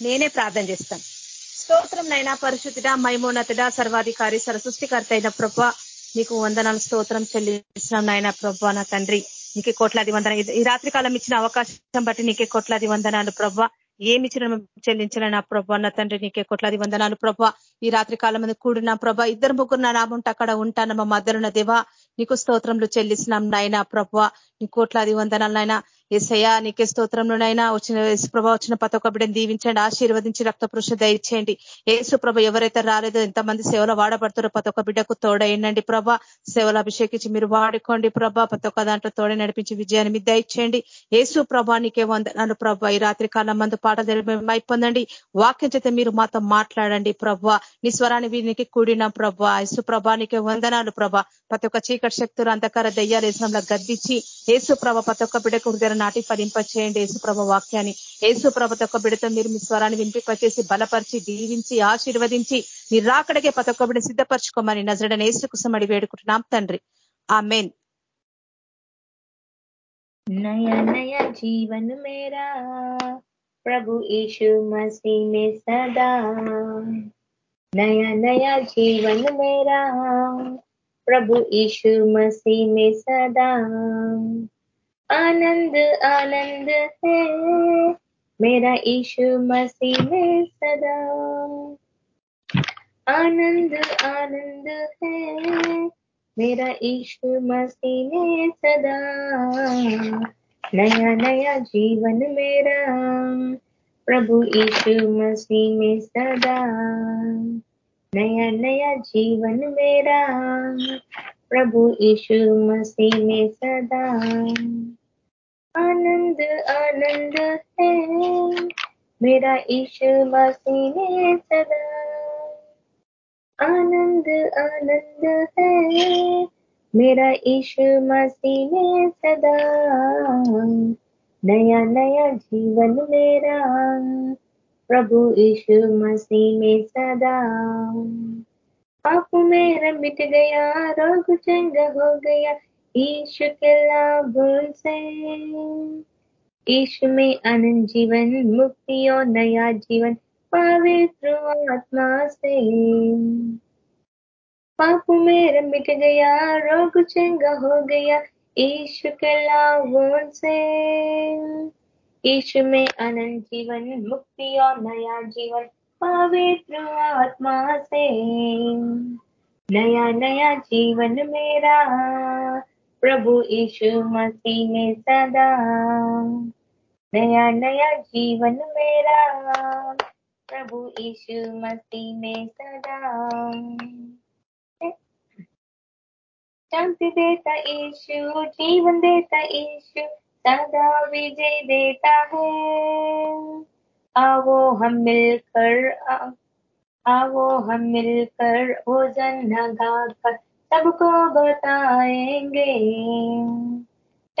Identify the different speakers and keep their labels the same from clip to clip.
Speaker 1: నేనే ప్రార్థన చేస్తాను. స్తోత్రం నైనా పరిశుద్ధుడ మైమోన్నతుడ సర్వాధికారి సరసృష్టికర్త అయిన ప్రభ నీకు వందనాలు స్తోత్రం చెల్లిస్తున్నాం నాయన ప్రభ నా తండ్రి. నీకే కోట్లాది వందన ఈ రాత్రి కాలం ఇచ్చిన అవకాశం బట్టి నీకే కోట్లాది వందనాలు ప్రభ. ఏమిచ్చిన చెల్లించిన నా ప్రభ నా తండ్రి. నీకే కోట్లాది వందనాలు ప్రభ. ఈ రాత్రి కాలం మీద కూడిన ప్రభ. ఇద్దరు ముగ్గురు నా నాముంటే అక్కడ ఉంటాను మా మద్దరున్న దేవా. నీకు స్తోత్రంలో చెల్లిస్తున్నాం నాయన ప్రభ. నీ కోట్లాది వందనాలు నాయన. ఎసయా నీకే స్తోత్రంలోనైనా వచ్చిన యేసుప్రభ వచ్చిన ప్రతి ఒక్క బిడ్డను దీవించండి. ఆశీర్వదించి రక్త పురుష దయచేయండి. ఏసు ఎవరైతే రాలేదో ఎంతమంది సేవలు వాడబడుతారో ప్రతి ఒక్క బిడ్డకు తోడైండండి ప్రభ. సేవలు అభిషేకించి మీరు వాడుకోండి ప్రభ. ప్రతి ఒక్క దాంట్లో తోడే నడిపించి విజయాన్ని మీద దయచేయండి. ఏసు ప్రభా నీకే వందనాలు ప్రభ. ఈ రాత్రి కాలం మందు పాట పొందండి వాక్యం చేత మీరు మాతో మాట్లాడండి ప్రభ. నీ స్వరాన్ని వీరికి కూడిన ప్రభ. యేసు ప్రభానికే వందనాలు ప్రభ. ప్రతి ఒక్క చీకటి శక్తులు అంధకార దయ్యాలు వేసినంలో గద్దించి ఏసు ప్రభ ప్రతి ఒక్క బిడ్డకు హృదయ నాటి ఫలింప చేయండి యేసుప్రభ వాక్యాన్ని యేసుప్రభ ఒక్క బిడతో మీరు మీ స్వరాన్ని వినిపింపచేసి బలపరిచి దీవించి ఆశీర్వదించి మీరు రాకడగే ప్రతి ఒక్క బిడ్డ సిద్ధపరచుకోమని నజరడని ఏసుకుసమడి వేడుకుంటున్నాం తండ్రి ఆ మెయిన్
Speaker 2: नया नया जीवन मेरा प्रभु यीशु मसीह में सदा नया नया जीवन मेरा प्रभु यीशु मसीह में सदा आनंद आनंद है। मेरा ईशु मसीह में सदा। आनंद आनंद है। मेरा ईशु मसीह में सदा। नया नया जीवन मेरा। प्रभु ईशु मसीह में सदा। नया नया जीवन मेरा। प्रभु यीशु मसीह में सदा। आनंद आनंद है। मेरा यीशु मसीह में सदा। आनंद आनंद है। मेरा यीशु मसीह में सदा। नया नया जीवन मेरा। प्रभु यीशु मसीह में सदा। पाप मेरा मिट गया, रोग चंगा हो गया। ईश्व के लाभ से ईश्व में आनंद जीवन मुक्ति और नया जीवन, पवित्र आत्मा से। पाप मेरा मिट गया, रोग चंगा हो गया ईश्व के लाभों से ईश्व में आनंद जीवन मुक्ति और नया जीवन, पवित्र आत्मा से। नया नया जीवन मेरा प्रभु यीशु मसीह में सदा। नया नया जीवन मेरा। प्रभु यीशु मसीह में सदा। शांति देता ईशु जीवन देता ईशु सदा विजय देता है। आओ हम मिलकर, आओ हम मिलकर भोजन गाकर सबको बताएँगे।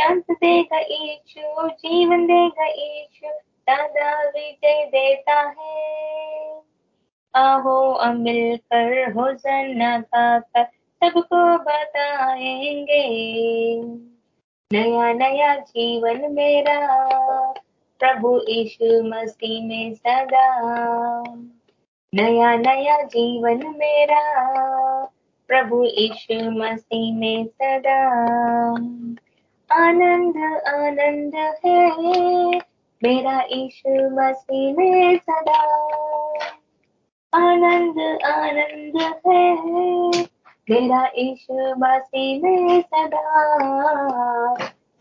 Speaker 2: शांत देगा ईशु, जीवन देगा ईशु, दादा विजय देता है। आओ हम मिलकर भोजन गाकर सबको बताएँगे। नया नया जीवन मेरा, प्रभु यीशु मसीह में सदा। नया नया जीवन मेरा प्रभु यीशु मसीह में सदा आनंद आनंद है। मेरा यीशु मसीह में सदा आनंद आनंद है। मेरा यीशु मसीह में सदा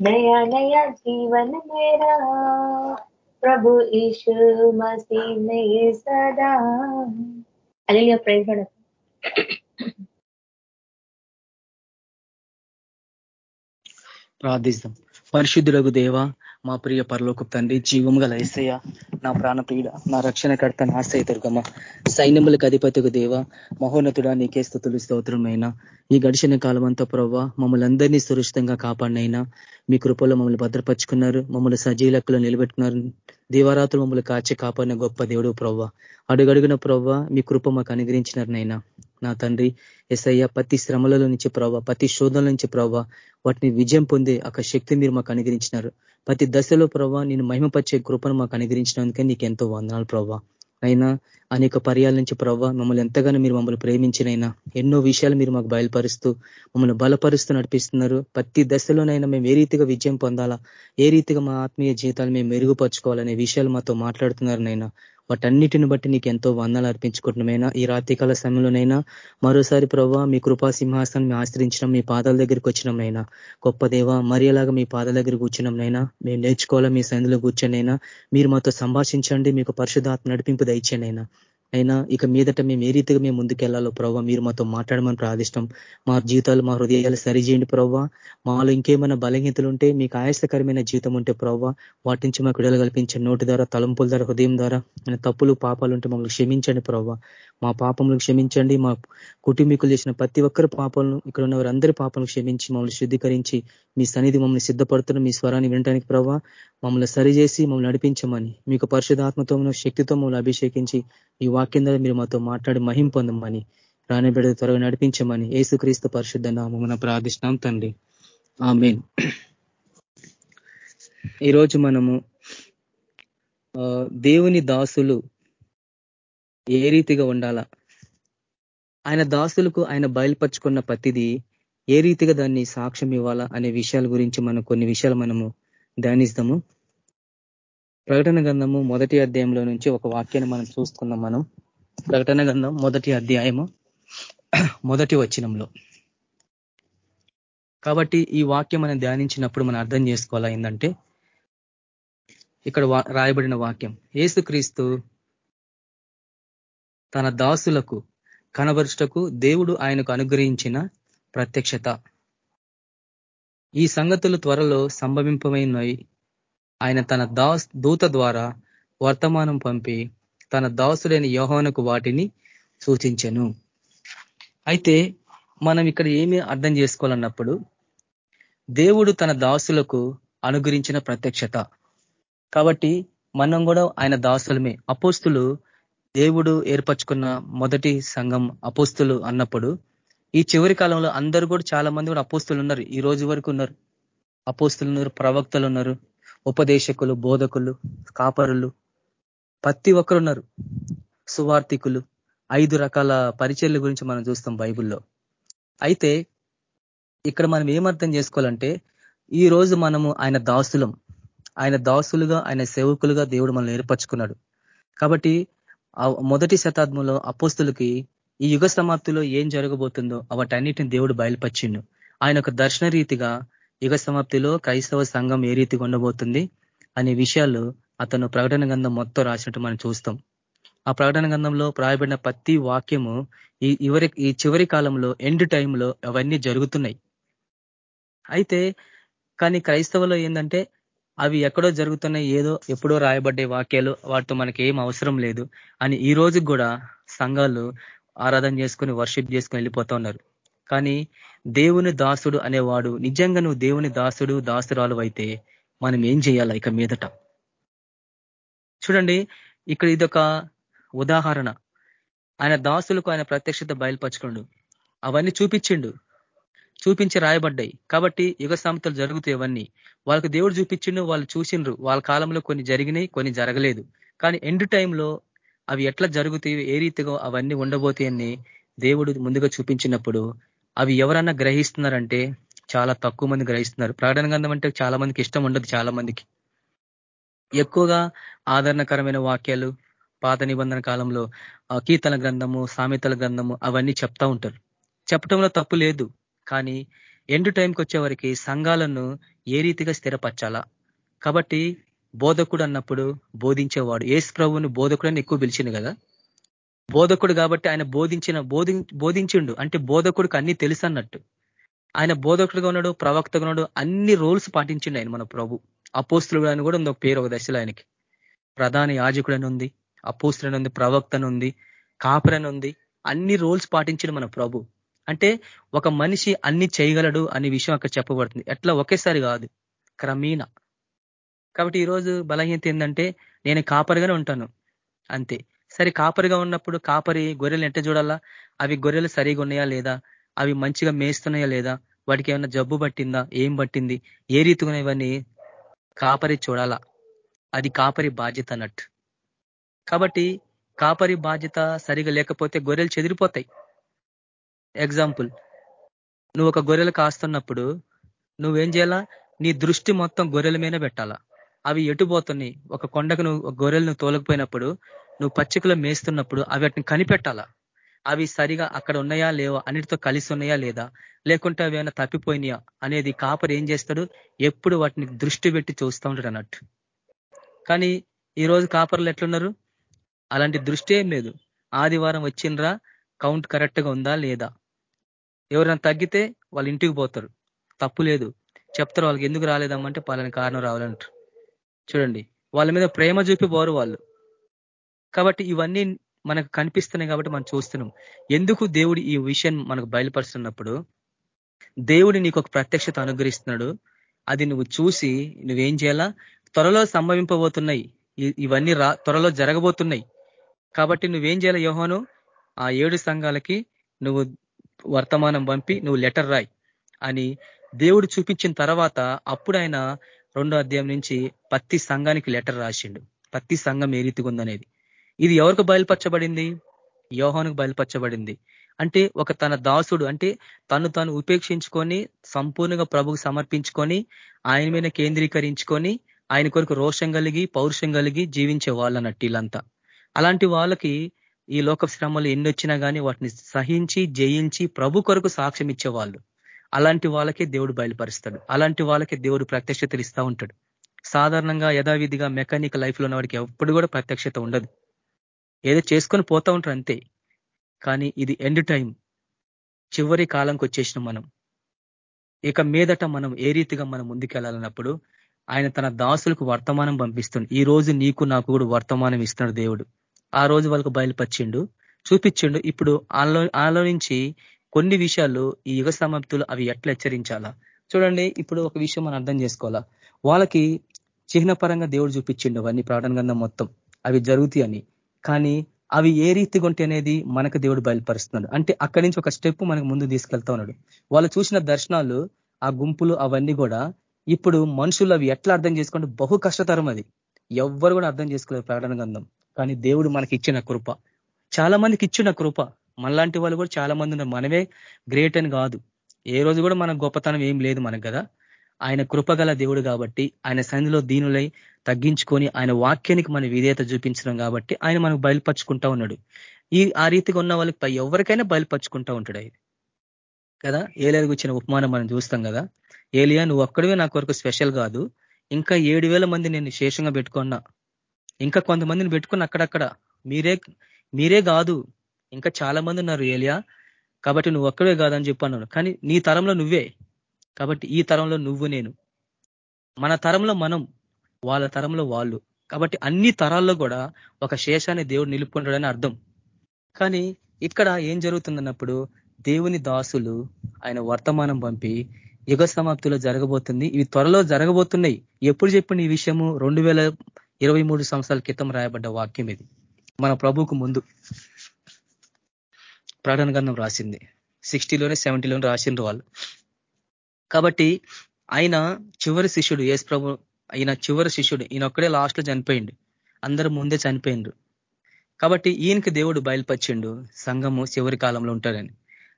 Speaker 2: नया नया जीवन मेरा। प्रभु यीशु मसीह में सदा। अलिया प्रेज
Speaker 3: ప్రార్థిస్తాం. పరిశుద్ధులకు దేవ మా ప్రియ పరలోక తండ్రి జీవం గల ఏసయ్య నా ప్రాణప్రియుడ నా రక్షణ కర్త నాశయ దుర్గమ్మ సైన్యములకు అధిపతికు దేవ మహోన్నతుడా నీకే స్థుతులు స్తోత్రమైనా ఈ గడిచిన కాలం అంతా ప్రవ్వ మమ్మల్ని అందరినీ సురక్షితంగా కాపాడినైనా. మీ కృపలో మమ్మల్ని భద్రపరుచుకున్నారు మమ్మల్ని సజీలకులు నిలబెట్టుకున్నారు. దీవారాతులు మమ్మల్ని కాచి కాపాడిన గొప్ప దేవుడు ప్రవ్వ. అడుగడుగున ప్రవ్వ మీ కృప మాకు అనుగ్రహించినారనైనా. నా తండ్రి ఎస్ఐ ప్రతి శ్రమలలో నుంచి ప్రభావ ప్రతి శోధనల నుంచి ప్రభావ వాటిని విజయం పొందే ఒక శక్తి మీరు మాకు అనుగ్రహించినారు. ప్రతి దశలో ప్రభావ నేను మహిమపరిచే కృపను మాకు అనుగ్రహించినందుకే నీకు ఎంతో వందనాలు ప్రభావ అయినా అనేక పర్యాల నుంచి ప్రభావ మమ్మల్ని ఎంతగానో మీరు మమ్మల్ని ప్రేమించినైనా ఎన్నో విషయాలు మీరు మాకు బయలుపరుస్తూ మమ్మల్ని బలపరుస్తూ నడిపిస్తున్నారు. ప్రతి దశలోనైనా మేము ఏ రీతిగా విజయం పొందాలా ఏ రీతిగా మా ఆత్మీయ జీవితాలు మేము మెరుగుపరచుకోవాలనే విషయాలు మాతో మాట్లాడుతున్నారు నైనా వాటన్నిటిని బట్టి నీకు ఎంతో వందలు అర్పించుకుంటున్నామైనా? ఈ రాత్రికాల సమయంలోనైనా మరోసారి ప్రభావ మీ కృపా సింహాసనం ఆశ్రయించడం మీ పాదాల దగ్గరికి వచ్చినాంనైనా గొప్ప దేవ మరియలాగా మీ పాదాల దగ్గర కూర్చున్నాంనైనా మేము నేర్చుకోవాలా మీ సందులో కూర్చొనైనా మీరు మాతో సంభాషించండి మీకు పరిశుధాత్మ నడిపింపు దయచేనైనా అయినా ఇక మీదట మేము ఏ రీతిగా మేము ముందుకెళ్ళాలో ప్రభావ మీరు మాతో మాట్లాడమని ప్రార్థిష్టం మా జీవితాలు మా హృదయాలు సరిచేయండి ప్రవ్వ. మాలో ఇంకేమైనా బలహీనతలు ఉంటే మీకు ఆయాసకరమైన జీవితం ఉంటే ప్రవ్వ వాటి నుంచి మాకు విడుదల కల్పించే నోటి ద్వారా తలంపుల ద్వారా హృదయం ద్వారా తప్పులు పాపాలు ఉంటే మమ్మల్ని క్షమించండి ప్రవ్వ. మా పాపములు క్షమించండి. మా కుటుంబీకులు చేసిన ప్రతి ఒక్కరి పాపాలను ఇక్కడ ఉన్న వారందరి పాపలను క్షమించి మమ్మల్ని శుద్ధీకరించి మీ సన్నిధి మమ్మల్ని సిద్ధపడుతున్న మీ స్వరాన్ని వినడానికి ప్రవ్వ మమ్మల్ని సరిచేసి మమ్మల్ని నడిపించమని మీకు పరిశుధాత్మతో శక్తితో మమ్మల్ని అభిషేకించి ఈ వాక్యం ద్వారా మీరు మాతో మాట్లాడి మహిం పొందమని రానిబిడ త్వరగా నడిపించమని ఏసుక్రీస్తు పరిశుద్ధ నామమున ప్రార్థిస్తున్నాం తండ్రి. ఆమెన్. ఈరోజు మనము దేవుని దాసులు ఏ రీతిగా ఉండాలా? ఆయన దాసులకు ఆయన బయలుపరుచుకున్న ప్రతిదీ ఏ రీతిగా దాన్ని సాక్ష్యం ఇవ్వాలా అనే విషయాల గురించి మనం కొన్ని విషయాలు మనము ధ్యానిస్తాము. ప్రకటన గంధము మొదటి అధ్యాయంలో నుంచి ఒక వాక్యాన్ని మనం చూసుకుందాం మనం. ప్రకటన గంధం మొదటి అధ్యాయము మొదటి వచనంలో. కాబట్టి ఈ వాక్యం మనం ధ్యానించినప్పుడు మనం అర్థం చేసుకోవాలా ఏంటంటే ఇక్కడ రాయబడిన వాక్యం ఏసుక్రీస్తు తన దాసులకు కనబరుచుటకు దేవుడు ఆయనకు అనుగ్రహించిన ప్రత్యక్షత. ఈ సంగతులు త్వరలో సంభవింపమైనవి ఆయన తన దాస్ దూత ద్వారా వర్తమానం పంపి తన దాసుడైన యోహోనకు వాటిని సూచించను. అయితే మనం ఇక్కడ ఏమి అర్థం చేసుకోవాలన్నప్పుడు దేవుడు తన దాసులకు అనుగురించిన ప్రత్యక్షత. కాబట్టి మనం కూడా ఆయన దాసులమే. అపోస్తులు దేవుడు ఏర్పరచుకున్న మొదటి సంఘం అపోస్తులు అన్నప్పుడు ఈ చివరి కాలంలో అందరూ కూడా చాలా మంది కూడా అపోస్తులు ఉన్నారు. ఈ రోజు వరకు ఉన్నారు. అపోస్తులు ఉన్నారు ప్రవక్తలు ఉన్నారు. ఉపదేశకులు బోధకులు కాపరులు. ప్రతి ఒక్కరు ఉన్నారు సువార్థికులు. ఐదు రకాల పరిచర్ల గురించి మనం చూస్తాం బైబుల్లో. అయితే ఇక్కడ మనం ఏమర్థం చేసుకోవాలంటే ఈ రోజు మనము ఆయన దాసులం. ఆయన దాసులుగా ఆయన సేవకులుగా దేవుడు మనల్ని ఏర్పరచుకున్నాడు. కాబట్టి మొదటి శతాబ్దంలో అపోస్తులకి ఈ యుగ సమాప్తిలో ఏం జరగబోతుందో వాటన్నిటిని దేవుడు బయలుపరిచిండు. ఆయన ఒక దర్శన రీతిగా యుగ సమాప్తిలో క్రైస్తవ సంఘం ఏ రీతి ఉండబోతుంది అనే విషయాలు అతను ప్రకటన గంధం మొత్తం రాసినట్టు మనం చూస్తాం. ఆ ప్రకటన గంధంలో ప్రాయబడిన ప్రతి వాక్యము ఈ ఇవరి ఈ చివరి కాలంలో ఎండ్ టైంలో అవన్నీ జరుగుతున్నాయి. అయితే కానీ క్రైస్తవులో ఏంటంటే అవి ఎక్కడో జరుగుతున్నాయి ఏదో ఎప్పుడో రాయబడ్డే వాక్యాలు వాటితో మనకి ఏం అవసరం లేదు అని ఈ రోజు కూడా సంఘాలు ఆరాధన చేసుకొని వర్షిప్ చేసుకొని వెళ్ళిపోతా ఉన్నారు. కానీ దేవుని దాసుడు అనేవాడు నిజంగా నువ్వు దేవుని దాసుడు దాసురాలు అయితే మనం ఏం చేయాలి ఇక మీదట? చూడండి ఇక్కడ ఇదొక ఉదాహరణ. ఆయన దాసులకు ఆయన ప్రత్యక్షత బయలుపరచుకోండు అవన్నీ చూపించిండు. చూపించి రాయబడ్డాయి. కాబట్టి యుగ సమతలు జరుగుతాయి అవన్నీ. వాళ్ళకి దేవుడు చూపించిండు వాళ్ళు చూసిండ్రు. వాళ్ళ కాలంలో కొన్ని జరిగినాయి కొన్ని జరగలేదు. కానీ ఎండ్ టైంలో అవి ఎట్లా జరుగుతాయి ఏ రీతిగా అవన్నీ ఉండబోతాయని దేవుడు ముందుగా చూపించినప్పుడు అవి ఎవరన్నా గ్రహిస్తున్నారంటే చాలా తక్కువ మంది గ్రహిస్తున్నారు. ప్రకటన గ్రంథం అంటే చాలా మందికి ఇష్టం ఉండదు చాలా మందికి. ఎక్కువగా ఆదరణకరమైన వాక్యాలు పాత నిబంధన కాలంలో కీర్తన గ్రంథము సామెతల గ్రంథము అవన్నీ చెప్తా ఉంటారు. చెప్పటంలో తప్పు లేదు. కానీ ఎండు టైంకి వచ్చేవారికి సంఘాలను ఏ రీతిగా స్థిరపరచాలా? కాబట్టి బోధకుడు అన్నప్పుడు బోధించేవాడు. ఏసు ప్రభుని బోధకుడని ఎక్కువ పిలిచింది కదా? బోధకుడు కాబట్టి ఆయన బోధించిన బోధి బోధించిండు. అంటే బోధకుడికి అన్ని తెలుసు అన్నట్టు ఆయన బోధకుడుగా ఉన్నాడు ప్రవక్తగా ఉన్నాడు అన్ని రోల్స్ పాటించిండు ఆయన మన ప్రభు. అపోస్తులుడు అని కూడా ఉంది ఒక పేరు ఒక దశలో ఆయనకి. ప్రధాన యాజకుడని ఉంది అపోస్తుడని ఉంది ప్రవక్తను ఉంది కాపురని ఉంది. అన్ని రోల్స్ పాటించిండు మన ప్రభు. అంటే ఒక మనిషి అన్ని చేయగలడు అనే విషయం అక్కడ చెప్పబడుతుంది. ఎట్లా? ఒకేసారి కాదు. క్రమీణ. కాబట్టి ఈరోజు బలహీనత ఏంటంటే నేను కాపరిగానే ఉంటాను. అంతే. సరే కాపరిగా ఉన్నప్పుడు కాపరి గొర్రెలు ఎంట చూడాలా? అవి గొర్రెలు సరిగా ఉన్నాయా లేదా? అవి మంచిగా మేస్తున్నాయా లేదా? వాటికి ఏమైనా జబ్బు పట్టిందా? ఏం పట్టింది? ఏ రీతిగా ఇవన్నీ కాపరి చూడాలా? అది కాపరి బాధ్యత అన్నట్టు. కాబట్టి కాపరి బాధ్యత సరిగా లేకపోతే గొర్రెలు చెదిరిపోతాయి. ఎగ్జాంపుల్ నువ్వు ఒక గొర్రెలు కాస్తున్నప్పుడు నువ్వేం చేయాలా? నీ దృష్టి మొత్తం గొర్రెల మీద పెట్టాలా? అవి ఎటుపోతున్నాయి ఒక కొండకు నువ్వు గొర్రెలను తోలకపోయినప్పుడు నువ్వు పచ్చికలో మేస్తున్నప్పుడు అవి వాటిని కనిపెట్టాలా? అవి సరిగా అక్కడ ఉన్నాయా లేవా? అన్నిటితో కలిసి ఉన్నాయా లేదా? లేకుంటే అవి ఏమైనా తప్పిపోయినాయా? అనేది కాపర్ ఏం చేస్తాడు? ఎప్పుడు వాటిని దృష్టి పెట్టి చూస్తూ ఉంటాడు అన్నట్టు. కానీ ఈరోజు కాపర్లు ఎట్లున్నారు? అలాంటి దృష్టి ఏం లేదు. ఆదివారం వచ్చిండ్రా? కౌంట్ కరెక్ట్గా ఉందా లేదా? ఎవరైనా తగ్గితే వాళ్ళ ఇంటికి పోతారు. తప్పు లేదు. చెప్తారు వాళ్ళకి ఎందుకు రాలేదమ్మంటే పలాని కారణం రావాలంటారు. చూడండి. వాళ్ళ మీద ప్రేమ చూపి పోరు వాళ్ళు. కాబట్టి ఇవన్నీ మనకు కనిపిస్తున్నాయి కాబట్టి మనం చూస్తున్నాం. ఎందుకు దేవుడు ఈ విషయం మనకు బయలుపరుస్తున్నప్పుడు? దేవుడు నీకు ఒక ప్రత్యక్షత అనుగ్రహిస్తున్నాడు. అది నువ్వు చూసి నువ్వేం చేయాలా? త్వరలో సంభవింపబోతున్నాయి. ఇవన్నీ రా త్వరలో జరగబోతున్నాయి. కాబట్టి నువ్వేం చేయాలి యోహోను? ఆ ఏడు సంఘాలకి నువ్వు వర్తమానం పంపి నువ్వు లెటర్ రాయి అని దేవుడు చూపించిన తర్వాత అప్పుడు ఆయన రెండో అధ్యాయం నుంచి పత్తి సంఘానికి లెటర్ రాసిండు. పత్తి సంఘం ఏ రీతిగా ఉందనేది. ఇది ఎవరికి బయలుపరచబడింది? యోహానికి బయలుపరచబడింది. అంటే ఒక తన దాసుడు అంటే తను తను ఉపేక్షించుకొని సంపూర్ణంగా ప్రభుకు సమర్పించుకొని ఆయన మీద కేంద్రీకరించుకొని ఆయన కొరకు రోషం కలిగి పౌరుషం కలిగి జీవించే వాళ్ళన్నట్టు వీళ్ళంతా. అలాంటి వాళ్ళకి ఈ లోక శ్రమలు ఎన్ని వచ్చినా కానీ వాటిని సహించి జయించి ప్రభు కొరకు సాక్ష్యం ఇచ్చేవాళ్ళు అలాంటి వాళ్ళకే దేవుడు బయలుపరుస్తాడు. అలాంటి వాళ్ళకే దేవుడు ప్రత్యక్షతలు ఇస్తూ ఉంటాడు. సాధారణంగా యథావిధిగా మెకానిక్ లైఫ్లో ఉన్నవాడికి ఎప్పుడు కూడా ప్రత్యక్షత ఉండదు. ఏదో చేసుకొని పోతా ఉంటారు అంతే. కానీ ఇది ఎండ్ టైం చివరి కాలంకి వచ్చేసిన మనం. ఇక మీదట మనం ఏ రీతిగా మనం ముందుకెళ్ళాలన్నప్పుడు ఆయన తన దాసులకు వర్తమానం పంపిస్తుంది ఈ రోజు నీకు నాకు కూడా వర్తమానం ఇస్తున్నాడు దేవుడు. ఆ రోజు వాళ్ళకు బయలుపరిచిండు చూపించిండు. ఇప్పుడు ఆలో ఆలోచించి కొన్ని విషయాలు ఈ యుగ సమాప్తులు అవి ఎట్లా హెచ్చరించాలా? చూడండి ఇప్పుడు ఒక విషయం మనం అర్థం చేసుకోవాలా? వాళ్ళకి చిహ్నపరంగా దేవుడు చూపించిండు అవన్నీ ప్రాణం గంధం మొత్తం. అవి జరుగుతాయని. కానీ అవి ఏ రీతిగా ఉంటే అనేది మనకు దేవుడు బయలుపరుస్తున్నాడు. అంటే అక్కడి నుంచి ఒక స్టెప్ మనకు ముందు తీసుకెళ్తా ఉన్నాడు. వాళ్ళు చూసిన దర్శనాలు ఆ గుంపులు అవన్నీ కూడా ఇప్పుడు మనుషులు అవి ఎట్లా అర్థం చేసుకుంటే బహు కష్టతరం అది. ఎవ్వరు కూడా అర్థం చేసుకోలేదు ప్రకటన గంధం కానీ దేవుడు మనకి ఇచ్చిన కృప. చాలా మందికి ఇచ్చిన కృప. మనలాంటి వాళ్ళు కూడా చాలా మంది ఉన్నారు. మనమే గ్రేట్ అని కాదు. ఏ రోజు కూడా మన గొప్పతనం ఏం లేదు మనకు కదా. ఆయన కృపగల దేవుడు కాబట్టి ఆయన సన్నిధిలో దీనులై తగ్గించుకొని ఆయన వాక్యానికి మన విధేయత చూపించడం కాబట్టి ఆయన మనకు బయలుపరుచుకుంటా ఉన్నాడు. ఈ ఆ రీతిగా ఉన్న వాళ్ళకి ఎవరికైనా బయలుపరుచుకుంటా ఉంటాడు ఆయన. కదా? ఏలియాకు వచ్చిన ఉపమానం మనం చూస్తాం కదా? ఏలియా నువ్వు ఒక్కడివే నా కొరకు స్పెషల్ కాదు. ఇంకా ఏడు మంది నేను శేషంగా పెట్టుకున్నా. ఇంకా కొంతమందిని పెట్టుకుని అక్కడక్కడ. మీరే మీరే కాదు. ఇంకా చాలా మంది ఉన్నారు ఏలియా. కాబట్టి నువ్వు ఒక్కడే కాదని చెప్పన్నాను కానీ నీ తరంలో నువ్వే. కాబట్టి ఈ తరంలో నువ్వు నేను. మన తరంలో మనం వాళ్ళ తరంలో వాళ్ళు. కాబట్టి అన్ని తరాల్లో కూడా ఒక శేషాన్ని దేవుడు నిలుపుకుంటాడని అర్థం. కానీ ఇక్కడ ఏం జరుగుతుందన్నప్పుడు దేవుని దాసులు ఆయన వర్తమానం పంపి యుగ సమాప్తిలో జరగబోతుంది. ఇవి త్వరలో జరగబోతున్నాయి. ఎప్పుడు చెప్పిన ఈ విషయము? రెండు వేల ఇరవై మూడు సంవత్సరాల క్రితం రాయబడ్డ వాక్యం ఇది. మన ప్రభుకు ముందు ప్రకటన గంధం రాసింది. సిక్స్టీలోనే సెవెంటీలోనే రాసిండ్రు వాళ్ళు. కాబట్టి ఆయన చివరి శిష్యుడు ఏసు ప్రభు ఆయన చివరి శిష్యుడు ఈయన ఒక్కడే లాస్ట్లో చనిపోయిండు. అందరూ ముందే చనిపోయిండ్రు. కాబట్టి ఈయనకి దేవుడు బయలుపరిచిండు. సంఘము చివరి కాలంలో ఉంటాడని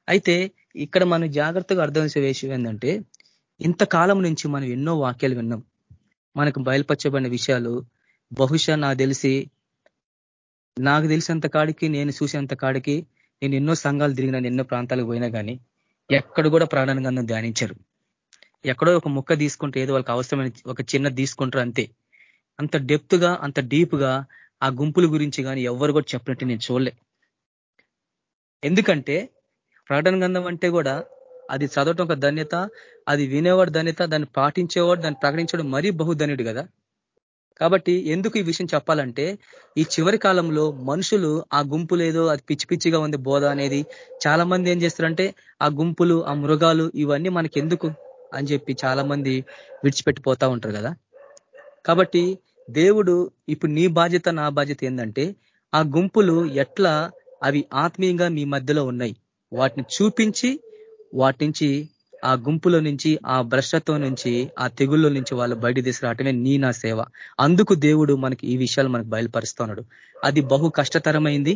Speaker 3: అయితే ఇక్కడ మనం జాగ్రత్తగా అర్థం చేసే విషయం ఏంటంటే ఇంతకాలం నుంచి మనం ఎన్నో వాక్యాలు విన్నాం. మనకు బయలుపరచబడిన విషయాలు బహుశా నాకు తెలిసి నాకు తెలిసినంత కాడికి నేను చూసేంత కాడికి నేను ఎన్నో సంఘాలు తిరిగినాను ఎన్నో ప్రాంతాలకు పోయినా కానీ ఎక్కడ కూడా ప్రాణానంగంధం ధ్యానించరు. ఎక్కడో ఒక ముక్క తీసుకుంటే ఏదో వాళ్ళకి అవసరమైన ఒక చిన్న తీసుకుంటారు అంతే. అంత డెప్త్గా అంత డీప్గా ఆ గుంపుల గురించి కానీ ఎవరు కూడా చెప్పినట్టు నేను చూడలే. ఎందుకంటే ప్రకటన గంధం అంటే కూడా అది చదవటం ఒక ధన్యత అది వినేవాడు ధన్యత దాన్ని పాటించేవాడు దాన్ని ప్రకటించడం మరీ బహుధన్యుడు కదా. కాబట్టి ఎందుకు ఈ విషయం చెప్పాలంటే ఈ చివరి కాలంలో మనుషులు ఆ గుంపులు ఏదో అది పిచ్చి పిచ్చిగా ఉంది బోధ అనేది చాలా మంది ఏం చేస్తారంటే ఆ గుంపులు ఆ మృగాలు ఇవన్నీ మనకి ఎందుకు అని చెప్పి చాలా మంది విడిచిపెట్టిపోతా ఉంటారు కదా. కాబట్టి దేవుడు ఇప్పుడు నీ బాధ్యత నా బాధ్యత ఏంటంటే ఆ గుంపులు ఎట్లా అవి ఆత్మీయంగా మీ మధ్యలో ఉన్నాయి. వాటిని చూపించి వాటి నుంచి ఆ గుంపులో నుంచి ఆ భ్రష్టత్వం నుంచి ఆ తెగుల్లో నుంచి వాళ్ళు బయట తీసుకురావటమే నీ నా సేవ. అందుకు దేవుడు మనకి ఈ విషయాలు మనకు బయలుపరుస్తున్నాడు అది బహు కష్టతరమైంది.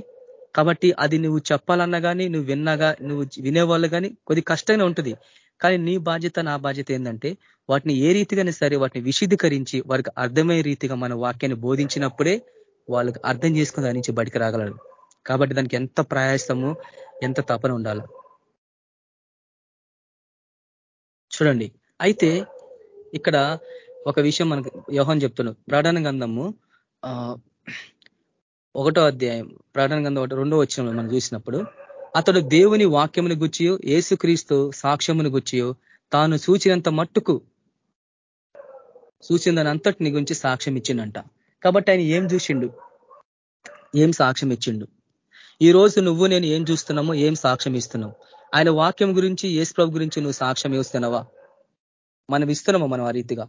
Speaker 3: కాబట్టి అది నువ్వు చెప్పాలన్నా కానీ నువ్వు విన్నాగా నువ్వు వినేవాళ్ళు కానీ కొద్ది కష్టంగా ఉంటుంది. కానీ నీ బాధ్యత నా బాధ్యత ఏంటంటే వాటిని ఏ రీతిగానే సరే వాటిని విశుద్ధీకరించి వారికి అర్థమయ్యే రీతిగా మన వాక్యాన్ని బోధించినప్పుడే వాళ్ళకి అర్థం చేసుకుని దాని నుంచి బయటకు రాగలరు. కాబట్టి దానికి ఎంత ప్రయాసము ఎంత తపన ఉండాలి. చూడండి. అయితే ఇక్కడ ఒక విషయం మనకు యోహన్ చెప్తున్నాం ప్రధాన గంధము ఒకటో అధ్యాయం ప్రధాన గంధం ఒకటి రెండో వచ్చిన మనం చూసినప్పుడు అతడు దేవుని వాక్యమును గుచ్చియో ఏసుక్రీస్తు సాక్ష్యమును గుచ్చియో తాను సూచినంత మట్టుకు సూచిందని అంతటిని గురించి సాక్ష్యం ఇచ్చిండంట కాబట్టి ఆయన ఏం చూసిండు? ఏం సాక్ష్యం ఇచ్చిండు ఈ రోజు నువ్వు నేను ఏం చూస్తున్నామో ఏం సాక్ష్యం ఇస్తున్నావు ఆయన వాక్యం గురించి ఏసుప్రభు గురించి నువ్వు సాక్ష్యం ఇస్తున్నావా? మనం ఇస్తున్నామా మనం ఆ రీతిగా?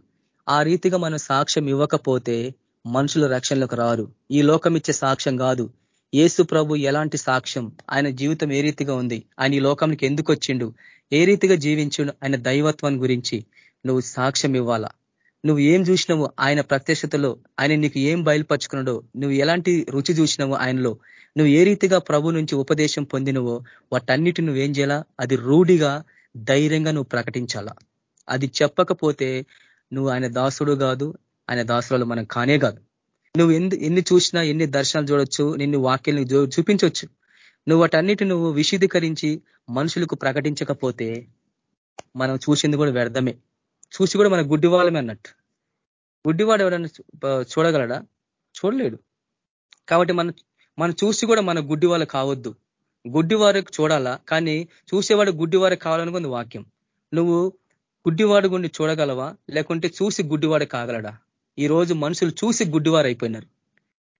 Speaker 3: ఆ రీతిగా మనం సాక్ష్యం ఇవ్వకపోతే మనుషుల రక్షణలోకి రారు. ఈ లోకం ఇచ్చే సాక్ష్యం కాదు. ఏసు ప్రభు ఎలాంటి సాక్ష్యం? ఆయన జీవితం ఏ రీతిగా ఉంది? ఆయన ఈ లోకానికి ఎందుకు వచ్చిండు? ఏ రీతిగా జీవించుడు? ఆయన దైవత్వం గురించి నువ్వు సాక్ష్యం ఇవ్వాలా? నువ్వు ఏం చూసినావు ఆయన ప్రత్యక్షతలో? ఆయన నీకు ఏం బయలుపరుచుకున్నాడో? నువ్వు ఎలాంటి రుచి చూసినావు ఆయనలో? నువ్వు ఏ రీతిగా ప్రభు నుంచి ఉపదేశం పొందినవో? వాటన్నిటి నువ్వేం చేయాలా? అది రూఢిగా ధైర్యంగా నువ్వు ప్రకటించాలా? అది చెప్పకపోతే నువ్వు ఆయన దాసుడు కాదు ఆయన దాసులలో మనం కానే కాదు. నువ్వు ఎందు ఎన్ని చూసినా ఎన్ని దర్శనాలు చూడొచ్చు నిన్ను వాక్యాలను చూపించవచ్చు నువ్వు వాటన్నిటి నువ్వు విశీదీకరించి మనుషులకు ప్రకటించకపోతే మనం చూసింది కూడా వ్యర్థమే. చూసి కూడా మన గుడ్డివాళ్ళమే అన్నట్టు. గుడ్డివాడు ఎవడన్నా చూడగలడా? చూడలేడు. కాబట్టి మనం మనం చూసి కూడా మన గుడ్డివాళ్ళు కావద్దు. గుడ్డివారికి చూడాలా? కానీ చూసేవాడు గుడ్డివారికి కావాలనుకుంది వాక్యం. నువ్వు గుడ్డివాడు గుండి చూడగలవా? లేకుంటే చూసి గుడ్డివాడు కాగలడా? ఈ రోజు మనుషులు చూసి గుడ్డివారు అయిపోయినారు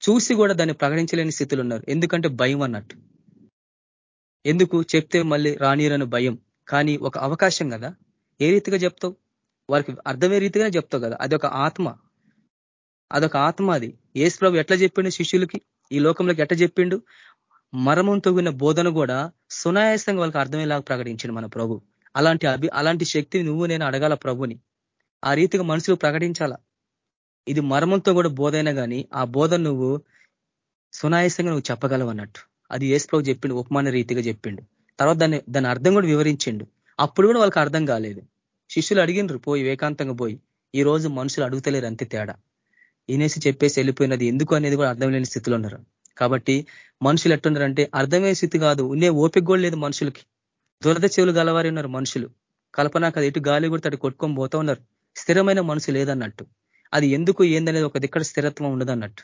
Speaker 3: చూసి కూడా దాన్ని ప్రకటించలేని స్థితిలో ఉన్నారు ఎందుకంటే భయం అన్నట్టు. ఎందుకు? చెప్తే మళ్ళీ రానిరని భయం. కానీ ఒక అవకాశం కదా. ఏ రీతిగా చెప్తావు? వారికి అర్థమయ్యే రీతిగానే చెప్తావు కదా. అదొక ఆత్మ. అదొక ఆత్మ అది. ఏసు ప్రభు ఎట్లా చెప్పిండు శిష్యులకి? ఈ లోకంలోకి ఎట్లా చెప్పిండు? మరమం తొగిన బోధన కూడా సునాయాసంగా వాళ్ళకి అర్థమయ్యేలాగా ప్రకటించిండు మన ప్రభు. అలాంటి అభి అలాంటి శక్తిని నువ్వు నేను అడగాల ప్రభుని. ఆ రీతిగా మనుషులు ప్రకటించాలా? ఇది మర్మంతో కూడా బోధైనా కానీ ఆ బోధ నువ్వు సునాయాసంగా నువ్వు చెప్పగలవు అన్నట్టు. అది ఏసుప్రభు చెప్పిండు ఉపమాన రీతిగా చెప్పిండు. తర్వాత దాన్ని దాని అర్థం కూడా వివరించిండు. అప్పుడు కూడా వాళ్ళకి అర్థం కాలేదు. శిష్యులు అడిగినరు పోయి ఏకాంతంగా పోయి. ఈ రోజు మనుషులు అడుగుతలేరు అంతే తేడా. ఈనేసి చెప్పేసి వెళ్ళిపోయినది ఎందుకు అనేది కూడా అర్థం లేని స్థితిలో ఉన్నారు. కాబట్టి మనుషులు ఎట్టున్నారంటే అర్థమయ్యే స్థితి కాదు. ఉండే ఓపిక కూడా లేదు మనుషులకి. దురద చెవులు గలవారి ఉన్నారు మనుషులు. కల్పన కదా ఎటు గాలి కూడా తడి కొట్టుకొని పోతా ఉన్నారు. స్థిరమైన మనసు లేదన్నట్టు. అది ఎందుకు ఏందనేది ఒక దిక్కడ స్థిరత్వం ఉండదన్నట్టు.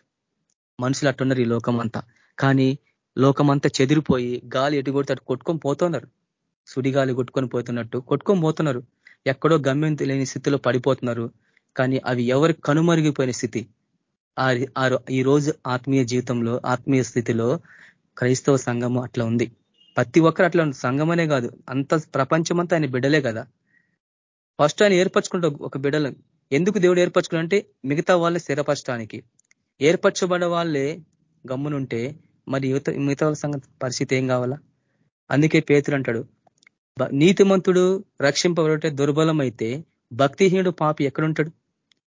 Speaker 3: మనుషులు అట్టున్నారు ఈ లోకమంతా. కానీ లోకమంతా చెదిరిపోయి గాలి ఎటుగొడితే అటు కొట్టుకొని పోతున్నారు. సుడిగాలి కొట్టుకొని పోతున్నట్టు. కొట్టుకొని పోతున్నారు. ఎక్కడో గమ్యం తెలియని స్థితిలో పడిపోతున్నారు. కానీ అవి ఎవరి కనుమరిగిపోయిన స్థితి. ఈ రోజు ఆత్మీయ జీవితంలో ఆత్మీయ స్థితిలో క్రైస్తవ సంఘం అట్లా ఉంది. ప్రతి ఒక్కరు అట్లా సంఘమనే కాదు. అంత ప్రపంచమంతా ఆయన బిడ్డలే కదా. ఫస్ట్ ఆయన ఏర్పరచుకుంటా ఒక బిడ్డలు. ఎందుకు దేవుడు ఏర్పరచుకున్నంటే మిగతా వాళ్ళే స్థిరపరచడానికి. ఏర్పరచబడ వాళ్ళే గమ్మునుంటే మరి యువత మిగతా వాళ్ళ సంగతి పరిస్థితి ఏం కావాలా? అందుకే పేతులు అంటాడు నీతిమంతుడు రక్షింపబడే దుర్బలమైతే భక్తిహీనుడు పాపి ఎక్కడుంటాడు?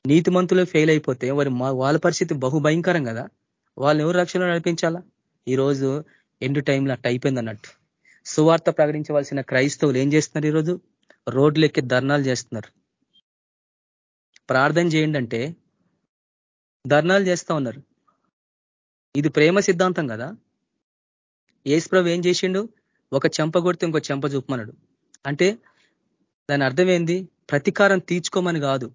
Speaker 3: నీతిమంతులు ఫెయిల్ అయిపోతే వారి వాళ్ళ పరిస్థితి బహుభయంకరం కదా? వాళ్ళు ఎవరు రక్షణ నడిపించాలా? ఈరోజు ఎండు టైంలో అట్ట అయిపోయింది అన్నట్టు. సువార్త ప్రకటించవలసిన క్రైస్తవులు ఏం చేస్తున్నారు ఈరోజు రోడ్లు ఎక్కి ధర్నాలు చేస్తున్నారు. ప్రార్థన చేయండి అంటే ధర్నాలు చేస్తా ఉన్నారు. ఇది ప్రేమ సిద్ధాంతం కదా? ఏసుప్రభు ఏం చేసిండు? ఒక చెంప కొడితే ఇంకో చెంప చూపమన్నాడు. అంటే దాని అర్థం ఏంది? ప్రతీకారం తీర్చుకోమని కాదు.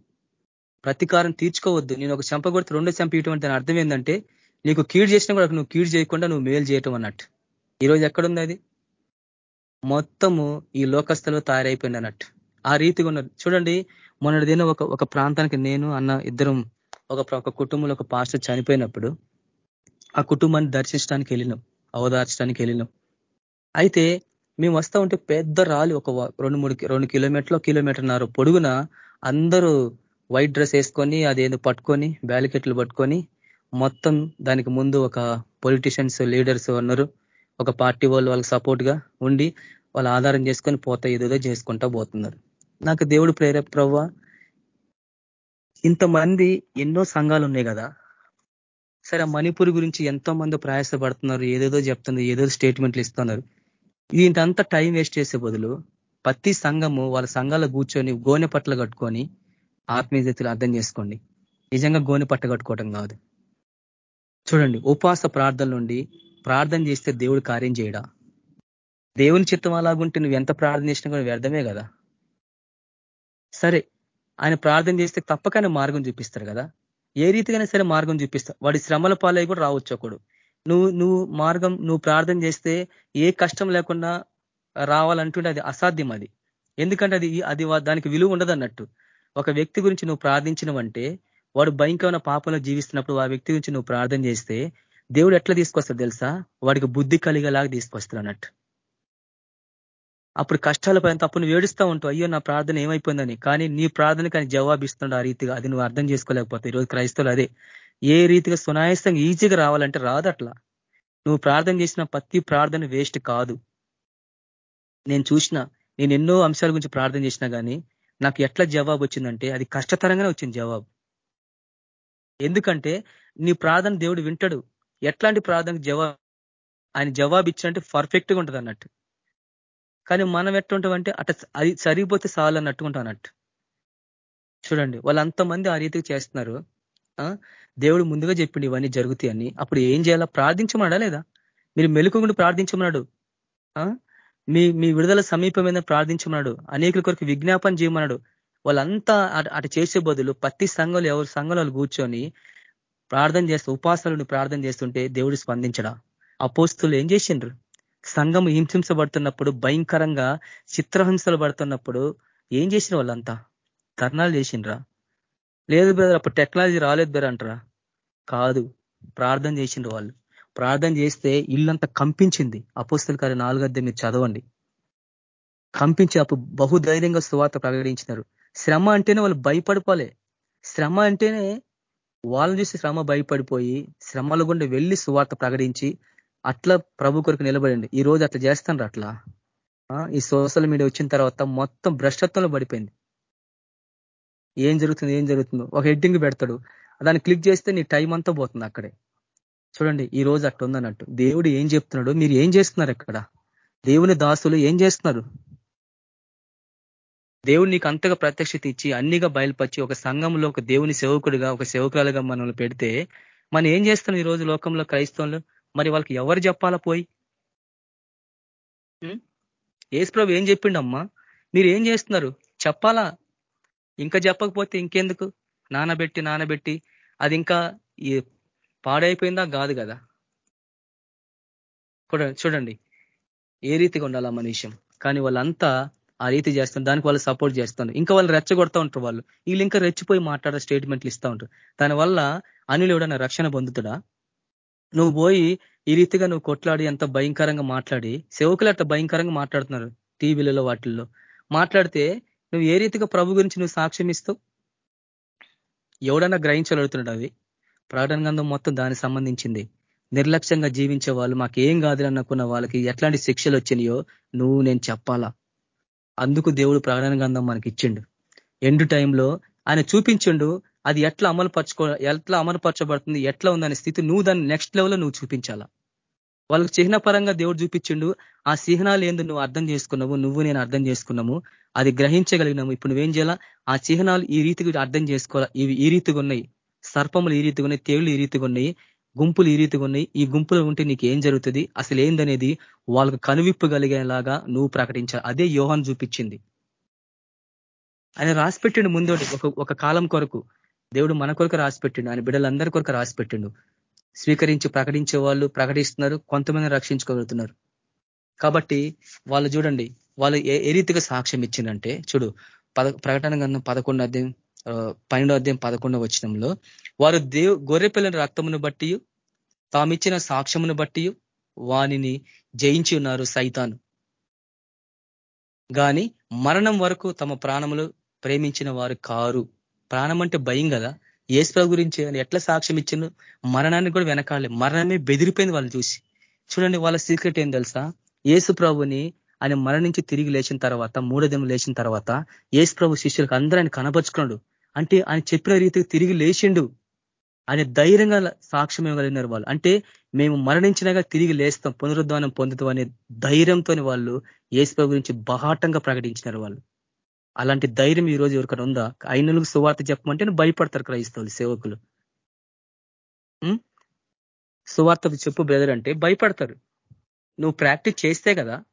Speaker 3: ప్రతీకారం తీర్చుకోవద్దు. నేను ఒక చెంప కొడితే రెండో చెంప ఇటువంటి దాని అర్థం ఏంటంటే నీకు కీడు చేసినా కూడా నువ్వు కీడు చేయకుండా నువ్వు మేలు చేయటం అన్నట్టు. ఈరోజు ఎక్కడుంది అది? మొత్తము ఈ లోకస్థలో తయారైపోయింది అన్నట్టు ఆ రీతిగా ఉన్నారు. చూడండి మొన్నటి దిన ఒక ఒక ప్రాంతానికి నేను అన్న ఇద్దరం ఒక ఒక కుటుంబంలో ఒక పాస్టర్ చనిపోయినప్పుడు ఆ కుటుంబాన్ని దర్శించడానికి వెళ్ళినాం అవదార్చడానికి వెళ్ళినాం. అయితే మేము వస్తా ఉంటే పెద్ద రాలి ఒక రెండు మూడు రెండు కిలోమీటర్లు కిలోమీటర్న్నర పొడుగున అందరూ వైట్ డ్రెస్ వేసుకొని అదేదో పట్టుకొని బ్యాలికెట్లు పట్టుకొని మొత్తం దానికి ముందు ఒక పొలిటీషియన్స్ లీడర్స్ ఉన్నారు. ఒక పార్టీ వాళ్ళు వాళ్ళకి సపోర్ట్గా ఉండి వాళ్ళు ఆధారం చేసుకొని పోతా ఏదో చేసుకుంటా పోతున్నారు. నాకు దేవుడు ప్రేరేప ప్రవ్వ. ఇంతమంది ఎన్నో సంఘాలు ఉన్నాయి కదా. సరే మణిపూర్ గురించి ఎంతో మంది ప్రయాసపడుతున్నారు ఏదేదో చెప్తున్నారు ఏదో స్టేట్మెంట్లు ఇస్తున్నారు. దీంతంతా టైం వేస్ట్ చేసే బదులు ప్రతి సంఘము వాళ్ళ సంఘాలు కూర్చొని గోనె పట్టలు కట్టుకొని ఆత్మీయతలు అర్థం చేసుకోండి. నిజంగా గోనె పట్ట కట్టుకోవటం కాదు. చూడండి ఉపవాస ప్రార్థన నుండి ప్రార్థన చేస్తే దేవుడు కార్యం చేయడా? దేవుని చిత్తం అలాగుంటే నువ్వు ఎంత ప్రార్థన చేసినా కూడా వ్యర్థమే కదా. సరే ఆయన ప్రార్థన చేస్తే తప్పకనే మార్గం చూపిస్తారు కదా. ఏ రీతిగానే సరే మార్గం చూపిస్తా. వాడి శ్రమల పాలై కూడా రావచ్చు ఒకడు. నువ్వు నువ్వు మార్గం నువ్వు ప్రార్థన చేస్తే ఏ కష్టం లేకుండా రావాలంటుంటే అది అసాధ్యం అది. ఎందుకంటే అది అది దానికి విలువ ఉండదు అన్నట్టు. ఒక వ్యక్తి గురించి నువ్వు ప్రార్థించినవంటే వాడు భయంకరమైన పాపంలో జీవిస్తున్నప్పుడు ఆ వ్యక్తి గురించి నువ్వు ప్రార్థన చేస్తే దేవుడు ఎట్లా తీసుకొస్తాడు తెలుసా? వాడికి బుద్ధి కలిగేలాగా తీసుకొస్తాడు అన్నట్టు. అప్పుడు కష్టాల పైన తప్పు నువ్వు ఏడుస్తూ ఉంటావు. అయ్యో నా ప్రార్థన ఏమైపోయిందని. కానీ నీ ప్రార్థన కానీ జవాబిస్తున్నాడు ఆ రీతిగా. అది నువ్వు అర్థం చేసుకోలేకపోతే ఈరోజు క్రైస్తవులు అదే. ఏ రీతిగా సునాయాసంగా ఈజీగా రావాలంటే రాదు అట్లా. నువ్వు ప్రార్థన చేసిన ప్రతి ప్రార్థన వేస్ట్ కాదు. నేను చూసిన నేను ఎన్నో అంశాల గురించి ప్రార్థన చేసినా కానీ నాకు ఎట్లా జవాబు వచ్చిందంటే అది కష్టతరంగానే వచ్చింది జవాబు. ఎందుకంటే నీ ప్రార్థన దేవుడు వింటాడు. ఎట్లాంటి ప్రార్థనకు జవాబు ఆయన జవాబు ఇచ్చినట్టు పర్ఫెక్ట్గా ఉంటుంది అన్నట్టు కానీ మనం ఎట్టుంటామంటే అట అది సరిగిపోతే చాలు అని అన్నట్టు చూడండి వాళ్ళంతమంది ఆ రీతికి చేస్తున్నారు. దేవుడు ముందుగా చెప్పిండు ఇవన్నీ జరుగుతాయని అప్పుడు ఏం చేయాలా? ప్రార్థించమన్నాడా లేదా? మీరు మెలుకుండా ప్రార్థించమన్నాడు. మీ మీ విడుదల సమీపమైన ప్రార్థించమన్నాడు. అనేకుల కొరకు విజ్ఞాపన చేయమన్నాడు. వాళ్ళంతా అటు చేసే బదులు ప్రతి సంఘంలో ఎవరు సంఘంలో కూర్చొని ప్రార్థన చేస్తూ ఉపాసాలను ప్రార్థన చేస్తుంటే దేవుడు స్పందించడా? అపోస్తులు ఏం చేసిండ్రు? సంఘం హింసించబడుతున్నప్పుడు భయంకరంగా చిత్రహింసలు పడుతున్నప్పుడు ఏం చేసిన వాళ్ళంతా? ధర్నాలు చేసిండ్రా? లేదు బ్రదర్ అప్పుడు టెక్నాలజీ రాలేదు బ్రదర్ అంటారా? కాదు ప్రార్థన చేసిండ్రు వాళ్ళు. ప్రార్థన చేస్తే ఇల్లంతా కంపించింది. అపోస్తుల కార్య నాలుగద్దె మీరు చదవండి. కంపించి అప్పుడు బహుధైర్యంగా సువార్త ప్రకటించినారు. శ్రమ అంటేనే వాళ్ళు భయపడిపోలే. శ్రమ అంటేనే వాళ్ళని చూసి శ్రమ భయపడిపోయి శ్రమల గుండా వెళ్ళి సువార్త ప్రకటించి అట్లా ప్రభు కొరకు నిలబడండి. ఈ రోజు అట్లా చేస్తాను అట్లా. ఈ సోషల్ మీడియా వచ్చిన తర్వాత మొత్తం భ్రష్టత్వంలో పడిపోయింది. ఏం జరుగుతుంది ఏం జరుగుతుందో? ఒక హెడ్డింగ్ పెడతాడు. దాన్ని క్లిక్ చేస్తే నీ టైం అంతా పోతుంది అక్కడే. చూడండి ఈ రోజు అట్లా ఉందన్నట్టు. దేవుడు ఏం చెప్తున్నాడు? మీరు ఏం చేస్తున్నారు ఇక్కడ? దేవుని దాసులు ఏం చేస్తున్నారు? దేవుడు నీకు అంతగా ప్రత్యక్షత ఇచ్చి అన్నిగా బయలుపరిచి ఒక సంఘంలో ఒక దేవుని సేవకుడిగా ఒక సేవకురాలుగా మనల్ని పెడితే మనం ఏం చేస్తున్నాం ఈ రోజు లోకంలో క్రైస్తవంలో? మరి వాళ్ళకి ఎవరు చెప్పాలా పోయి? ఏసుప్రభు ఏం చెప్పిండమ్మా? మీరు ఏం చేస్తున్నారు? చెప్పాలా? ఇంకా చెప్పకపోతే ఇంకెందుకు? నానబెట్టి నానబెట్టి అది ఇంకా పాడైపోయిందా? కాదు కదా. చూడండి. ఏ రీతిగా ఉండాలా మనిషం? కానీ వాళ్ళంతా ఆ రీతి చేస్తారు దానికి వాళ్ళు సపోర్ట్ చేస్తారు ఇంకా వాళ్ళు రెచ్చగొడతా ఉంటారు వాళ్ళు. వీళ్ళు ఇంకా రెచ్చిపోయి మాట్లాడే స్టేట్మెంట్లు ఇస్తూ ఉంటారు. దానివల్ల అనిలు ఎవడన్నా రక్షణ పొందుతుడా? నువ్వు పోయి ఈ రీతిగా నువ్వు కొట్లాడి ఎంత భయంకరంగా మాట్లాడి సేవకులు అట్లా భయంకరంగా మాట్లాడుతున్నారు టీవీలలో వాటిల్లో. మాట్లాడితే నువ్వు ఏ రీతిగా ప్రభు గురించి నువ్వు సాక్ష్యం ఇస్తావు? ఎవడన్నా గ్రహించగలుగుతున్నాడు అవి? ప్రకటన గంధం మొత్తం దానికి సంబంధించింది. నిర్లక్ష్యంగా జీవించే వాళ్ళు మాకేం కాదు అనుకున్న వాళ్ళకి ఎట్లాంటి శిక్షలు వచ్చినాయో నువ్వు నేను చెప్పాలా? అందుకు దేవుడు ప్రకటన గంధం మనకి ఇచ్చిండు ఎండు టైంలో ఆయన చూపించిండు అది ఎట్లా అమలు పరచుకో ఎట్లా అమలు పరచబడుతుంది ఎట్లా ఉందనే స్థితి నువ్వు దాన్ని నెక్స్ట్ లెవెల్లో నువ్వు చూపించాలా. వాళ్ళకి చిహ్నపరంగా దేవుడు చూపించిండు ఆ చిహ్నాలు ఏందో నువ్వు అర్థం చేసుకున్నావు నువ్వు నేను అర్థం చేసుకున్నాము అది గ్రహించగలిగినాము. ఇప్పుడు నువ్వేం చేయాలా? ఆ చిహ్నాలు ఈ రీతిగా అర్థం చేసుకోవాలా? ఇవి ఈ రీతిగా ఉన్నాయి. సర్పములు ఈ రీతిగా ఉన్నాయి తేళ్ళు ఈ రీతిగా ఉన్నాయి గుంపులు ఈ రీతిగా ఉన్నాయి. ఈ గుంపులో ఉంటే నీకు ఏం జరుగుతుంది? అసలు ఏందనేది వాళ్ళకు కనువిప్పు కలిగేలాగా నువ్వు ప్రకటించాలి. అదే యోహాన్ చూపించింది. ఆయన రాసిపెట్టిండు ముందోటి ఒక ఒక కాలం కొరకు. దేవుడు మన కొరకు రాసిపెట్టిండు. ఆయన బిడ్డలందరి కొరకు రాసిపెట్టిండు. స్వీకరించి ప్రకటించే వాళ్ళు ప్రకటిస్తున్నారు. కొంతమంది రక్షించుకోగలుగుతున్నారు. కాబట్టి వాళ్ళు చూడండి వాళ్ళు ఏ రీతిగా సాక్ష్యం ఇచ్చిందంటే చూడు పద ప్రకటన గంధం పదకొండు అధ్యాయం పన్నెండో అధ్యాయం పదకొండో వచ్చినంలో వారు దేవు గొర్రెపిల్లని రక్తమును బట్టి తామిచ్చిన సాక్ష్యమును బట్టి వానిని జయించి ఉన్నారు సైతాను. కానీ మరణం వరకు తమ ప్రాణములు ప్రేమించిన వారు కారు. ప్రాణం అంటే భయం కదా? ఏసు గురించి ఎట్లా సాక్ష్యం ఇచ్చిండు? మరణాన్ని కూడా వెనకాలి. మరణమే బెదిరిపోయింది వాళ్ళు చూసి. చూడండి వాళ్ళ సీక్రెట్ ఏం తెలుసా? ఏసు ప్రభుని ఆయన మరణించి తిరిగి లేచిన తర్వాత మూడో దినం లేచిన తర్వాత ఏసు ప్రభు శిష్యులకు అందరూ ఆయన కనపరుచుకున్నాడు అంటే ఆయన చెప్పిన రీతికి తిరిగి లేచిండు. ఆయన ధైర్యంగా సాక్ష్యం ఇవ్వగలిగినారు వాళ్ళు. అంటే మేము మరణించినగా తిరిగి లేస్తాం పునరుద్ధానం పొందుతాం అనే ధైర్యంతో వాళ్ళు ఏసు గురించి బహాటంగా ప్రకటించినారు వాళ్ళు. అలాంటి ధైర్యం ఈ రోజు ఎవరికైనా ఉందా? అయినలకు సువార్త చెప్పమంటే భయపడతారు క్రైస్తవులు సేవకులు. సువార్త చెప్పు బ్రదర్ అంటే భయపడతారు. నువ్వు ప్రాక్టీస్ చేస్తే కదా.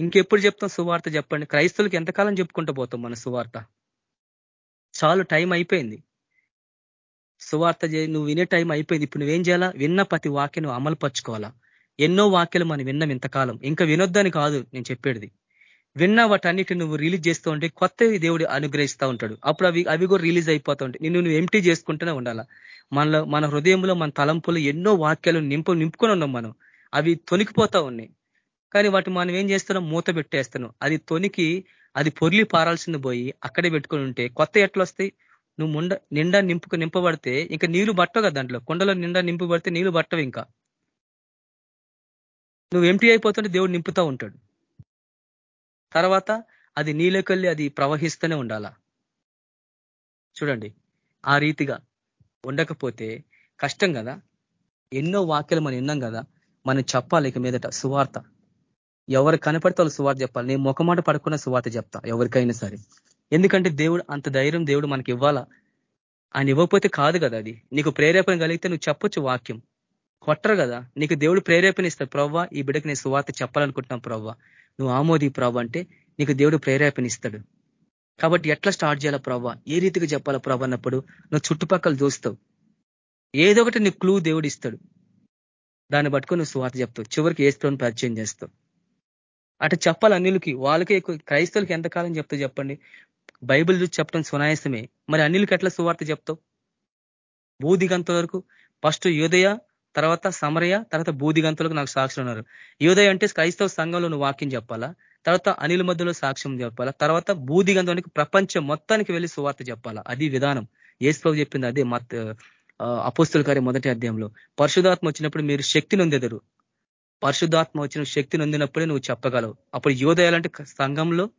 Speaker 3: ఇంకెప్పుడు చెప్తాం సువార్త చెప్పండి. క్రైస్తవులకు ఎంతకాలం చెప్పుకుంటూ పోతాం మన సువార్త? చాలు టైం అయిపోయింది. సువార్త నువ్వు వినే టైం అయిపోయింది. ఇప్పుడు నువ్వేం చేయాలా? విన్న ప్రతి వాక్యం అమలు పరుచుకోవాలా ఎన్నో వాక్యాలు మనం విన్నాం ఇంతకాలం. ఇంకా వినొద్దని కాదు నేను చెప్పేది. విన్న వాటన్నిటి నువ్వు రిలీజ్ చేస్తూ ఉంటే కొత్తవి దేవుడు అనుగ్రహిస్తూ ఉంటాడు. అప్పుడు అవి అవి కూడా రిలీజ్ అయిపోతూ ఉంటాయి. నిన్ను నువ్వు ఎంటీ చేసుకుంటూనే ఉండాలా? మనలో మన హృదయంలో మన తలంపులో ఎన్నో వాక్యాలు నింపు నింపుకొని ఉన్నాం మనం. అవి తొనికిపోతా ఉన్నాయి. కానీ వాటి మనం ఏం చేస్తున్నాం? మూత పెట్టేస్తున్నాం. అది తొనికి అది పొర్లి పారాల్సింది పోయి అక్కడే పెట్టుకొని ఉంటే కొత్త ఎట్లా వస్తాయి? నువ్వు ముండ నిండా నింపుకు నింపబడితే ఇంకా నీళ్ళు పట్టవు కదా దాంట్లో. కొండలో నిండా నింపబడితే నీళ్ళు పట్టవు ఇంకా. నువ్వు ఎంటీ అయిపోతుంటే దేవుడు నింపుతా ఉంటాడు. తర్వాత అది నీళ్ళకెళ్ళి అది ప్రవహిస్తూనే ఉండాలా? చూడండి ఆ రీతిగా ఉండకపోతే కష్టం కదా? ఎన్నో వాక్యాలు మనం విన్నాం కదా మనం చెప్పాలి ఇక మీదట సువార్త. ఎవరు కనపడితే వాళ్ళు సువార్త చెప్పాలి. నేను ముఖమాట పడుకున్న సువార్త చెప్తా ఎవరికైనా సరే. ఎందుకంటే దేవుడు అంత ధైర్యం దేవుడు మనకి ఇవ్వాలా? ఆయన ఇవ్వకపోతే కాదు కదా అది. నీకు ప్రేరేపణ కలిగితే నువ్వు చెప్పొచ్చు వాక్యం. కొట్టరు కదా. నీకు దేవుడు ప్రేరేపణ ఇస్తాడు. ప్రవ్వ ఈ బిడ్డకి నేను సువార్త చెప్పాలనుకుంటున్నాం ప్రవ్వ. నువ్వు ఆమోది ప్రవ్వ అంటే నీకు దేవుడు ప్రేరేపణిస్తాడు. కాబట్టి ఎట్లా స్టార్ట్ చేయాలా ప్రభా? ఏ రీతిగా చెప్పాలా ప్రభా అన్నప్పుడు నువ్వు చుట్టుపక్కల చూస్తావు. ఏదో ఒకటి నీకు క్లూ దేవుడు ఇస్తాడు. దాన్ని పట్టుకొని నువ్వు స్వార్థ చెప్తావు. చివరికి ఏస్తోని పరిచయం చేస్తావు. అటు చెప్పాలి అన్నిలకి వాళ్ళకే క్రైస్తవులకి ఎంతకాలం చెప్తావు చెప్పండి? బైబిల్ చూసి చెప్పడం సునాయాసమే. మరి అన్నిలకి ఎట్లా సువార్త చెప్తావు? భూదిగంత వరకు. ఫస్ట్ యోదయ తర్వాత సమరయ తర్వాత బూదిగంతులకు నాకు సాక్షులు ఉన్నారు. యూదయ అంటే క్రైస్తవ సంఘంలో నువ్వు వాక్యం చెప్పాలా? తర్వాత అనిల మధ్యలో సాక్ష్యం చెప్పాలా? తర్వాత బూదిగంధానికి ప్రపంచం మొత్తానికి వెళ్ళి సువార్త చెప్పాలా? అది విధానం. ఏసు చెప్పింది అదే మత్ అపోస్తుల కార్య మొదటి అధ్యాయంలో. పరిశుధాత్మ వచ్చినప్పుడు మీరు శక్తి నొందెదరు. పరిశుధాత్మ వచ్చిన శక్తి నొందినప్పుడే నువ్వు చెప్పగలవు. అప్పుడు యోదయాలంటే సంఘంలో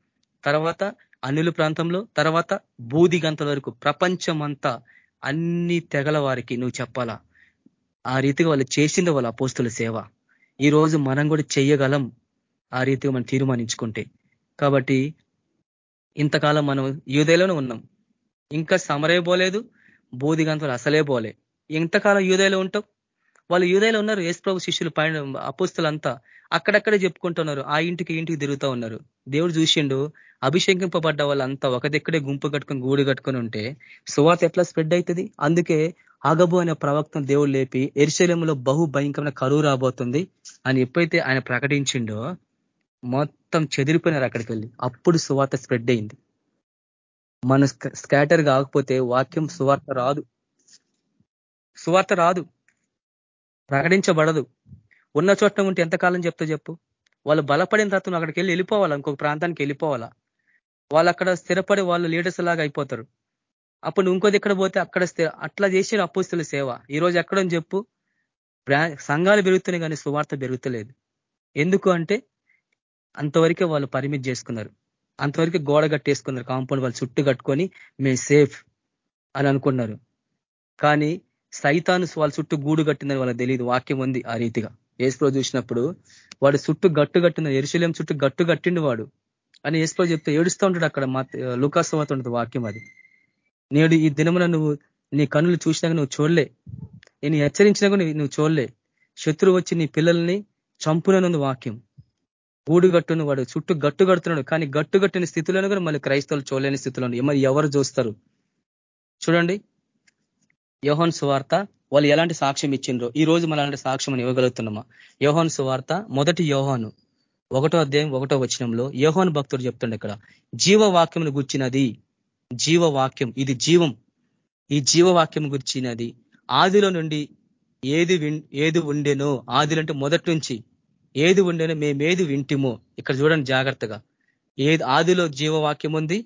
Speaker 3: తర్వాత అన్నిల ప్రాంతంలో తర్వాత బూది గంతల వరకు ప్రపంచమంతా అన్ని తెగల వారికి నువ్వు చెప్పాలా? ఆ రీతిగా వాళ్ళు చేసింది వాళ్ళ అపోస్తుల సేవ. ఈ రోజు మనం కూడా చెయ్యగలం ఆ రీతిగా మనం తీర్మానించుకుంటే. కాబట్టి ఇంతకాలం మనం యూదయలోనే ఉన్నాం. ఇంకా సమరే పోలేదు బోధిగంతులు అసలే పోలే. ఎంతకాలం యూదయలో ఉంటాం. వాళ్ళు యూదయలో ఉన్నారు ఏసు ప్రభు శిష్యులు పైన అపుస్తులంతా అక్కడక్కడే చెప్పుకుంటున్నారు ఆ ఇంటికి ఇంటికి తిరుగుతూ ఉన్నారు. దేవుడు చూసిండు అభిషేకింపబడ్డ వాళ్ళంతా ఒక దగ్గరే గుంపు కట్టుకొని గూడు కట్టుకొని ఉంటే సువార్త ఎట్లా స్ప్రెడ్ అవుతుంది అందుకే ఆగబు అనే ప్రవక్తను దేవుడు లేపి ఎరిశల్యంలో బహు భయంకరమైన కరువు రాబోతుంది అని ఎప్పుడైతే ఆయన ప్రకటించిండో మొత్తం చెదిరిపోయినారు అక్కడికి వెళ్ళి. అప్పుడు సువార్త స్ప్రెడ్ అయింది. మన స్కాటర్ కాకపోతే వాక్యం సువార్త రాదు. సువార్త రాదు. ప్రకటించబడదు. ఉన్న చోట ఉంటే ఎంతకాలం చెప్తా చెప్పు? వాళ్ళు బలపడిన తర్వాత నువ్వు అక్కడికి వెళ్ళి వెళ్ళిపోవాలా? ఇంకొక ప్రాంతానికి వెళ్ళిపోవాలా? వాళ్ళు అక్కడ స్థిరపడి వాళ్ళు లీడర్స్ లాగా అయిపోతారు. అప్పుడు నువ్వు ఇంకోది పోతే అక్కడ అట్లా చేసిన అప్పుస్తుల సేవ. ఈ రోజు ఎక్కడని చెప్పు? సంఘాలు పెరుగుతున్నాయి కానీ సువార్త పెరుగుతలేదు. ఎందుకు అంటే అంతవరకే వాళ్ళు పరిమితి చేసుకున్నారు. అంతవరకు గోడ కట్టేసుకున్నారు. కాంపౌండ్ వాళ్ళు చుట్టూ కట్టుకొని మేము సేఫ్ అని అనుకున్నారు. కానీ సైతాను వాళ్ళ చుట్టూ గూడు కట్టిందని వాళ్ళకి తెలియదు. వాక్యం ఉంది ఆ రీతిగా. ఏసులో చూసినప్పుడు వాడు చుట్టూ గట్టు కట్టిన ఎరుశల్యం చుట్టూ గట్టు కట్టిండు వాడు. అని ఏసులో చెప్తే ఏడుస్తూ ఉంటాడు అక్కడ మా లుకాసవత ఉంటుంది వాక్యం అది. నేడు ఈ దినమున నువ్వు నీ కన్నులు చూసినాక నువ్వు చూడలే. నేను హెచ్చరించినాక నువ్వు చూడలే. శత్రువు వచ్చి నీ పిల్లల్ని చంపుననుంది వాక్యం. గూడు గట్టును వాడు చుట్టూ గట్టు కడుతున్నాడు. కానీ గట్టు కట్టిన స్థితిలోనే కూడా మళ్ళీ క్రైస్తవులు చూడలేని స్థితిలో మరి ఎవరు చూస్తారు? చూడండి. యోహన్ సువార్త వాళ్ళు ఎలాంటి సాక్ష్యం ఇచ్చిండ్రో ఈ రోజు మనం అలాంటి సాక్ష్యం ఇవ్వగలుగుతున్నామా? యోహన్ సువార్త మొదటి యోహాను. ఒకటో అధ్యాయం ఒకటో వచనంలో యోహోన్ భక్తుడు చెప్తుండే ఇక్కడ జీవవాక్యంను గుర్చినది జీవవాక్యం ఇది జీవం. ఈ జీవవాక్యం గుర్చినది ఆదిలో నుండి ఏది ఏది ఉండెనో అంటే మొదటి నుంచి ఏది ఉండేనో మేమేది వింటిమో. ఇక్కడ చూడండి జాగ్రత్తగా. ఏది ఆదిలో జీవవాక్యం ఉంది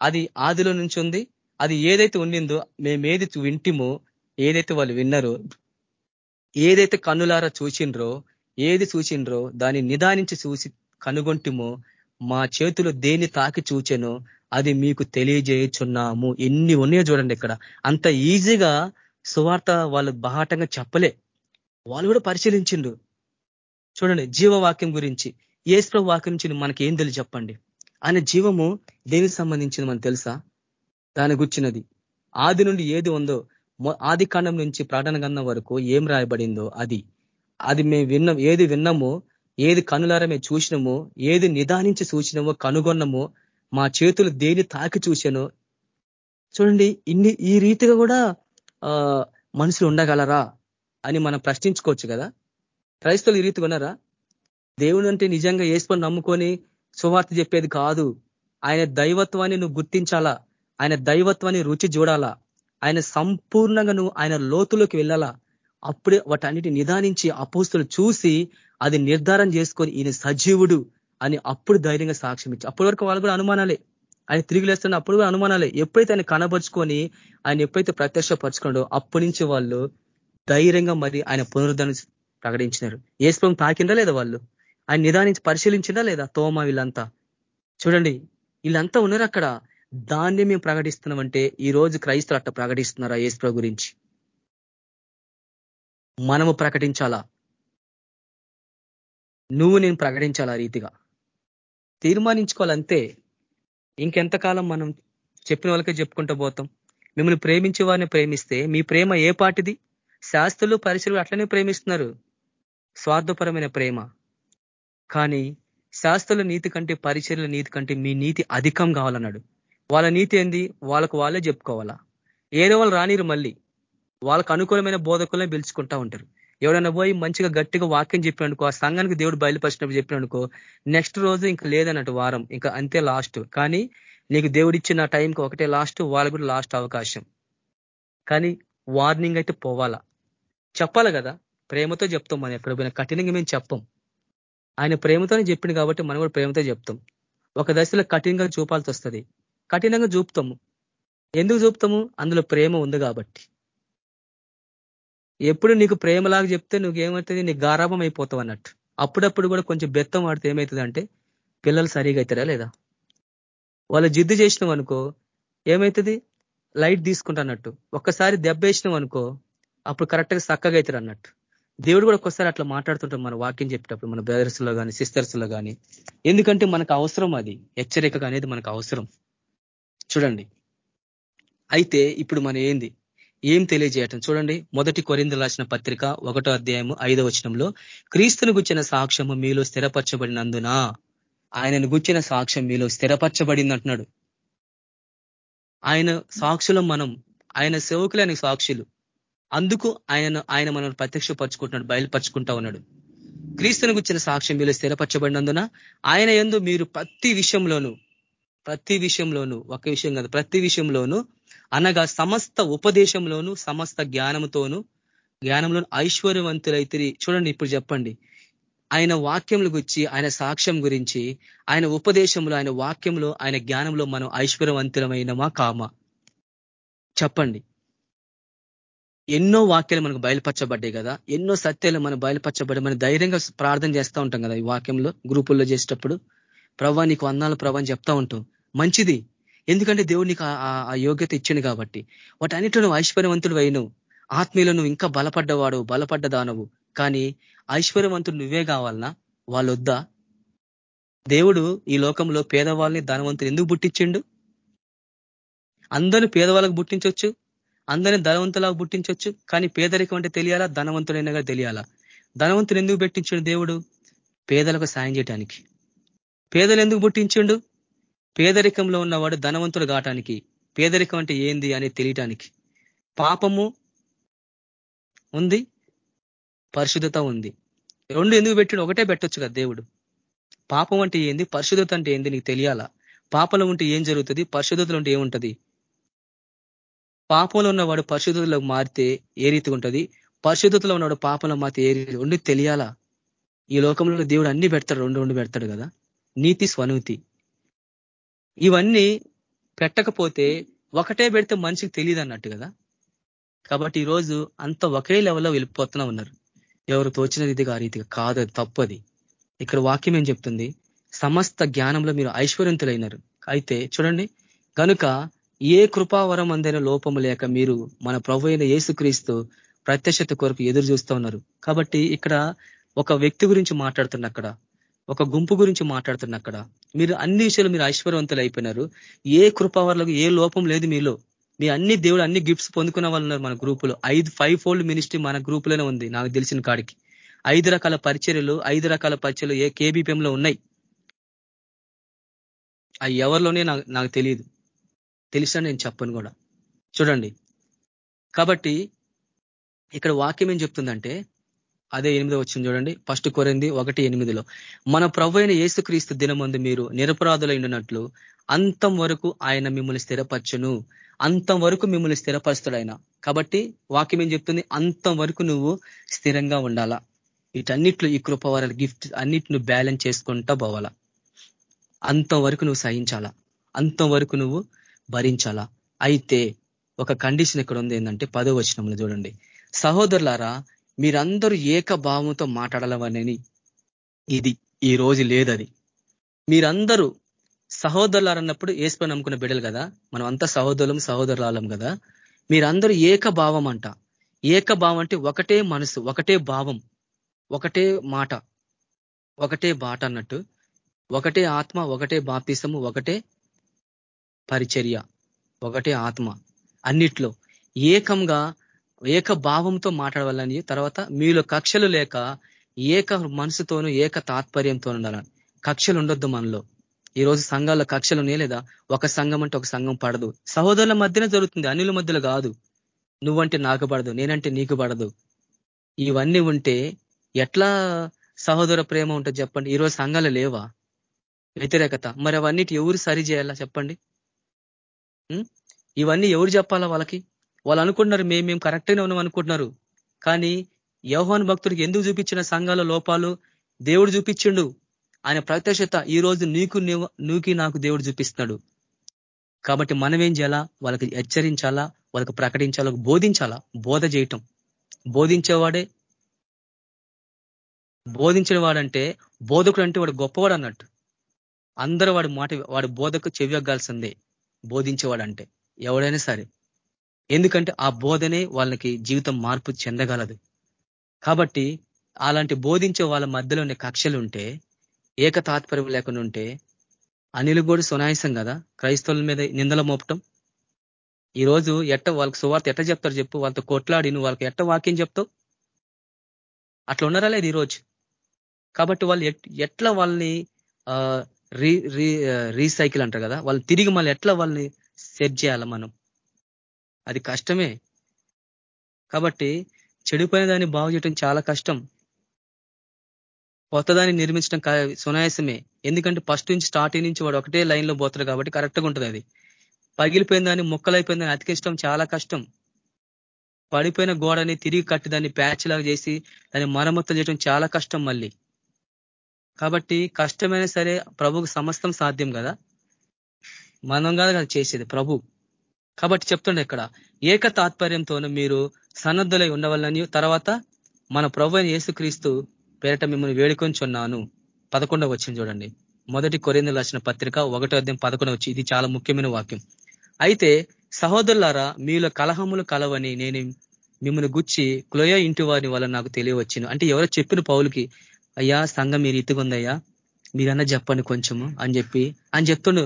Speaker 3: అది ఆదిలో నుంచి ఉంది అది ఏదైతే ఉండిందో మేమేది వింటిమో ఏదైతే వాళ్ళు విన్నారో ఏదైతే కన్నులారా చూసిండ్రో ఏది చూసిండ్రో దాన్ని నిదానించి చూసి కనుగొంటిమో మా చేతులు దేన్ని తాకి చూచెనో అది మీకు తెలియజేయచున్నాము. ఎన్ని ఉన్నాయో చూడండి ఇక్కడ. అంత ఈజీగా సువార్త వాళ్ళు బాహాటంగా చెప్పలే. వాళ్ళు కూడా పరిశీలించిండు చూడండి జీవవాక్యం గురించి. ఏసు వాక్యం నుంచి మనకి ఏం తెలియదు చెప్పండి. ఆయన జీవము దేనికి సంబంధించింది మనకు తెలుసా? దాని గుర్చినది. ఆది నుండి ఏది ఉందో ఆది కాండం నుంచి ప్రాణన వరకు ఏం రాయబడిందో అది. అది మేము విన్నాం ఏది విన్నామో ఏది కనులారా మేము చూసినామో ఏది నిదానించి చూసినామో కనుగొన్నామో మా చేతులు దేని తాకి చూసానో చూడండి ఇన్ని ఈ రీతిగా కూడా మనుషులు ఉండగలరా అని మనం ప్రశ్నించుకోవచ్చు కదా? క్రైస్తవులు ఈ రీతిగా ఉన్నారా దేవుడు అంటే నిజంగా ఏసుకొని నమ్ముకొని సువార్త చెప్పేది కాదు. ఆయన దైవత్వాన్ని నువ్వు గుర్తించాలా? ఆయన దైవత్వాన్ని రుచి చూడాలా? ఆయన సంపూర్ణంగా నువ్వు ఆయన లోతులోకి వెళ్ళాలా? అప్పుడే వాటన్నిటి నిదానించి అపోస్తులు చూసి అది నిర్ధారణ చేసుకొని ఈయన సజీవుడు అని అప్పుడు ధైర్యంగా సాక్ష్యం ఇచ్చి అప్పటి వరకు వాళ్ళు కూడా అనుమానాలే. ఆయన తిరిగి లేస్తున్న అప్పుడు కూడా అనుమానాలే. ఎప్పుడైతే ఆయన కనబరుచుకొని ఆయన ఎప్పుడైతే ప్రత్యక్షపరచుకున్నాడో అప్పటి నుంచి వాళ్ళు ధైర్యంగా మరి ఆయన పునరుద్ధరణ ప్రకటించినారు. ఏసుప్రభు తాకిందా లేదా వాళ్ళు? ఆయన నిదానించి పరిశీలించిందా లేదా తోమ వీళ్ళంతా? చూడండి వీళ్ళంతా ఉన్నారు అక్కడ. దాన్ని మేము ప్రకటిస్తున్నామంటే ఈ రోజు క్రైస్తవులు అట్ట ప్రకటిస్తున్నారా ఏసుప్రభు గురించి? మనము ప్రకటించాలా? నువ్వు నేను ప్రకటించాలా రీతిగా? తీర్మానించుకోవాలంతే ఇంకెంతకాలం మనం చెప్పిన వాళ్ళకే చెప్పుకుంటూ పోతాం. మిమ్మల్ని ప్రేమించే వారిని ప్రేమిస్తే మీ ప్రేమ ఏ పాటిది శాస్త్రులు పరిశీలు అట్లనే ప్రేమిస్తున్నారు. స్వార్థపరమైన ప్రేమ. కానీ శాస్త్రుల నీతి కంటే పరిచర్ల నీతి కంటే మీ నీతి అధికం కావాలన్నాడు. వాళ్ళ నీతి ఏంది? వాళ్ళకు వాళ్ళే చెప్పుకోవాలా? ఏదో వాళ్ళు రానిరు మళ్ళీ. వాళ్ళకు అనుకూలమైన బోధకులనే పిలుచుకుంటా ఉంటారు. ఎవడన్నా పోయి మంచిగా గట్టిగా వాక్యం చెప్పిననుకో ఆ సంఘానికి దేవుడు బయలుపరిచినప్పుడు చెప్పిననుకో నెక్స్ట్ రోజు ఇంకా లేదన్నట్టు వారం ఇంకా అంతే లాస్ట్ కానీ నీకు దేవుడు ఇచ్చిన టైంకి ఒకటే లాస్ట్ వాళ్ళకు కూడా లాస్ట్ అవకాశం. కానీ వార్నింగ్ అయితే పోవాలా? చెప్పాలి కదా. ప్రేమతో చెప్తాం మనం ఎక్కడ పోయినా. కఠినంగా మేము చెప్పం. ఆయన ప్రేమతోనే చెప్పింది కాబట్టి మనం కూడా ప్రేమతో చెప్తాం. ఒక దశలో కఠినంగా చూపాల్సి వస్తుంది. కఠినంగా చూపుతాము. ఎందుకు చూపుతాము? అందులో ప్రేమ ఉంది కాబట్టి. ఎప్పుడు నీకు ప్రేమలాగా చెప్తే నువ్వేమవుతుంది? నీకు గారాభం అయిపోతావు అన్నట్టు. అప్పుడప్పుడు కూడా కొంచెం బెత్తం వాడితే ఏమవుతుందంటే పిల్లలు సరిగా అవుతారా లేదా? వాళ్ళు జిద్దు చేసినాం అనుకో ఏమవుతుంది లైట్ తీసుకుంటానట్టు ఒక్కసారి దెబ్బ వేసినాం అనుకో అప్పుడు కరెక్ట్గా చక్కగా అవుతారు అన్నట్టు. దేవుడు కూడా ఒక్కసారి అట్లా మాట్లాడుతుంటాం మన వాక్యం చెప్పేటప్పుడు మన బ్రదర్స్లో కానీ సిస్టర్స్లో కానీ ఎందుకంటే మనకు అవసరం అది. హెచ్చరిక అనేది మనకు అవసరం. చూడండి. అయితే ఇప్పుడు మన ఏంది? ఏం తెలియజేయటం? చూడండి మొదటి కొరింద రాసిన పత్రిక ఒకటో అధ్యాయము ఐదో వచనంలో క్రీస్తును గుచ్చిన సాక్ష్యము మీలో స్థిరపరచబడినందున ఆయనను గుచ్చిన సాక్ష్యం మీలో స్థిరపరచబడింది అంటున్నాడు ఆయన సాక్షులం మనం ఆయన సేవకులు సాక్షులు. అందుకు ఆయన ఆయన మనం ప్రత్యక్షపరచుకుంటున్నాడు బయలుపరుచుకుంటా ఉన్నాడు. క్రీస్తుని గుచ్చిన సాక్ష్యం మీలో స్థిరపరచబడినందున ఆయన ఎందు మీరు ప్రతి విషయంలోనూ ప్రతి విషయంలోనూ ఒక విషయం కాదు ప్రతి విషయంలోనూ అనగా సమస్త ఉపదేశంలోను సమస్త జ్ఞానంతోను జ్ఞానంలో ఐశ్వర్యవంతులైతే చూడండి ఇప్పుడు చెప్పండి. ఆయన వాక్యంలో గురించి ఆయన సాక్ష్యం గురించి ఆయన ఉపదేశంలో ఆయన వాక్యంలో ఆయన జ్ఞానంలో మనం ఐశ్వర్యవంతులమైనమా కామా? చెప్పండి. ఎన్నో వాక్యాలు మనకు బయలుపరచబడ్డాయి కదా. ఎన్నో సత్యాలు మనం బయలుపరచబడి మనం ధైర్యంగా ప్రార్థన చేస్తూ ఉంటాం కదా ఈ వాక్యంలో గ్రూపుల్లో చేసేటప్పుడు. ప్రవ్వా నీకు వందాలు ప్రవ్వా అని చెప్తా ఉంటాం. మంచిది. ఎందుకంటే దేవుడు నీకు ఆ యోగ్యత ఇచ్చింది కాబట్టి. వాటన్నిటిలో నువ్వు ఐశ్వర్యవంతుడు అయినవు ఆత్మీయులు నువ్వు ఇంకా బలపడ్డవాడు బలపడ్డ దానవు కానీ ఐశ్వర్యవంతుడు నువ్వే కావాలనా? వాళ్ళొద్దా? దేవుడు ఈ లోకంలో పేదవాళ్ళని ధనవంతులు ఎందుకు పుట్టించిండు? అందరూ పేదవాళ్ళకు పుట్టించవచ్చు అందరిని ధనవంతులకు పుట్టించవచ్చు కానీ పేదరికం అంటే తెలియాలా? ధనవంతుడైనా తెలియాలా? ధనవంతులు ఎందుకు పెట్టించాడు దేవుడు? పేదలకు సాయం చేయడానికి పేదలు ఎందుకు పుట్టించిండు? పేదరికంలో ఉన్నవాడు ధనవంతుడు కావటానికి పేదరికం అంటే ఏంది అనేది తెలియటానికి పాపము ఉంది పరిశుద్ధత ఉంది. రెండు ఎందుకు పెట్టాడు? ఒకటే పెట్టొచ్చు కదా దేవుడు. పాపం అంటే ఏంది? పరిశుద్ధత అంటే ఏంది? నీకు తెలియాలా? పాపంలో ఉంటే ఏం జరుగుతుంది? పరిశుద్ధతలు ఉంటే ఏముంటుంది? పాపంలో ఉన్నవాడు పరిశుద్ధతలో మారితే ఏ రీతి ఉంటుంది? పరిశుద్ధతలో ఉన్నవాడు పాపంలో మారితే ఏ రీతి ఉండి తెలియాలా? ఈ లోకంలో దేవుడు అన్ని పెడతాడు రెండు రెండు పెడతాడు కదా. నీతి స్వనూతి. ఇవన్నీ పెట్టకపోతే ఒకటే పెడితే మనిషికి తెలియదు అన్నట్టు కదా? కాబట్టి ఈరోజు అంత ఒకే లెవెల్లో వెళ్ళిపోతున్నా ఉన్నారు. ఎవరు తోచిన రీతిగా ఆ రీతిగా కాదు అది తప్పది ఇక్కడ వాక్యం ఏం చెప్తుంది? సమస్త జ్ఞానంలో మీరు ఐశ్వర్యంతులైనారు. అయితే చూడండి కనుక ఏ కృపావరం అందైన లోపము లేక మీరు మన ప్రభు అయిన యేసుక్రీస్తు ప్రత్యక్షత కొరకు ఎదురు చూస్తూ ఉన్నారు. కాబట్టి ఇక్కడ ఒక వ్యక్తి గురించి మాట్లాడుతున్నా అక్కడ ఒక గుంపు గురించి మాట్లాడుతున్నా అక్కడ మీరు అన్ని విషయాలు మీరు ఐశ్వర్యవంతులు అయిపోయినారు ఏ కృపావరలకు ఏ లోపం లేదు మీలో. మీ అన్ని దేవుడు అన్ని గిఫ్ట్స్ పొందుకున్న వాళ్ళు ఉన్నారు మన గ్రూపులో. ఐదు ఫైవ్ ఫోల్డ్ మినిస్ట్రీ మన గ్రూపులోనే ఉంది నాకు తెలిసిన కాడికి. ఐదు రకాల పరిచర్యలు ఐదు రకాల పరిచయలు ఏ కేబీపీఎంలో ఉన్నాయి? అవి ఎవరిలోనే నాకు నాకు తెలియదు. తెలిసిన నేను చెప్పను కూడా. చూడండి. కాబట్టి ఇక్కడ వాక్యం ఏం చెప్తుందంటే అదే ఎనిమిదో వచ్చింది చూడండి. ఫస్ట్ కొరింది ఒకటి ఎనిమిదిలో. మన ప్రభు అయిన ఏసుక్రీస్తు దినమందు మీరు నిరపరాధులైనట్లు అంతం వరకు ఆయన మిమ్మల్ని స్థిరపరచును. అంతం వరకు మిమ్మల్ని స్థిరపరుస్తాడు ఆయన కాబట్టి వాక్యం ఏం చెప్తుంది? అంతం వరకు నువ్వు స్థిరంగా ఉండాలా. వీటన్నిట్లో ఈ కృపవరాల గిఫ్ట్ అన్నిటిని బ్యాలెన్స్ చేసుకుంటా పోవాలా. అంతం వరకు నువ్వు సహించాలా? అంతం వరకు నువ్వు భరించాలా? అయితే ఒక కండిషన్ ఇక్కడ ఉంది ఏంటంటే పదో వచనంలో చూడండి. సహోదరులారా మీరందరూ ఏక భావంతో మాట్లాడాలవనని ఇది ఈ రోజు లేదది మీరందరూ సహోదరులారు అన్నప్పుడు ఏసుపై నమ్ముకున్న బిడ్డలు కదా? మనం అంతా సహోదరులం సహోదరులాలం కదా? మీరందరూ ఏక భావం అంట. ఏక భావం అంటే ఒకటే మనసు ఒకటే భావం ఒకటే మాట ఒకటే బాట అన్నట్టు ఒకటే ఆత్మ ఒకటే బాప్తిసము ఒకటే పరిచర్య ఒకటే ఆత్మ అన్నిట్లో ఏకంగా ఏక భావంతో మాట్లాడవాలని తర్వాత మీలో కక్షలు లేక ఏక మనసుతోనూ ఏక తాత్పర్యంతో ఉండాలని కక్షలు ఉండొద్దు మనలో. ఈ రోజు సంఘాల్లో కక్షలు ఉన్నాయి లేదా? ఒక సంఘం అంటే ఒక సంఘం పడదు. సహోదరుల మధ్యనే జరుగుతుంది. అన్నిల మధ్యలో కాదు. నువ్వంటే నాకు పడదు. నేనంటే నీకు పడదు. ఇవన్నీ ఉంటే ఎట్లా సహోదర ప్రేమ ఉంటుంది చెప్పండి. ఈరోజు సంఘాలు లేవా? వ్యతిరేకత. మరి అవన్నిటి ఎవరు సరి చేయాలా చెప్పండి? ఇవన్నీ ఎవరు చెప్పాలా వాళ్ళకి? వాళ్ళు అనుకుంటున్నారు మేము మేము కరెక్ట్గానే ఉన్నాం అనుకుంటున్నారు. కానీ యోహాన్ భక్తుడికి ఎందుకు చూపించిన సంఘాల లోపాలు? దేవుడు చూపించిండు. ఆయన ప్రత్యక్షత ఈ రోజు నీకు నీకు నాకు దేవుడు చూపిస్తున్నాడు. కాబట్టి మనం ఏం చేయాలా? వాళ్ళకి హెచ్చరించాలా? వాళ్ళకి ప్రకటించాలా? బోధించాలా? బోధ చేయటం. బోధించేవాడే బోధించిన వాడంటే బోధకుడు అంటే వాడు గొప్పవాడు అన్నట్టు. అందరూ వాడి మాట వాడి బోధకు చెవియగ్గాల్సిందే. బోధించేవాడంటే ఎవడైనా సరే. ఎందుకంటే ఆ బోధనే వాళ్ళకి జీవితం మార్పు చెందగలదు. కాబట్టి అలాంటి బోధించే వాళ్ళ మధ్యలోనే కక్షలు ఉంటే ఏక తాత్పర్యం లేకుండా ఉంటే అనిలు కూడా సునాయసం కదా? క్రైస్తవుల మీద నిందల మోపటం? ఈరోజు ఎట్ట వాళ్ళకి సువార్త ఎట్ట చెప్తారు చెప్పు? వాళ్ళతో కొట్లాడి నువ్వు వాళ్ళకి ఎట్ట వాక్యం చెప్తావు? అట్లా ఉన్నారా లేదు ఈరోజు? కాబట్టి వాళ్ళు ఎట్లా వాళ్ళని రీ రీసైకిల్ అంటారు కదా? వాళ్ళు తిరిగి మళ్ళీ ఎట్లా వాళ్ళని సెట్ చేయాలి మనం? అది కష్టమే. కాబట్టి చెడిపోయిన దాన్ని బాగు చేయడం చాలా కష్టం. కొత్తదాన్ని నిర్మించడం సునాయాసమే. ఎందుకంటే ఫస్ట్ నుంచి స్టార్టింగ్ నుంచి వాడు ఒకటే లైన్లో పోతాడు కాబట్టి కరెక్ట్గా ఉంటుంది అది. పగిలిపోయిన దాన్ని ముక్కలైపోయిన దాన్ని అతికించడం చాలా కష్టం. పడిపోయిన గోడని తిరిగి కట్టి దాన్ని ప్యాచ్ లాగా చేసి దాన్ని మరమ్మతులు చేయడం చాలా కష్టం మళ్ళీ. కాబట్టి కష్టమైనా సరే ప్రభుకు సమస్తం సాధ్యం కదా. మనం కాదు కదా చేసేది ప్రభు. కాబట్టి చెప్తుండే ఇక్కడ ఏక తాత్పర్యంతోనూ మీరు సన్నద్ధులై ఉండవాలని తర్వాత మన ప్రభు అయిన యేసుక్రీస్తు పేరట మిమ్మల్ని వేడుకొంచున్నాను పదకొండవ వచ్చింది చూడండి. మొదటి కొరిందులు రాసిన పత్రిక ఒకటో అధ్యాయం పదకొండవ వచ్చి ఇది చాలా ముఖ్యమైన వాక్యం. అయితే సహోదరులారా మీలో కలహములు కలవని నేను మిమ్మల్ని గుచ్చి క్లోయ ఇంటి వారిని వల్ల నాకు తెలియవచ్చును. అంటే ఎవరో చెప్పిన పౌలకి అయ్యా సంఘం మీరు ఇత్తుకుందయ్యా మీరన్నా చెప్పండి కొంచెము అని చెప్పి అని చెప్తుండు.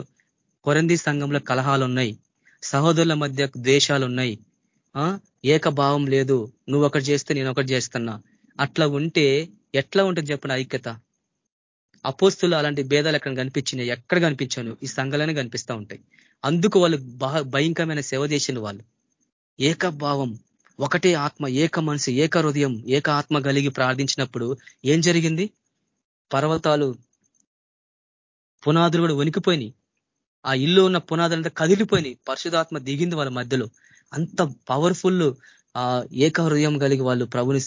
Speaker 3: కొరంది సంఘంలో కలహాలు ఉన్నాయి సహోదరుల మధ్య ద్వేషాలు ఉన్నాయి ఏకభావం లేదు. నువ్వు ఒకటి చేస్తే నేను ఒకటి చేస్తున్నా. అట్లా ఉంటే ఎట్లా ఉంటుంది చెప్పిన ఐక్యత? అపోస్తులు అలాంటి భేదాలు ఎక్కడ కనిపించినాయి? ఎక్కడ కనిపించాను? ఈ సంఘాలనే కనిపిస్తూ ఉంటాయి. అందుకు వాళ్ళు భయంకరమైన సేవ చేసిన వాళ్ళు. ఏకభావం. ఒకటే ఆత్మ ఏక మనసు ఏక హృదయం ఏక ఆత్మ కలిగి ప్రార్థించినప్పుడు ఏం జరిగింది? పర్వతాలు పునాదులు కూడా వణికిపోయినాయి. ఆ ఇల్లు ఉన్న పునాదులంతా కదిలిపోయినాయి. పరిశుధాత్మ దిగింది వాళ్ళ మధ్యలో. అంత పవర్ఫుల్ ఆ ఏక హృదయం కలిగి వాళ్ళు ప్రభుని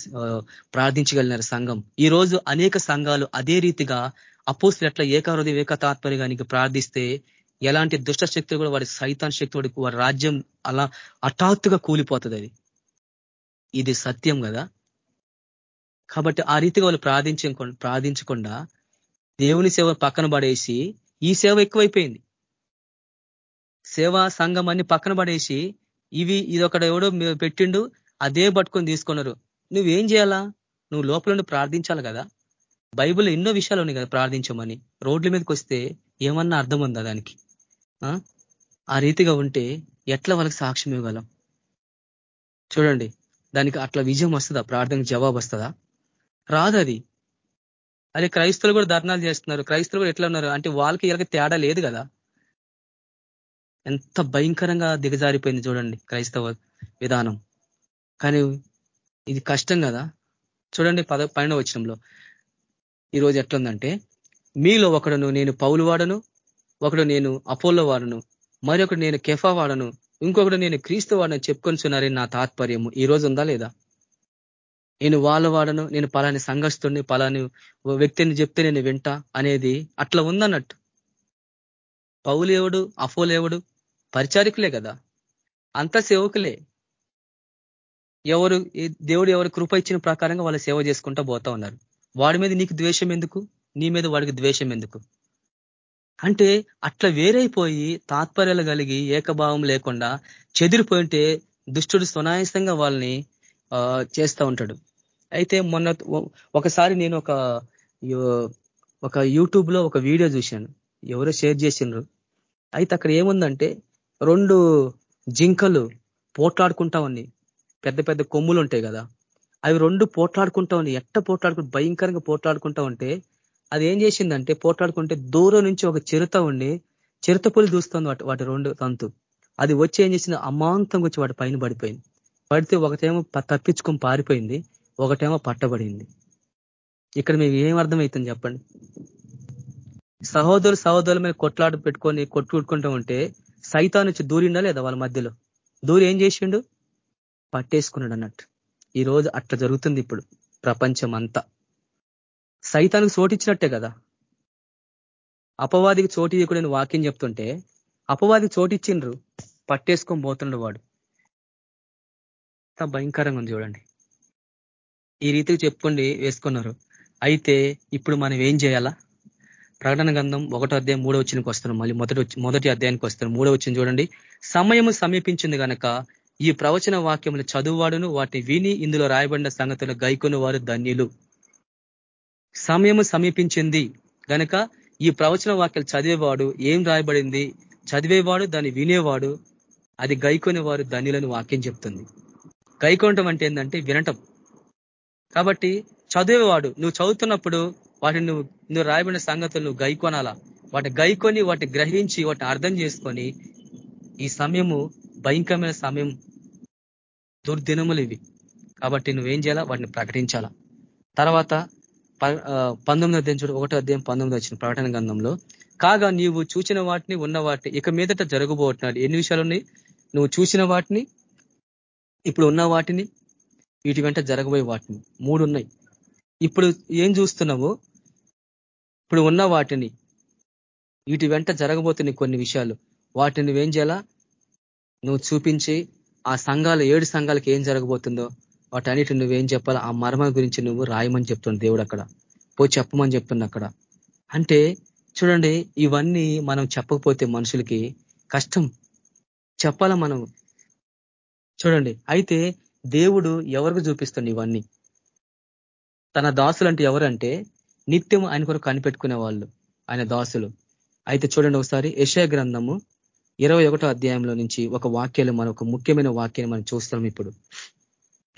Speaker 3: ప్రార్థించగలిగినారు సంఘం. ఈ రోజు అనేక సంఘాలు అదే రీతిగా అపోస్తులు ఎట్లా ఏకహృదయం హృదయం ప్రార్థిస్తే ఎలాంటి దుష్ట శక్తులు కూడా వాడి సైతాన్ శక్తి వాడికి వాడి రాజ్యం అలా హఠాత్తుగా కూలిపోతుంది అది. ఇది సత్యం కదా? కాబట్టి ఆ రీతిగా వాళ్ళు ప్రార్థించ ప్రార్థించకుండా దేవుని సేవ పక్కన పడేసి ఈ సేవ ఎక్కువైపోయింది. సేవా సంఘం అన్ని పక్కన పడేసి ఇవి ఇది ఒకటి ఎవడో పెట్టిండు అదే పట్టుకొని తీసుకున్నారు నువ్వేం చేయాలా? నువ్వు లోపల నుండి ప్రార్థించాలి కదా? బైబుల్ ఎన్నో విషయాలు ఉన్నాయి కదా ప్రార్థించమని. రోడ్ల మీదకి వస్తే ఏమన్నా అర్థం ఉందా దానికి? ఆ? రీతిగా ఉంటే ఎట్లా వాళ్ళకి సాక్ష్యం ఇవ్వగలం? చూడండి దానికి అట్లా విజయం వస్తుందా? ప్రార్థనకు జవాబు వస్తుందా? రాదు అది. అదే క్రైస్తవులు కూడా ధర్నాలు చేస్తున్నారు. క్రైస్తవులు కూడా ఎట్లా ఉన్నారు? అంటే వాళ్ళకి వీళ్ళకి తేడా లేదు కదా? ఎంత భయంకరంగా దిగజారిపోయింది చూడండి క్రైస్తవ విధానం. కానీ ఇది కష్టం కదా. చూడండి పద పైన వచ్చినంలో ఈరోజు ఎట్లుందంటే మీలో ఒకడును నేను పౌలు వాడను ఒకడు నేను అపోలో వాడను మరొకడు నేను కెఫా వాడను ఇంకొకడు నేను క్రీస్తు వాడని చెప్పుకొని నా తాత్పర్యము. ఈ రోజు ఉందా లేదా? నేను వాళ్ళ వాడను నేను పలాని సంఘస్తుడిని పలాని వ్యక్తిని చెప్తే నేను వింటా అనేది అట్లా ఉందన్నట్టు. పౌలు ఎవడు అఫోలు ఎవడు పరిచారికులే కదా. అంత సేవకులే. ఎవరు దేవుడు ఎవరు కృప ఇచ్చిన ప్రకారంగా వాళ్ళ సేవ చేసుకుంటూ పోతా ఉన్నారు. వాడి మీద నీకు ద్వేషం ఎందుకు? నీ మీద వాడికి ద్వేషం ఎందుకు? అంటే అట్లా వేరైపోయి తాత్పర్యాలు కలిగి ఏకభావం లేకుండా చెదిరిపోయింటే దుష్టుడు సునాయాసంగా వాళ్ళని చేస్తూ ఉంటాడు. అయితే మొన్న ఒకసారి నేను ఒక ఒక యూట్యూబ్లో ఒక వీడియో చూశాను. ఎవరో షేర్ చేసిండ్రు. అయితే అక్కడ ఏముందంటే రెండు జింకలు పోట్లాడుకుంటా ఉన్నాయి పెద్ద పెద్ద కొమ్ములు ఉంటాయి కదా. అవి రెండు పోట్లాడుకుంటా ఉన్నాయి ఎట్ట పోట్లాడుకుంటూ భయంకరంగా పోట్లాడుకుంటా ఉంటే అది ఏం చేసిందంటే పోట్లాడుకుంటే దూరం నుంచి ఒక చిరుత ఉండి చిరుత పులి చూస్తుంది వాటి వాటి రెండు తంతు. అది వచ్చి ఏం చేసింది? అమాంతం వచ్చి వాటి పైన పడిపోయింది. పడితే ఒకటేమో తప్పించుకొని పారిపోయింది. ఒకటేమో పట్టబడింది. ఇక్కడ మేము ఏం అర్థమవుతుంది చెప్పండి? సహోదరు సహోదరుల మీద కొట్లాడు పెట్టుకొని కొట్టుకుంటూ ఉంటే సైతా నుంచి దూరిండా లేదా వాళ్ళ మధ్యలో? దూరి ఏం చేసిండు? పట్టేసుకున్నాడు అన్నట్టు. ఈ రోజు అట్లా జరుగుతుంది ఇప్పుడు ప్రపంచం అంతా సైతానికి చోటిచ్చినట్టే కదా. అపవాదికి చోటు ఇవ్వకూడని వాక్యం చెప్తుంటే అపవాదికి చోటిచ్చిండ్రు పట్టేసుకొని పోతున్నాడు వాడు. భయంకరంగా ఉంది చూడండి. ఈ రీతికి చెప్పుకోండి వేసుకున్నారు. అయితే ఇప్పుడు మనం ఏం చేయాలా? ప్రకటన గంధం ఒకటో అధ్యాయం మూడో వచ్చినకి వస్తున్నాం. మళ్ళీ మొదటి మొదటి అధ్యాయానికి వస్తున్నాం. మూడో వచ్చిన చూడండి. సమయం సమీపించింది కనుక ఈ ప్రవచన వాక్యములు చదువువాడును వాటిని విని ఇందులో రాయబడిన సంగతులు గైకొని వారు ధన్యులు. సమయము సమీపించింది గనక ఈ ప్రవచన వాక్యాలు చదివేవాడు ఏం రాయబడింది? చదివేవాడు దాన్ని వినేవాడు అది గైకొని వారు ధన్యులను వాక్యం చెప్తుంది. గైకొనటం అంటే ఏంటంటే వినటం. కాబట్టి చదివేవాడు నువ్వు చదువుతున్నప్పుడు వాటిని నువ్వు నువ్వు రాయబడిన సంగతులు నువ్వు గైకొనాలా? వాటి గైకొని వాటి గ్రహించి వాటిని అర్థం చేసుకొని ఈ సమయము భయంకరమైన సమయం దుర్దినములు ఇవి. కాబట్టి నువ్వేం చేయాలా? వాటిని ప్రకటించాలా. తర్వాత పంతొమ్మిది అధ్యాయం చూడు ఒకటో అధ్యాయం పంతొమ్మిది వచ్చిన ప్రకటన గంధంలో కాగా నీవు చూసిన వాటిని ఉన్న వాటిని ఇక మీదట జరగబోతున్నాడు. ఎన్ని విషయాలు ఉన్నాయి? నువ్వు చూసిన వాటిని ఇప్పుడు ఉన్న వాటిని వీటి వెంట జరగబోయే వాటిని. మూడు ఉన్నాయి. ఇప్పుడు ఏం చూస్తున్నావు? ఇప్పుడు ఉన్న వాటిని వీటి వెంట జరగబోతున్నాయి కొన్ని విషయాలు. వాటిని నువ్వేం చేయాలా? నువ్వు చూపించి ఆ సంఘాలు ఏడు సంఘాలకు ఏం జరగబోతుందో వాటన్నిటి నువ్వేం చెప్పాలా? ఆ మర్మ గురించి నువ్వు రాయమని చెప్తున్న దేవుడు అక్కడ. పోయి చెప్పమని చెప్తున్నా అక్కడ. అంటే చూడండి ఇవన్నీ మనం చెప్పకపోతే మనుషులకి కష్టం. చెప్పాలా మనం? చూడండి అయితే దేవుడు ఎవరికి చూపిస్తుంది ఇవన్నీ? తన దాసులు అంటే ఎవరంటే నిత్యం ఆయన కొరకు కనిపెట్టుకునే వాళ్ళు ఆయన దాసులు. అయితే చూడండి ఒకసారి యశయ గ్రంథము ఇరవై అధ్యాయంలో నుంచి ఒక వాక్యాలు మన ఒక ముఖ్యమైన వాక్యాన్ని మనం చూస్తున్నాం ఇప్పుడు.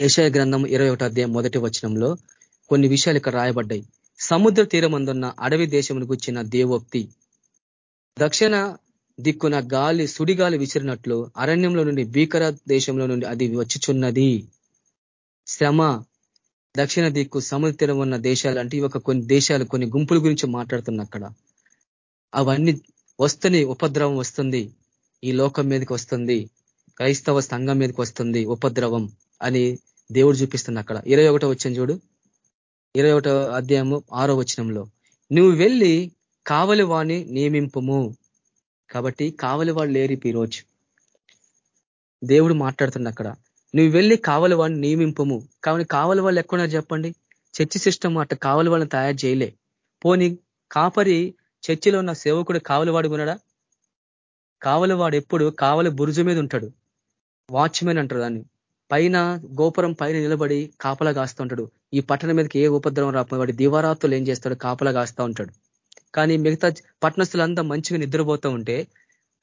Speaker 3: యశయ గ్రంథం ఇరవై అధ్యాయం మొదటి వచనంలో కొన్ని విషయాలు ఇక్కడ రాయబడ్డాయి. సముద్ర తీరమందున్న అడవి దేశమును గుచ్చిన దేవోక్తి దక్షిణ దిక్కున గాలి సుడిగాలి విసిరినట్లు అరణ్యంలో నుండి భీకర దేశంలో నుండి అది వచ్చిచున్నది. శ్రమ దక్షిణ దిక్కు సముద్ర తీరం ఉన్న దేశాలు అంటే ఒక కొన్ని దేశాలు కొన్ని గుంపుల గురించి మాట్లాడుతున్నా అక్కడ. అవన్నీ వస్తుంది ఉపద్రవం వస్తుంది. ఈ లోకం మీదకి వస్తుంది. క్రైస్తవ సంఘం మీదకి వస్తుంది ఉపద్రవం అని దేవుడు చూపిస్తుంది అక్కడ. ఇరవై ఒకటో వచ్చిన చూడు. ఇరవై ఒకటో అధ్యాయము ఆరో వచనంలో. నువ్వు వెళ్ళి కావలి వాణ్ణి నియమింపము. కాబట్టి కావలి వాళ్ళు లేరు దేవుడు మాట్లాడుతుంది అక్కడ. నువ్వు వెళ్ళి కావలి వాడిని నియమింపము. కావని కావలి వాళ్ళు ఎక్కడున్నారు చెప్పండి? చర్చి సిస్టమ్ అట్ట కావలి వాళ్ళని తయారు చేయలే. పోని కాపరి చర్చిలో ఉన్న సేవకుడు కావలివాడు ఉన్నాడా? కావలివాడు ఎప్పుడు కావలి బురుజు మీద ఉంటాడు. వాచ్మెన్ అంటారు దాన్ని. పైన గోపురం పైన నిలబడి కాపలా కాస్తూ ఉంటాడు. ఈ పట్టణం మీదకి ఏ ఉపద్రవం రాకపోయి వాడి దివారాత్తులు ఏం చేస్తాడు? కాపలా కాస్తూ ఉంటాడు. కానీ మిగతా పట్టణస్తులంతా మంచిగా నిద్రపోతూ ఉంటే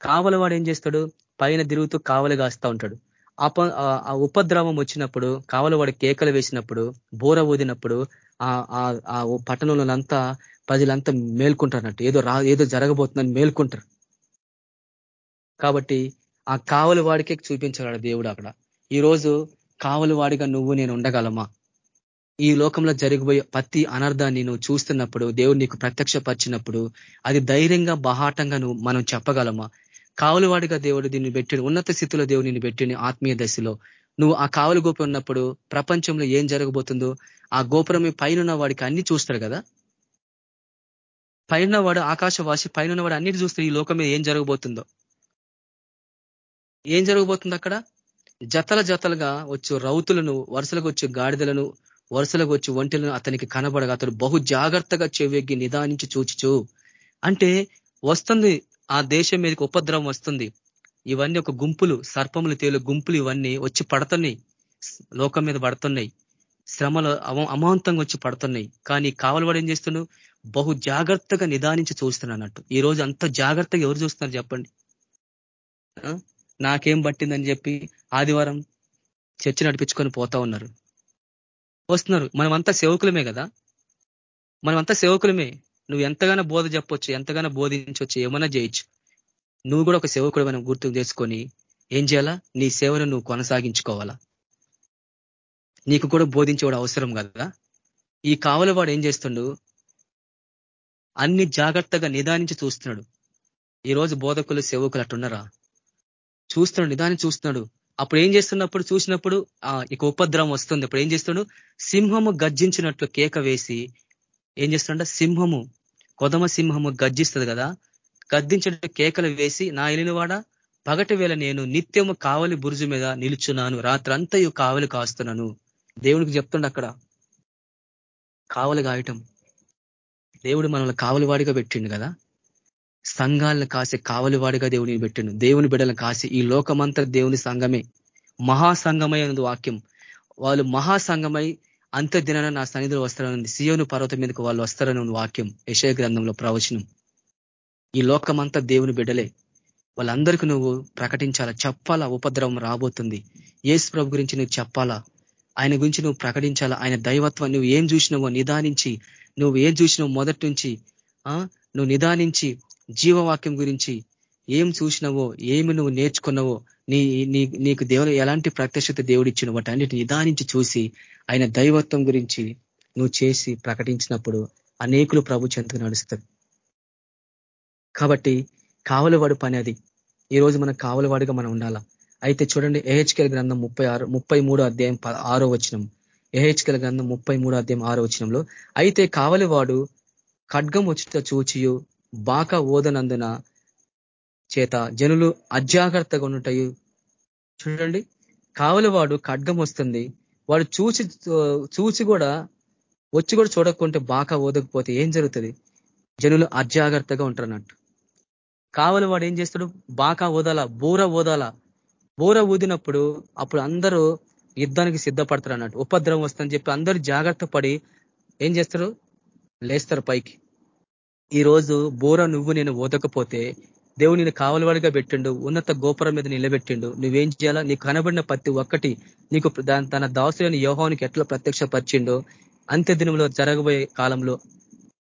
Speaker 3: కావలవాడు ఏం చేస్తాడు? పైన తిరుగుతూ కావలి కాస్తూ ఉంటాడు. ఆ ఉపద్రవం వచ్చినప్పుడు కావలవాడు కేకలు వేసినప్పుడు బోర ఊదినప్పుడు ఆ పట్టణంలో అంతా ప్రజలంతా మేల్కుంటారన్నట్టు. ఏదో రా ఏదో జరగబోతుందని మేల్కుంటారు. కాబట్టి ఆ కావలి వాడికే చూపించగలడు దేవుడు అక్కడ. ఈరోజు కావలి వాడిగా నువ్వు నేను ఉండగలమా? ఈ లోకంలో జరిగిపోయే ప్రతి అనర్థాన్ని నువ్వు చూస్తున్నప్పుడు దేవుడు నీకు ప్రత్యక్షపరిచినప్పుడు అది ధైర్యంగా బహాటంగా నువ్వు మనం చెప్పగలమా? కావలివాడిగా దేవుడు దీన్ని పెట్టిన ఉన్నత స్థితిలో దేవుడు నిన్ను పెట్టిన ఆత్మీయ దశలో. నువ్వు ఆ కావలి గోపురం ఉన్నప్పుడు ప్రపంచంలో ఏం జరగబోతుందో ఆ గోపురం పైన వాడికి అన్ని చూస్తాడు కదా? పైన వాడు ఆకాశవాసి పైన వాడు అన్నిటి చూస్తే ఈ లోకం మీద ఏం జరగబోతుందో. ఏం జరగబోతుంది అక్కడ? జతల జతలుగా వచ్చు రౌతులను వరుసలకు వచ్చి గాడిదలను వరుసలకు వచ్చి ఒంటెలను అతనికి కనబడగా అతడు బహు జాగ్రత్తగా చెవెగ్గి నిదానించి చూచుచు. అంటే వస్తుంది ఆ దేశం మీదకి ఉపద్రవం వస్తుంది. ఇవన్నీ ఒక గుంపులు సర్పములు తేలు గుంపులు ఇవన్నీ వచ్చి పడుతున్నాయి. లోకం మీద పడుతున్నాయి. శ్రమలు అమాంతంగా వచ్చి పడుతున్నాయి. కానీ కావలవాడు ఏం చేస్తున్నాడు? బహు జాగ్రత్తగా నిదానించి చూస్తున్నట్టు ఈ రోజు అంత జాగ్రత్తగా ఎవరు చూస్తున్నారు చెప్పండి? నాకేం పట్టిందని చెప్పి ఆదివారం చర్చ నడిపించుకొని పోతా ఉన్నారు. వస్తున్నారు. మనమంతా సేవకులమే కదా? మనమంతా సేవకులమే. నువ్వు ఎంతగానో బోధ చెప్పొచ్చు ఎంతగానో బోధించవచ్చు ఏమైనా చేయొచ్చు. నువ్వు కూడా ఒక సేవకుడు మనం గుర్తు చేసుకొని ఏం చేయాలా? నీ సేవను నువ్వు కొనసాగించుకోవాలా? నీకు కూడా బోధించేవాడు అవసరం కదా? ఈ కావలవాడు ఏం చేస్తుండు? అన్ని జాగ్రత్తగా నిదానించి చూస్తున్నాడు. ఈరోజు బోధకులు సేవకులు అట్టున్నారా చూస్తున్నాడు నిదానం చూస్తున్నాడు. అప్పుడు ఏం చేస్తున్నప్పుడు? చూసినప్పుడు ఇక ఉపద్రవం వస్తుంది. అప్పుడు ఏం చేస్తున్నాడు సింహము గర్జించినట్లు కేక వేసి ఏం చేస్తుండ సింహము కొదమ సింహము గర్జిస్తుంది కదా. గద్దించడం కేకలు వేసి నా ఎలినవాడ పగటి వేళ నేను నిత్యము కావలి బురుజు మీద నిలుచున్నాను. రాత్రంతయు కావలి కాస్తున్నాను. దేవుడికి చెప్తుండ అక్కడ. కావలి కాయటం. దేవుడు మనల్ని కావలివాడిగా పెట్టిండు కదా. సంఘాలను కాసే కావలివాడిగా దేవుని పెట్టిండు. దేవుని బిడ్డలను కాసి ఈ లోకమంతా దేవుని సంఘమే. మహాసంఘమై అన్నది వాక్యం. వాళ్ళు మహాసంఘమై అంత దినాన నా సన్నిధిలో వస్తారని సియోను పర్వతం మీదకి వాళ్ళు వస్తారని వాక్యం యశయ గ్రంథంలో ప్రవచనం. ఈ లోకమంతా దేవుని బిడ్డలే. వాళ్ళందరికీ నువ్వు ప్రకటించాలా? చెప్పాలా? ఉపద్రవం రాబోతుంది. ఏసు ప్రభు గురించి నువ్వు చెప్పాలా? ఆయన గురించి నువ్వు ప్రకటించాలా? ఆయన దైవత్వం నువ్వు ఏం చూసినావో నిదానించి నువ్వు ఏం చూసినావు మొదటి నుంచి నువ్వు నిదానించి జీవవాక్యం గురించి ఏం చూసినావో ఏమి నువ్వు నేర్చుకున్నావో నీ నీ నీకు దేవుడు ఎలాంటి ప్రత్యక్షత దేవుడిచ్చిన వాటి అన్నిటి నిదానించి చూసి ఆయన దైవత్వం గురించి నువ్వు చేసి ప్రకటించినప్పుడు అనేకులు ప్రభు చెంతకు నడుస్తారు. కాబట్టి కావలవాడు పని అది. ఈరోజు మనం కావలవాడుగా మనం ఉండాలా? అయితే చూడండి ఏహెచ్కెల్ గ్రంథం ముప్పై ఆరు ముప్పై మూడో అధ్యాయం ఆరో వచనం. ఏహెచ్కెల్ గ్రంథం ముప్పై మూడో అధ్యాయం ఆరో వచనంలో అయితే కావలివాడు ఖడ్గం వచ్చిట చూచియు బాక ఓదనందున చేత జనులు అజాగ్రత్తగా ఉన్నటయు చూడండి. కావలివాడు ఖడ్గం వస్తుంది. వాడు చూసి చూసి కూడా వచ్చి కూడా చూడకుంటే బాగా ఓదకపోతే ఏం జరుగుతుంది? జనులు అజాగ్రత్తగా ఉంటారు అన్నట్టు కావలి వాడు ఏం చేస్తాడు? బాకా ఓదాల బూర ఓదాల. బూర ఊదినప్పుడు అప్పుడు అందరూ యుద్ధానికి సిద్ధపడతారు అన్నట్టు ఉపద్రవం వస్తుందని చెప్పి అందరూ జాగ్రత్త పడి ఏం చేస్తారు? లేస్తారు పైకి. ఈ రోజు బోర నువ్వు నేను ఓదకపోతే దేవుడు నేను కావలవాడిగా పెట్టిండు ఉన్నత గోపురం మీద నిలబెట్టిండు. నువ్వేం చేయాలా? నీకు కనబడిన ప్రతి ఒక్కటి నీకు తన దాసులైన యోహానికి ఎట్లా ప్రత్యక్షపరిచిండో అంత్య దినంలో జరగబోయే కాలంలో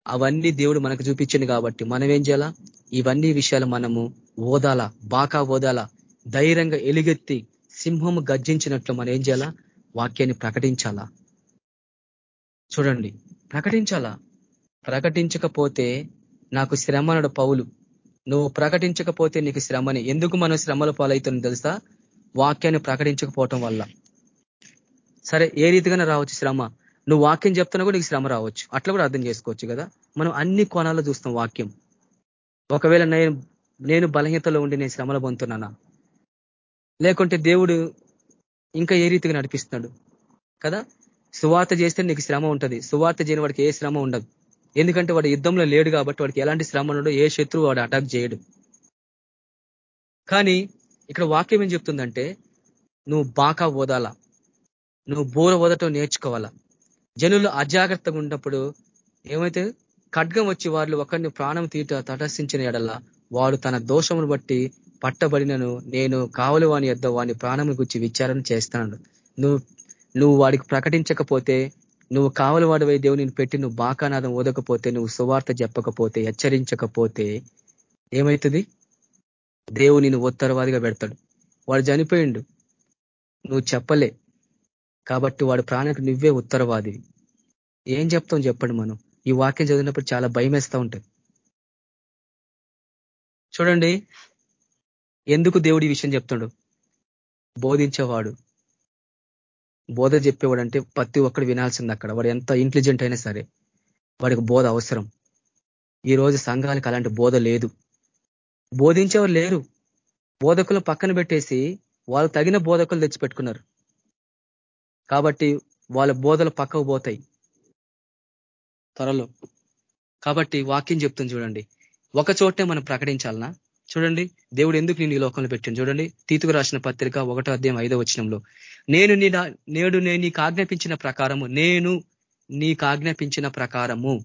Speaker 3: అవన్నీ దేవుడు మనకు చూపించింది కాబట్టి మనం ఏం చేయాలా? ఇవన్నీ విషయాలు మనము ఓదాల బాకా ఓదాల. ధైర్యంగా ఎలుగెత్తి సింహము గర్జించినట్లు మనం ఏం చేయాలా? వాక్యాన్ని ప్రకటించాలా? చూడండి ప్రకటించాలా? ప్రకటించకపోతే నాకు శ్రమనడు పౌలు. నువ్వు ప్రకటించకపోతే నీకు శ్రమని. ఎందుకు మనం శ్రమల పాలవుతుంది తెలుసా? వాక్యాన్ని ప్రకటించకపోవటం వల్ల. సరే ఏ రీతిగానే రావచ్చు శ్రమ? నువ్వు వాక్యం చెప్తున్నా కూడా నీకు శ్రమ రావచ్చు. అట్లా కూడా అర్థం చేసుకోవచ్చు కదా? మనం అన్ని కోణాల్లో చూస్తాం వాక్యం. ఒకవేళ నేను నేను బలహీనతలో ఉండి నేను శ్రమలు పొందుతున్నానా? లేకుంటే దేవుడు ఇంకా ఏ రీతిగా నడిపిస్తున్నాడు? కదా? సువార్త చేస్తే నీకు శ్రమ ఉంటుంది. సువార్త చేయని వాడికి ఏ శ్రమ ఉండదు. ఎందుకంటే వాడు యుద్ధంలో లేడు కాబట్టి వాడికి ఎలాంటి శ్రమ ఉండడు ఏ శత్రువు వాడు అటాక్ చేయడు. కానీ ఇక్కడ వాక్యం ఏం చెప్తుందంటే నువ్వు బాకా ఓదాలా? నువ్వు బోర ఓదటం నేర్చుకోవాలా? జనులు అజాగ్రత్తగా ఉన్నప్పుడు ఏమైతే ఖడ్గం వచ్చి వాళ్ళు ఒకరిని ప్రాణం తీట తటస్థించిన ఎడల్లా వాడు తన దోషమును బట్టి పట్టబడినను నేను కావలి వాని యొద్ద వాని ప్రాణం గురించి విచారణ చేస్తాను నువ్వు నువ్వు వాడికి ప్రకటించకపోతే నువ్వు కావలి వాడివై దేవుని పెట్టి నువ్వు బాకానాదం ఓదకపోతే నువ్వు సువార్త చెప్పకపోతే హెచ్చరించకపోతే ఏమవుతుంది దేవుడు నేను ఉత్తరవాదిగా పెడతాడు. వాడు చనిపోయిండు. నువ్వు చెప్పలే. కాబట్టి వాడు ప్రాణానికి నువ్వే ఉత్తరవాది. ఏం చెప్తాం చెప్పండి మనం? ఈ వాక్యం చదివినప్పుడు చాలా భయం వేస్తూ ఉంటుంది. చూడండి. ఎందుకు దేవుడు ఈ విషయం చెప్తాడు? బోధించేవాడు. బోధ చెప్పేవాడు అంటే ప్రతి ఒక్కడు వినాల్సింది అక్కడ. వాడు ఎంత ఇంటెలిజెంట్ అయినా సరే వాడికి బోధ అవసరం. ఈ రోజు సంఘానికి అలాంటి బోధ లేదు. బోధించేవారు లేరు. బోధకులు పక్కన పెట్టేసి వాళ్ళు తగిన బోధకులు తెచ్చిపెట్టుకున్నారు. కాబట్టి వాళ్ళ బోధలు పక్కకు పోతాయి. త్వరలో. కాబట్టి వాక్యం చెప్తుంది చూడండి. ఒక చోటే మనం ప్రకటించాలనా? చూడండి దేవుడు ఎందుకు నేను ఈ లోకంలో పెట్టాను చూడండి తీతుకు రాసిన పత్రిక ఒకటో అధ్యాయం ఐదో వచనంలో. నేను నీ నేడు నేను నీకు ఆజ్ఞాపించిన ప్రకారము నేను నీకు ఆజ్ఞాపించిన ప్రకారము.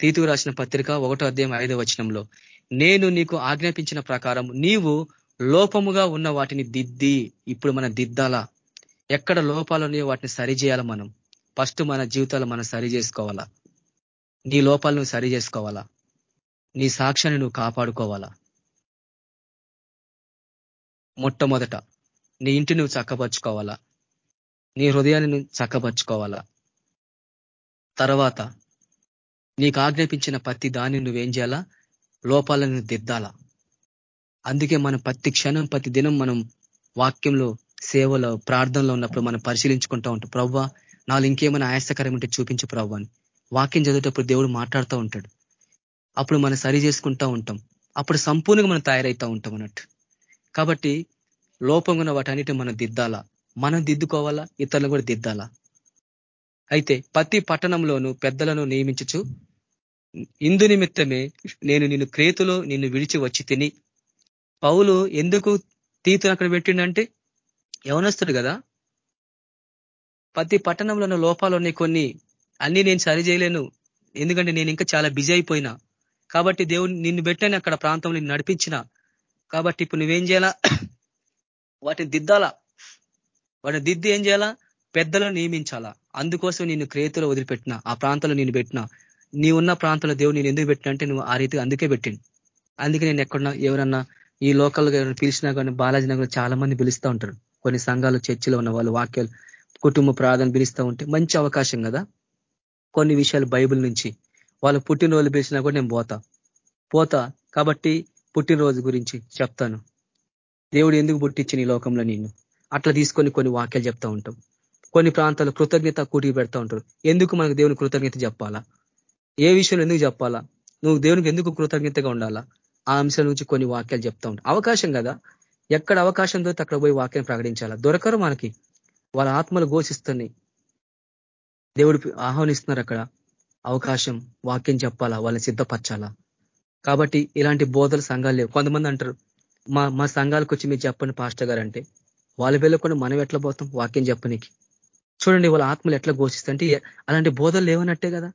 Speaker 3: తీతుకు రాసిన పత్రిక ఒకటో అధ్యాయం ఐదో వచనంలో. నేను నీకు ఆజ్ఞాపించిన ప్రకారం నీవు లోపముగా ఉన్న వాటిని దిద్ది ఇప్పుడు మన దిద్దాలా? ఎక్కడ లోపాలు ఉన్నాయో వాటిని సరి చేయాలా మనం? ఫస్ట్ మన జీవితాలు మనం సరి చేసుకోవాలా? నీ లోపాలను నువ్వు సరి చేసుకోవాలా? నీ సాక్ష్యాన్ని నువ్వు కాపాడుకోవాలా? మొట్టమొదట నీ ఇంటి నువ్వు చక్కపరుచుకోవాలా? నీ హృదయాన్ని నువ్వు చక్కపరుచుకోవాలా? తర్వాత నీకు ఆజ్ఞాపించిన ప్రతి దాన్ని నువ్వేం చేయాలా? లోపాలను దిద్దాలా? అందుకే మనం ప్రతి క్షణం ప్రతి దినం మనం వాక్యంలో సేవలో ప్రార్థనలో ఉన్నప్పుడు మనం పరిశీలించుకుంటూ ఉంటాం. ప్రవ్వా నాలు ఇంకేమైనా ఆయాసకరం ఉంటే చూపించు ప్రవ్వా అని. వాక్యం చదివేటప్పుడు దేవుడు మాట్లాడుతూ ఉంటాడు. అప్పుడు మనం సరి చేసుకుంటూ ఉంటాం. అప్పుడు సంపూర్ణంగా మనం తయారవుతూ ఉంటాం అన్నట్టు. కాబట్టి లోపం ఉన్న వాటన్నిటి మనం దిద్దాలా? మనం దిద్దుకోవాలా? ఇతరులు కూడా దిద్దాలా? అయితే ప్రతి పట్టణంలోనూ పెద్దలను నియమించచ్చు ఇందు నిమిత్తమే నేను నిన్ను క్రేతులో నిన్ను విడిచి వచ్చి తిని పౌలు ఎందుకు తీతును అక్కడ పెట్టిండంటే ఎవనొస్తాడు కదా. ప్రతి పట్టణంలో లోపాలు ఉన్నాయి కొన్ని అన్ని నేను సరి చేయలేను. ఎందుకంటే నేను ఇంకా చాలా బిజీ అయిపోయినా. కాబట్టి దేవుని నిన్ను పెట్టని అక్కడ ప్రాంతంలో నడిపించిన. కాబట్టి ఇప్పుడు నువ్వేం చేయాలా? వాటిని దిద్దాలా? వాటిని దిద్ది ఏం చేయాలా? పెద్దలను నియమించాలా? అందుకోసం నిన్ను క్రేతులో వదిలిపెట్టిన ఆ ప్రాంతంలో నేను పెట్టిన నీ ఉన్న ప్రాంతంలో దేవుడు నేను ఎందుకు పెట్టినంటే నువ్వు ఆ రీతిగా అందుకే పెట్టిండు అందుకే నేను ఎక్కడన్నా ఎవరన్నా ఈ లోకల్గా ఎవరైనా పిలిచినా కానీ బాలాజీ నగర్ చాలా మంది పిలుస్తూ ఉంటారు. కొన్ని సంఘాలు చర్చిలో ఉన్న వాళ్ళు వాక్యాలు కుటుంబ ప్రార్థన పిలుస్తూ ఉంటే మంచి అవకాశం కదా? కొన్ని విషయాలు బైబిల్ నుంచి వాళ్ళు పుట్టినరోజు పిలిచినా కూడా నేను పోతా. పోతా కాబట్టి పుట్టినరోజు గురించి చెప్తాను. దేవుడు ఎందుకు పుట్టించిన ఈ లోకంలో నిన్ను? అట్లా తీసుకొని కొన్ని వాక్యాలు చెప్తా ఉంటాం. కొన్ని ప్రాంతాలు కృతజ్ఞత కూటికి పెడతా ఉంటారు. ఎందుకు మనకు దేవుని కృతజ్ఞత చెప్పాలా? ఏ విషయంలో ఎందుకు చెప్పాలా? నువ్వు దేవునికి ఎందుకు కృతజ్ఞతగా ఉండాలా? ఆ అంశం నుంచి కొన్ని వాక్యాలు చెప్తా ఉంటాం. అవకాశం కదా? ఎక్కడ అవకాశం దొరికితే అక్కడ పోయి వాక్యం ప్రకటించాలా? దొరకరు మనకి. వాళ్ళ ఆత్మలు ఘోషిస్తున్నాయి. దేవుడు ఆహ్వానిస్తున్నారు అక్కడ. అవకాశం వాక్యం చెప్పాలా వాళ్ళని సిద్ధపరచాలా? కాబట్టి ఇలాంటి బోధలు సంఘాలు లేవు. కొంతమంది అంటారు మా మా సంఘాలకు వచ్చి మీరు చెప్పండి పాస్టర్ గారు అంటే వాళ్ళు వెళ్ళకుండా మనం ఎట్లా పోతాం? వాక్యం చెప్పనీకి. చూడండి వాళ్ళ ఆత్మలు ఎట్లా ఘోషిస్తుంటే అలాంటి బోధలు లేవనట్టే కదా.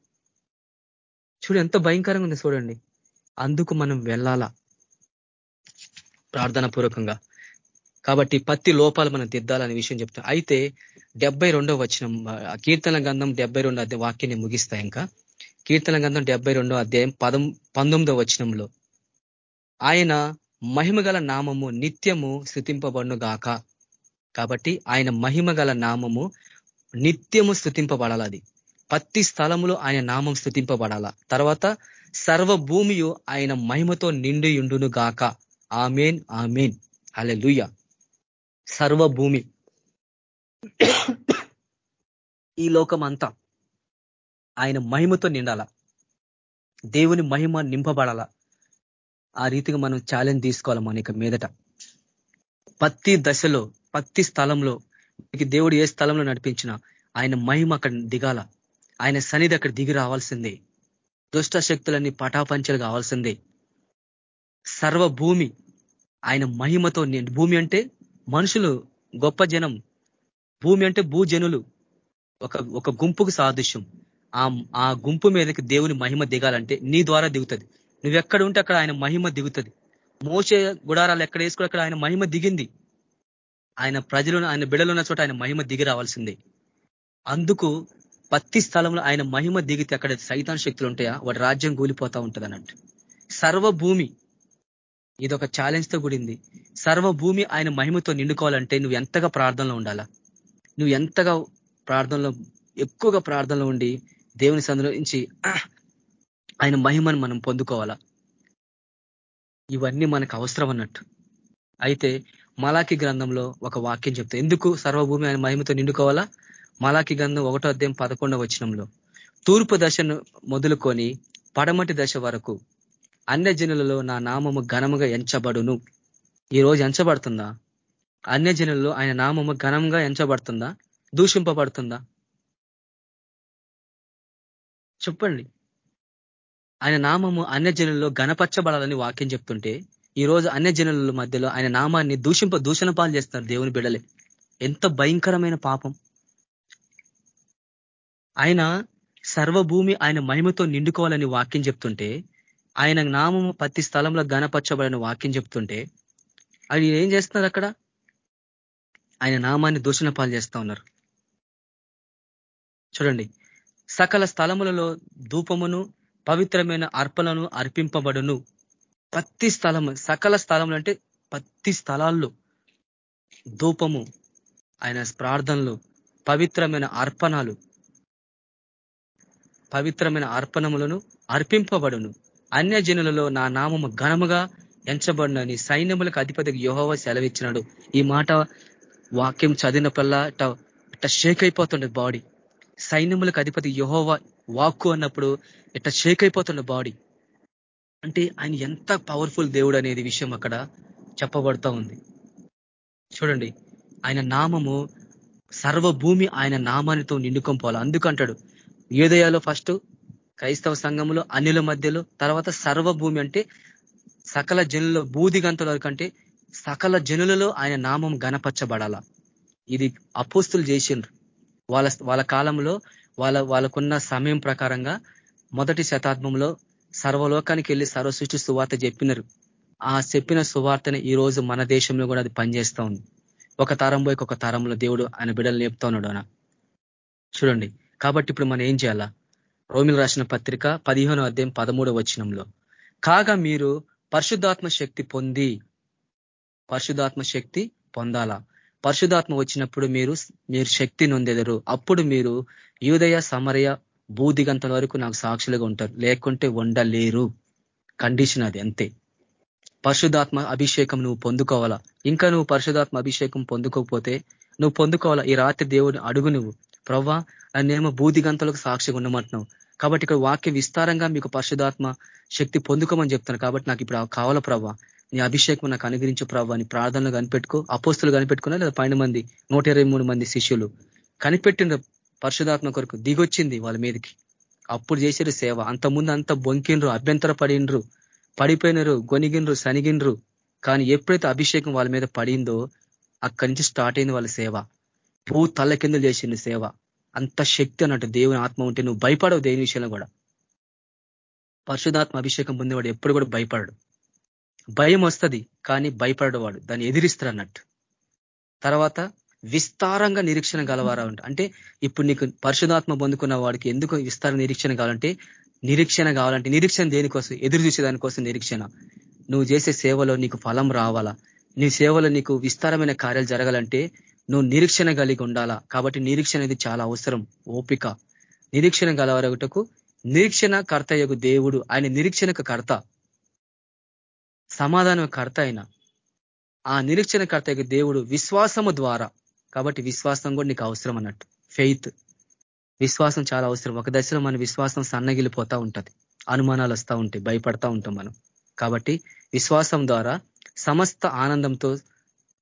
Speaker 3: చూడు ఎంత భయంకరంగా ఉంది చూడండి. అందుకు మనం వెళ్ళాలా? ప్రార్థన పూర్వకంగా కాబట్టి పత్తి లోపాలు మనం దిద్దాలనే విషయం చెప్తాం. అయితే డెబ్బై రెండో వచనం కీర్తన గంధం డెబ్బై రెండో అధ్యాయం వాక్యాన్ని ముగిస్తా ఇంకా. కీర్తన గంధం డెబ్బై రెండో అధ్యాయం పదం పంతొమ్మిదో వచనంలో. ఆయన మహిమగల నామము నిత్యము స్థుతింపబడును గాక కాబట్టి ఆయన మహిమగల నామము నిత్యము స్థుతింపబడాలి ప్రతి స్థలములో ఆయన నామం స్థుతింపబడాల? తర్వాత సర్వ భూమియు ఆయన మహిమతో నిండి ఉండును గాక ఆమెన్ ఆమెన్. అలే లూయ సర్వభూమి. ఈ లోకం అంతా ఆయన మహిమతో నిండాల. దేవుని మహిమ నింపబడాల. ఆ రీతిగా మనం ఛాలెంజ్ తీసుకోవాలి మన మీదట. ప్రతి దశలో ప్రతి స్థలంలో మీకు దేవుడు ఏ స్థలంలో నడిపించినా ఆయన మహిమ అక్కడ దిగాల. ఆయన సన్నిధి అక్కడ దిగి రావాల్సిందే. దుష్ట శక్తులన్నీ పటాపంచలు కావాల్సిందే. సర్వ భూమి ఆయన మహిమతో భూమి అంటే మనుషులు గొప్ప జనం. భూమి అంటే భూజనులు. ఒక ఒక గుంపుకు సాదృశ్యం. ఆ గుంపు మీదకి దేవుని మహిమ దిగాలంటే నీ ద్వారా దిగుతుంది. నువ్వెక్కడ ఉంటే అక్కడ ఆయన మహిమ దిగుతుంది. మోసే గుడారాలు ఎక్కడ వేసుకుని అక్కడ ఆయన మహిమ దిగింది? ఆయన ప్రజలు ఆయన బిడలు ఉన్న చోట ఆయన మహిమ దిగి రావాల్సిందే. అందుకు పత్తి స్థలంలో ఆయన మహిమ దిగితే అక్కడ సైతాన్ శక్తులు ఉంటాయా? వాడి రాజ్యం కూలిపోతా ఉంటుంది అన్నట్టు సర్వభూమి ఇది ఒక ఛాలెంజ్తో కూడింది. సర్వభూమి ఆయన మహిమతో నిండుకోవాలంటే నువ్వు ఎంతగా ప్రార్థనలో ఉండాలా? నువ్వు ఎంతగా ప్రార్థనలో ఎక్కువగా ప్రార్థనలో ఉండి దేవుని సందర్శించి ఆయన మహిమను మనం పొందుకోవాలా? ఇవన్నీ మనకు అవసరం అన్నట్టు. అయితే మలాకి గ్రంథంలో ఒక వాక్యం చెప్తా ఎందుకు సర్వభూమి ఆయన మహిమతో నిండుకోవాలా? మలాకి గ్రంథం ఒకటో అధ్యాయం పదకొండవ వచనంలో తూర్పు దశను మొదలుకొని పడమటి దశ వరకు అన్య జనులలో నా నామము ఘనముగా ఎంచబడును. ఈ రోజు ఎంచబడుతుందా? అన్య జనులలో ఆయన నామము ఘనంగా ఎంచబడుతుందా? దూషింపబడుతుందా? చెప్పండి. ఆయన నామము అన్య జనుల్లో గణపరచబడాలని వాక్యం చెప్తుంటే ఈ రోజు అన్య జనుల మధ్యలో ఆయన నామాన్ని దూషింప దూషణ పాలు చేస్తారు దేవుని బిడలే ఎంత భయంకరమైన పాపం. ఆయన సర్వభూమి ఆయన మహిమతో నిండుకోవాలని వాక్యం చెప్తుంటే ఆయన నామము ప్రతి స్థలంలో గణపరచబడిన వాక్యం చెప్తుంటే అది ఏం చేస్తున్నారు అక్కడ? ఆయన నామాన్ని దూషణ పాలు చేస్తూ ఉన్నారు. చూడండి. సకల స్థలములలో ధూపమును పవిత్రమైన అర్పణను అర్పింపబడును. ప్రతి స్థలము సకల స్థలములు అంటే ప్రతి స్థలాల్లో ధూపము ఆయన ప్రార్థనలు పవిత్రమైన అర్పణలు పవిత్రమైన అర్పణములను అర్పింపబడును. అన్య జనులలో నా నామము ఘనముగా ఎంచబడినని సైన్యములకు అధిపతికి యోహోవ సెలవిచ్చినాడు. ఈ మాట వాక్యం చదివినప్పుడల్లా ఇట్ట షేక్ అయిపోతుండే బాడీ. సైన్యములకు అధిపతి యహోవ వాక్కు అన్నప్పుడు ఇట్ట షేక్ అయిపోతుండే బాడీ. అంటే ఆయన ఎంత పవర్ఫుల్ దేవుడు అనేది విషయం అక్కడ చెప్పబడుతూ ఉంది. చూడండి ఆయన నామము సర్వభూమి ఆయన నామానితో నిండుకొని పోవాలి. అందుకంటాడు యూదయాలో ఫస్ట్ క్రైస్తవ సంఘంలో అన్యుల మధ్యలో తర్వాత సర్వభూమి అంటే సకల జనుల బూదిగంతుల వరకు అంటే సకల జనులలో ఆయన నామం గనపరచబడాల ఇది అపోస్తులు చేసిండ్రు. వాళ్ళ వాళ్ళ కాలంలో వాళ్ళ వాళ్ళకున్న సమయం ప్రకారంగా మొదటి శతాబ్దంలో సర్వలోకానికి వెళ్ళి సర్వ సృష్టి సువార్త చెప్పినారు. ఆ చెప్పిన సువార్తని ఈ రోజు మన దేశంలో కూడా అది పనిచేస్తూ ఉంది. ఒక తరం పోయి ఒక తరంలో దేవుడు ఆయన బిడ్డలు నేపుతా ఉన్నాడు చూడండి. కాబట్టి ఇప్పుడు మనం ఏం చేయాలా? రోమిలు రాసిన పత్రిక పదిహేను అధ్యాయం పదమూడవ వచనంలో. కాగా మీరు పరిశుద్ధాత్మ శక్తి పొంది పరిశుధాత్మ శక్తి పొందాలా? పరిశుధాత్మ వచ్చినప్పుడు మీరు మీరు శక్తి నొందెదరు. అప్పుడు మీరు యూదయ సమరయ బూదిగంతల వరకు నాకు సాక్షులుగా ఉంటారు. లేకుంటే ఉండలేరు. కండిషన్ అది అంతే. పరిశుధాత్మ అభిషేకం నువ్వు పొందుకోవాలా? ఇంకా నువ్వు పరిశుధాత్మ అభిషేకం పొందుకోకపోతే నువ్వు పొందుకోవాలా? ఈ రాత్రి దేవుని అడుగు నువ్వు. ప్రవ్వా నేనేమో బూదిగంతలకు సాక్షిగా ఉండమంటున్నావు. కాబట్టి ఇక్కడ వాక్య విస్తారంగా మీకు పరిశుధాత్మ శక్తి పొందుకోమని చెప్తాను కాబట్టి నాకు ఇప్పుడు కావాల ప్రవ్వా? నీ అభిషేకం నాకు అనుగ్రహించు ప్రభావ నీ ప్రార్థనలు కనిపెట్టుకో. అపోస్తులు కనిపెట్టుకున్నా లేదా పైన మంది? నూట మంది శిష్యులు. కనిపెట్టిన పరిశుధాత్మ కొరకు. దిగొచ్చింది వాళ్ళ మీదకి. అప్పుడు చేసారు సేవ. అంతకుముందు అంత బొంకిండ్రు అభ్యంతర పడినరు పడిపోయినరు గొనిగినరు సనిగినరు కానీ ఎప్పుడైతే అభిషేకం వాళ్ళ మీద పడిందో అక్కడి నుంచి స్టార్ట్ అయింది వాళ్ళ సేవ. పూ తల్ల కిందలు చేసింది సేవ. అంత శక్తి అన్నట్టు దేవుని ఆత్మ ఉంటే నువ్వు భయపడవు దేని విషయంలో కూడా. పరిశుధాత్మ అభిషేకం పొందేవాడు ఎప్పుడు కూడా భయపడడు. భయం వస్తుంది కానీ భయపడేవాడు దాన్ని ఎదిరిస్తారు అన్నట్టు. తర్వాత విస్తారంగా నిరీక్షణ గలవారా అంటే ఇప్పుడు నీకు పరిశుధాత్మ పొందుకున్న వాడికి ఎందుకు విస్తార నిరీక్షణ కావాలంటే నిరీక్షణ కావాలంటే నిరీక్షణ దేనికోసం ఎదురు చూసే దానికోసం నిరీక్షణ. నువ్వు చేసే సేవలో నీకు ఫలం రావాలా? నీ సేవలో నీకు విస్తారమైన కార్యాలు జరగాలంటే నువ్వు నిరీక్షణ కలిగి ఉండాలా? కాబట్టి నిరీక్షణ అనేది చాలా అవసరం. ఓపిక. నిరీక్షణ గలవరగుటకు నిరీక్షణ కర్త దేవుడు ఆయన నిరీక్షణకు కర్త. సమాధానం కర్త అయిన. ఆ నిరీక్షణ కర్త దేవుడు విశ్వాసము ద్వారా. కాబట్టి విశ్వాసం కూడా నీకు అవసరం అన్నట్టు. ఫెయిత్ విశ్వాసం చాలా అవసరం. ఒక దశలో మన విశ్వాసం సన్నగిలిపోతా ఉంటది. అనుమానాలు వస్తూ ఉంటాయి. భయపడతా ఉంటాం మనం. కాబట్టి విశ్వాసం ద్వారా సమస్త ఆనందంతో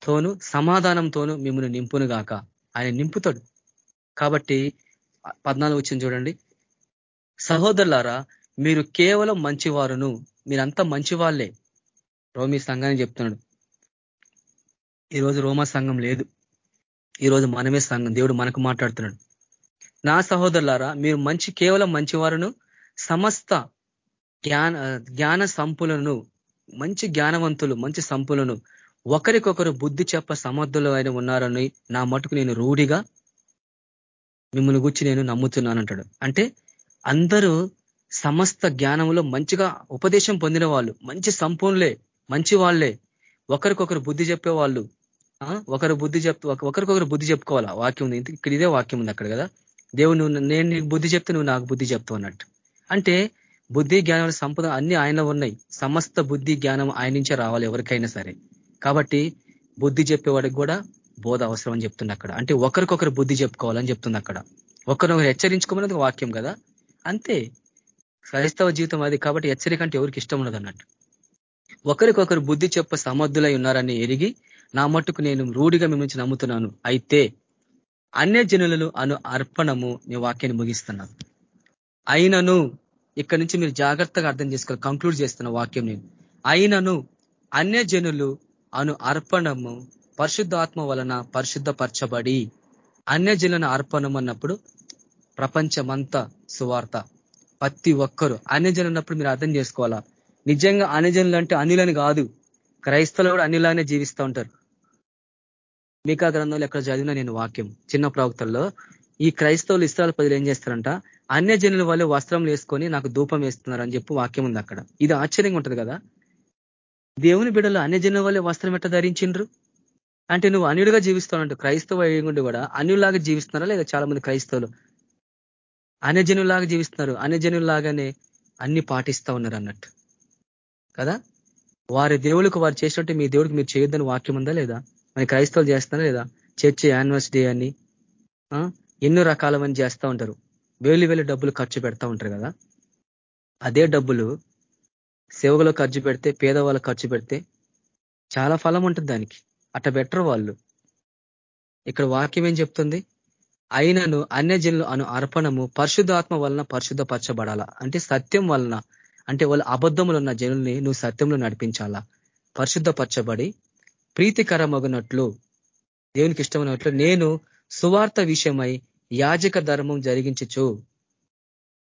Speaker 3: తోను సమాధానంతోను మిమ్మల్ని నింపును గాక. ఆయన నింపుతాడు. కాబట్టి పద్నాలుగు వచ్చింది చూడండి. సహోదరులారా మీరు కేవలం మంచివారును మీరంతా మంచి వాళ్ళే సంఘాన్ని చెప్తున్నాడు. ఈరోజు రోమా సంఘం లేదు. ఈరోజు మనమే సంఘం దేవుడు మనకు మాట్లాడుతున్నాడు. నా సహోదరులారా మీరు మంచి కేవలం మంచివారును సమస్త జ్ఞాన జ్ఞాన సంపులను మంచి జ్ఞానవంతులు మంచి సంపులను ఒకరికొకరు బుద్ధి చెప్ప సమర్థులు అయిన ఉన్నారని నా మటుకు నేను రూఢిగా మిమ్మల్ని గురించి నేను నమ్ముతున్నాను అంటాడు అంటే అందరూ సమస్త జ్ఞానంలో మంచిగా ఉపదేశం పొందిన వాళ్ళు మంచి సంపూర్ణలే మంచి వాళ్ళే. ఒకరికొకరు బుద్ధి చెప్పేవాళ్ళు ఒకరు బుద్ధి చెప్ ఒకరికొకరు బుద్ధి చెప్పుకోవాలా? వాక్యం ఉంది. ఇక్కడ ఇదే వాక్యం ఉంది అక్కడ కదా. దేవుడు నువ్వు నేను నీకు బుద్ధి చెప్తే నువ్వు నాకు బుద్ధి చెప్తావు అన్నట్టు. అంటే బుద్ధి జ్ఞానం సంపద అన్ని ఆయన ఉన్నాయి. సమస్త బుద్ధి జ్ఞానం ఆయన నుంచే రావాలి ఎవరికైనా సరే. కాబట్టి బుద్ధి చెప్పేవాడికి కూడా బోధ అవసరం అని చెప్తుంది అక్కడ. అంటే ఒకరికొకరు బుద్ధి చెప్పుకోవాలని చెప్తుంది అక్కడ. ఒకరినొకరు హెచ్చరించుకోమన్నది వాక్యం కదా? అంతే. క్రైస్తవ జీవితం అది కాబట్టి హెచ్చరిక అంటే ఎవరికి ఇష్టం ఉండదు అన్నట్టు. ఒకరికొకరు బుద్ధి చెప్ప సమర్థులై ఉన్నారని ఎరిగి నా మట్టుకు నేను రూఢిగా మిమ్మల్ని నమ్ముతున్నాను. అయితే అన్య జనులను అను అర్పణము నీ వాక్యాన్ని ముగిస్తున్నాను. అయినను ఇక్కడ నుంచి మీరు జాగ్రత్తగా అర్థం చేసుకోవాలి కంక్లూడ్ చేస్తున్న వాక్యం నేను. అయినను అన్య జనులు అను అర్పణము పరిశుద్ధాత్మ వలన పరిశుద్ధపరచబడి అన్యజనులను అర్పణం అన్నప్పుడు ప్రపంచమంతా సువార్త. ప్రతి ఒక్కరు అన్యజనులు అన్నప్పుడు మీరు అర్థం చేసుకోవాలా? నిజంగా అన్యజనులు అంటే అనిలని కాదు. క్రైస్తవులు కూడా అనిలానే జీవిస్తూ ఉంటారు. మీకా గ్రంథంలో ఎక్కడ చదివిన నేను వాక్యం. చిన్న ప్రవక్తల్లో ఈ క్రైస్తవులు ఇస్రాల ప్రజలు ఏం చేస్తారంట? అన్య జనుల వాళ్ళు వస్త్రం వేసుకొని నాకు ధూపం వేస్తున్నారు అని చెప్పి వాక్యం ఉంది అక్కడ. ఇది ఆశ్చర్యంగా ఉంటుంది కదా? దేవుని బిడ్డలు అన్య జనుల వల్ల వస్త్రం ఎట్ట ధరించిండ్రు? అంటే నువ్వు అన్యుడిగా జీవిస్తావు క్రైస్తవ ఉండి కూడా అన్యులాగా జీవిస్తున్నారా లేదా చాలా మంది క్రైస్తవులు అన్యజనులాగా జీవిస్తున్నారు. అన్యజనులాగానే అన్ని పాటిస్తా ఉన్నారు అన్నట్టు. కదా? వారి దేవులకు వారు చేసినట్టు మీ దేవుడికి మీరు చేయొద్దని వాక్యం ఉందా లేదా? మరి క్రైస్తవులు చేస్తున్నారా లేదా? చర్చ్ యానివర్సిటీ అని ఎన్నో రకాలవన్నీ చేస్తూ ఉంటారు. వేలు వేలు డబ్బులు ఖర్చు పెడతా ఉంటారు కదా? అదే డబ్బులు సేవకులో ఖర్చు పెడితే పేదవాళ్ళు ఖర్చు పెడితే చాలా ఫలం ఉంటుంది దానికి. అట్ట బెటర్ వాళ్ళు. ఇక్కడ వాక్యం ఏం చెప్తుంది? అయినను అన్యజనులు అను అర్పణము పరిశుద్ధాత్మ వలన పరిశుద్ధపరచబడాల. అంటే సత్యం వలన అంటే వాళ్ళ అబద్ధములు ఉన్న జనుల్ని నువ్వు సత్యంలో నడిపించాలా? పరిశుద్ధపరచబడి ప్రీతికరమగినట్లు దేవునికి ఇష్టమైనట్లు నేను సువార్త విషయమై యాజక ధర్మం జరిగించచ్చు